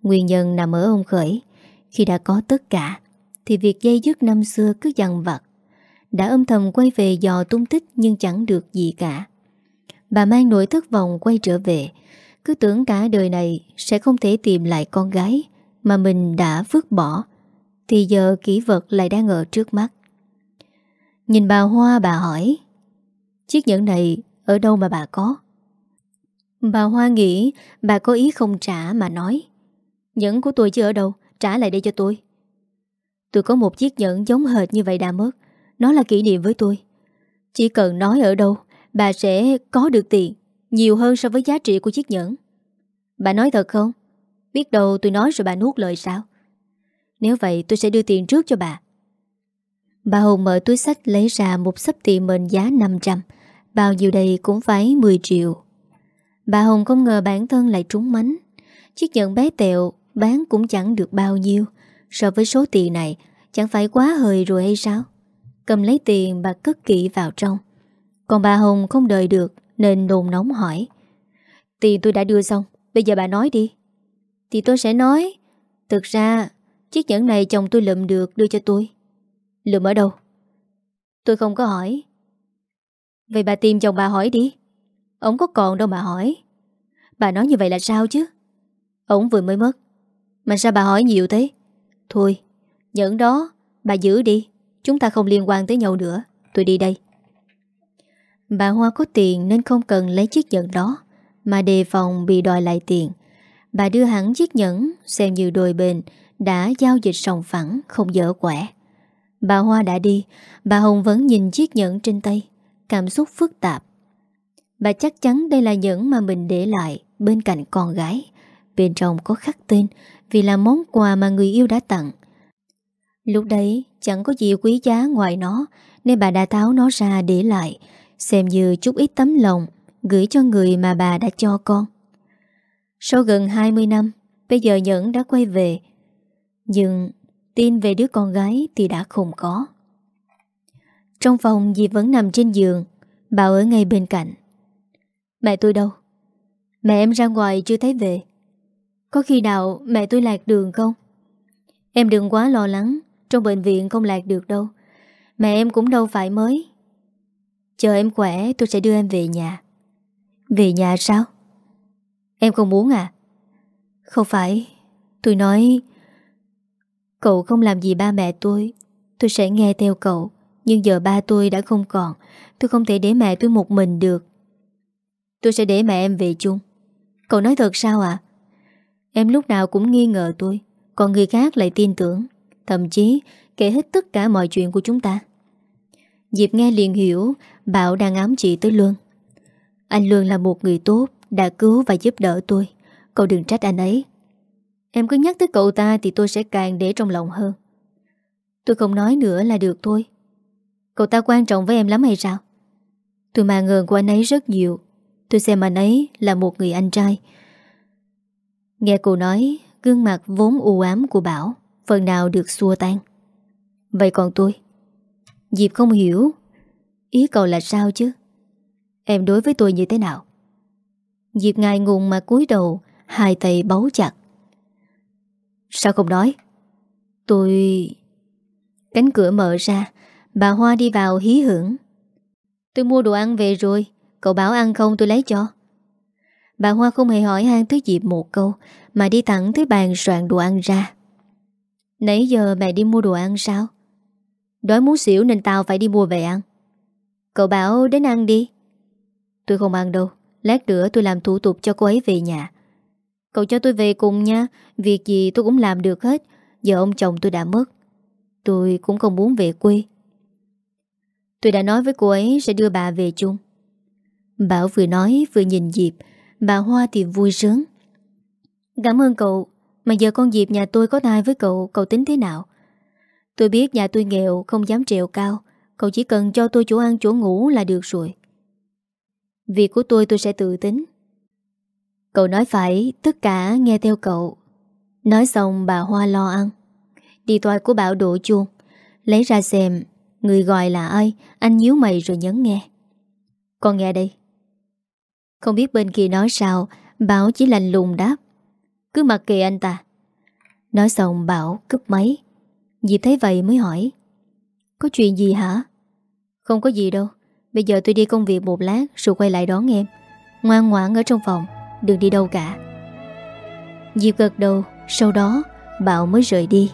Nguyên nhân nằm ở ông Khởi. Khi đã có tất cả, Thì việc dây dứt năm xưa cứ dằn vặt. Đã âm thầm quay về dò tung tích Nhưng chẳng được gì cả. Bà mang nỗi thất vọng quay trở về. Cứ tưởng cả đời này Sẽ không thể tìm lại con gái Mà mình đã vứt bỏ, Thì giờ kỹ vật lại đang ở trước mắt. Nhìn bà Hoa, bà hỏi, Chiếc nhẫn này Ở đâu mà bà có? Bà Hoa nghĩ bà có ý không trả mà nói, Nhẫn của tôi chứ ở đâu? Trả lại đây cho tôi. Tôi có một chiếc nhẫn giống hệt như vậy đã mất Nó là kỷ niệm với tôi. Chỉ cần nói ở đâu, Bà sẽ có được tiền Nhiều hơn so với giá trị của chiếc nhẫn. Bà nói thật không? Biết đâu tôi nói rồi bà nuốt lời sao? Nếu vậy tôi sẽ đưa tiền trước cho bà. Bà Hồng mở túi sách lấy ra một sấp tiền mệnh giá 500 Bao nhiêu đây cũng phải 10 triệu. Bà Hồng không ngờ bản thân lại trúng mánh. Chiếc nhẫn bé tẹo bán cũng chẳng được bao nhiêu. So với số tiền này, Chẳng phải quá hời rồi hay sao? Cầm lấy tiền bà cất kỹ vào trong. Còn bà Hồng không đợi được, Nên nồn nóng hỏi. Tiền tôi đã đưa xong, Bây giờ bà nói đi. Thì tôi sẽ nói. Thực ra, chiếc nhẫn này chồng tôi lượm được đưa cho tôi. Lượm ở đâu? Tôi không có hỏi. Vậy bà tìm chồng bà hỏi đi. Ông có còn đâu mà hỏi. Bà nói như vậy là sao chứ? Ông vừa mới mất. Mà sao bà hỏi nhiều thế? Thôi, Nhẫn đó, Bà giữ đi. Chúng ta không liên quan tới nhau nữa. Tôi đi đây. Bà Hoa có tiền nên không cần lấy chiếc nhẫn đó, Mà đề phòng bị đòi lại tiền. Bà đưa hẳn chiếc nhẫn, Xem như đôi bên Đã giao dịch sòng phẳng, Không dở quẻ. Bà Hoa đã đi, Bà Hồng vẫn nhìn chiếc nhẫn trên tay. Cảm xúc phức tạp. Bà chắc chắn đây là nhẫn mà mình để lại Bên cạnh con gái. Bên trong có khắc tên vì là món quà mà người yêu đã tặng. Lúc đấy, chẳng có gì quý giá ngoài nó, Nên bà đã tháo nó ra để lại, Xem như chút ít tấm lòng Gửi cho người mà bà đã cho con. Sau gần 20 năm, Bây giờ Nhẫn đã quay về. Nhưng tin về đứa con gái thì đã không có. Trong phòng dì vẫn nằm trên giường, bà ở ngay bên cạnh. Mẹ tôi đâu? Mẹ em ra ngoài chưa thấy về? Có khi nào mẹ tôi lạc đường không? Em đừng quá lo lắng, Trong bệnh viện không lạc được đâu. Mẹ em cũng đâu phải mới. Chờ em khỏe, tôi sẽ đưa em về nhà. Về nhà sao? Em không muốn à? Không phải. Tôi nói, Cậu không làm gì ba mẹ tôi. Tôi sẽ nghe theo cậu. Nhưng giờ ba tôi đã không còn. Tôi không thể để mẹ tôi một mình được. Tôi sẽ để mẹ em về chung. Cậu nói thật sao ạ? Em lúc nào cũng nghi ngờ tôi, Còn người khác lại tin tưởng, Thậm chí kể hết tất cả mọi chuyện của chúng ta. Diệp nghe liền hiểu, Bảo đang ám chị tới Luân. Anh Luân là một người tốt, Đã cứu và giúp đỡ tôi. Cậu đừng trách anh ấy. Em cứ nhắc tới cậu ta thì tôi sẽ càng để trong lòng hơn. Tôi không nói nữa là được thôi. Cậu ta quan trọng với em lắm hay sao? Tôi mà ngờn của anh ấy rất nhiều. Tôi xem anh ấy là một người anh trai Nghe cô nói, Gương mặt vốn u ám của Bảo Phần nào được xua tan. Vậy còn tôi? Diệp không hiểu. Ý cậu là sao chứ? Em đối với tôi như thế nào? Diệp ngài ngùng mà cúi đầu, Hai tay bấu chặt. Sao không nói? Tôi... Cánh cửa mở ra, Bà Hoa đi vào hí hưởng. Tôi mua đồ ăn về rồi, Cậu bảo ăn không tôi lấy cho. Bà Hoa không hề hỏi han tới Diệp một câu, Mà đi thẳng tới bàn soạn đồ ăn ra. Nãy giờ mẹ đi mua đồ ăn sao? Đói muốn xỉu nên tao phải đi mua về ăn. Cậu bảo đến ăn đi. Tôi không ăn đâu, Lát nữa tôi làm thủ tục cho cô ấy về nhà. Cậu cho tôi về cùng nha, Việc gì tôi cũng làm được hết, Giờ ông chồng tôi đã mất. Tôi cũng không muốn về quê. Tôi đã nói với cô ấy sẽ đưa bà về chung. Bảo vừa nói vừa nhìn Diệp Bà Hoa thì vui sướng. Cảm ơn cậu, Mà giờ con Diệp nhà tôi có thai với cậu Cậu tính thế nào? Tôi biết nhà tôi nghèo, không dám trèo cao. Cậu chỉ cần cho tôi chỗ ăn, chỗ ngủ là được rồi. Việc của tôi tôi sẽ tự tính. Cậu nói phải, Tất cả nghe theo cậu. Nói xong, bà Hoa lo ăn. Đi toại của Bảo đổ chuông. Lấy ra xem, Người gọi là ai, Anh nhíu mày rồi nhấn nghe. Con nghe đây. Không biết bên kia nói sao, Bảo chỉ lành lùng đáp. Cứ mặc kệ anh ta. Nói xong Bảo cúp máy. Diệp thấy vậy mới hỏi. Có chuyện gì hả? Không có gì đâu. Bây giờ tôi đi công việc một lát rồi quay lại đón em. Ngoan ngoãn ở trong phòng, Đừng đi đâu cả. Diệp gật đầu, Sau đó Bảo mới rời đi.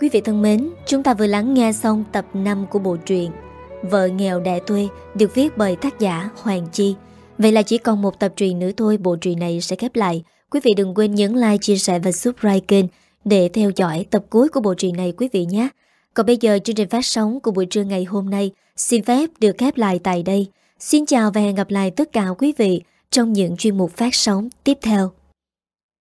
Quý vị thân mến, Chúng ta vừa lắng nghe xong tập 5 của bộ truyện Vợ nghèo đẻ thuê Được viết bởi tác giả Hoàng Chi. Vậy là chỉ còn một tập truyện nữa thôi Bộ truyện này sẽ khép lại. Quý vị đừng quên nhấn like, chia sẻ và subscribe kênh Để theo dõi tập cuối của bộ truyện này quý vị nhé. Còn bây giờ chương trình phát sóng của buổi trưa ngày hôm nay Xin phép được khép lại tại đây. Xin chào và hẹn gặp lại tất cả quý vị trong những chuyên mục phát sóng tiếp theo.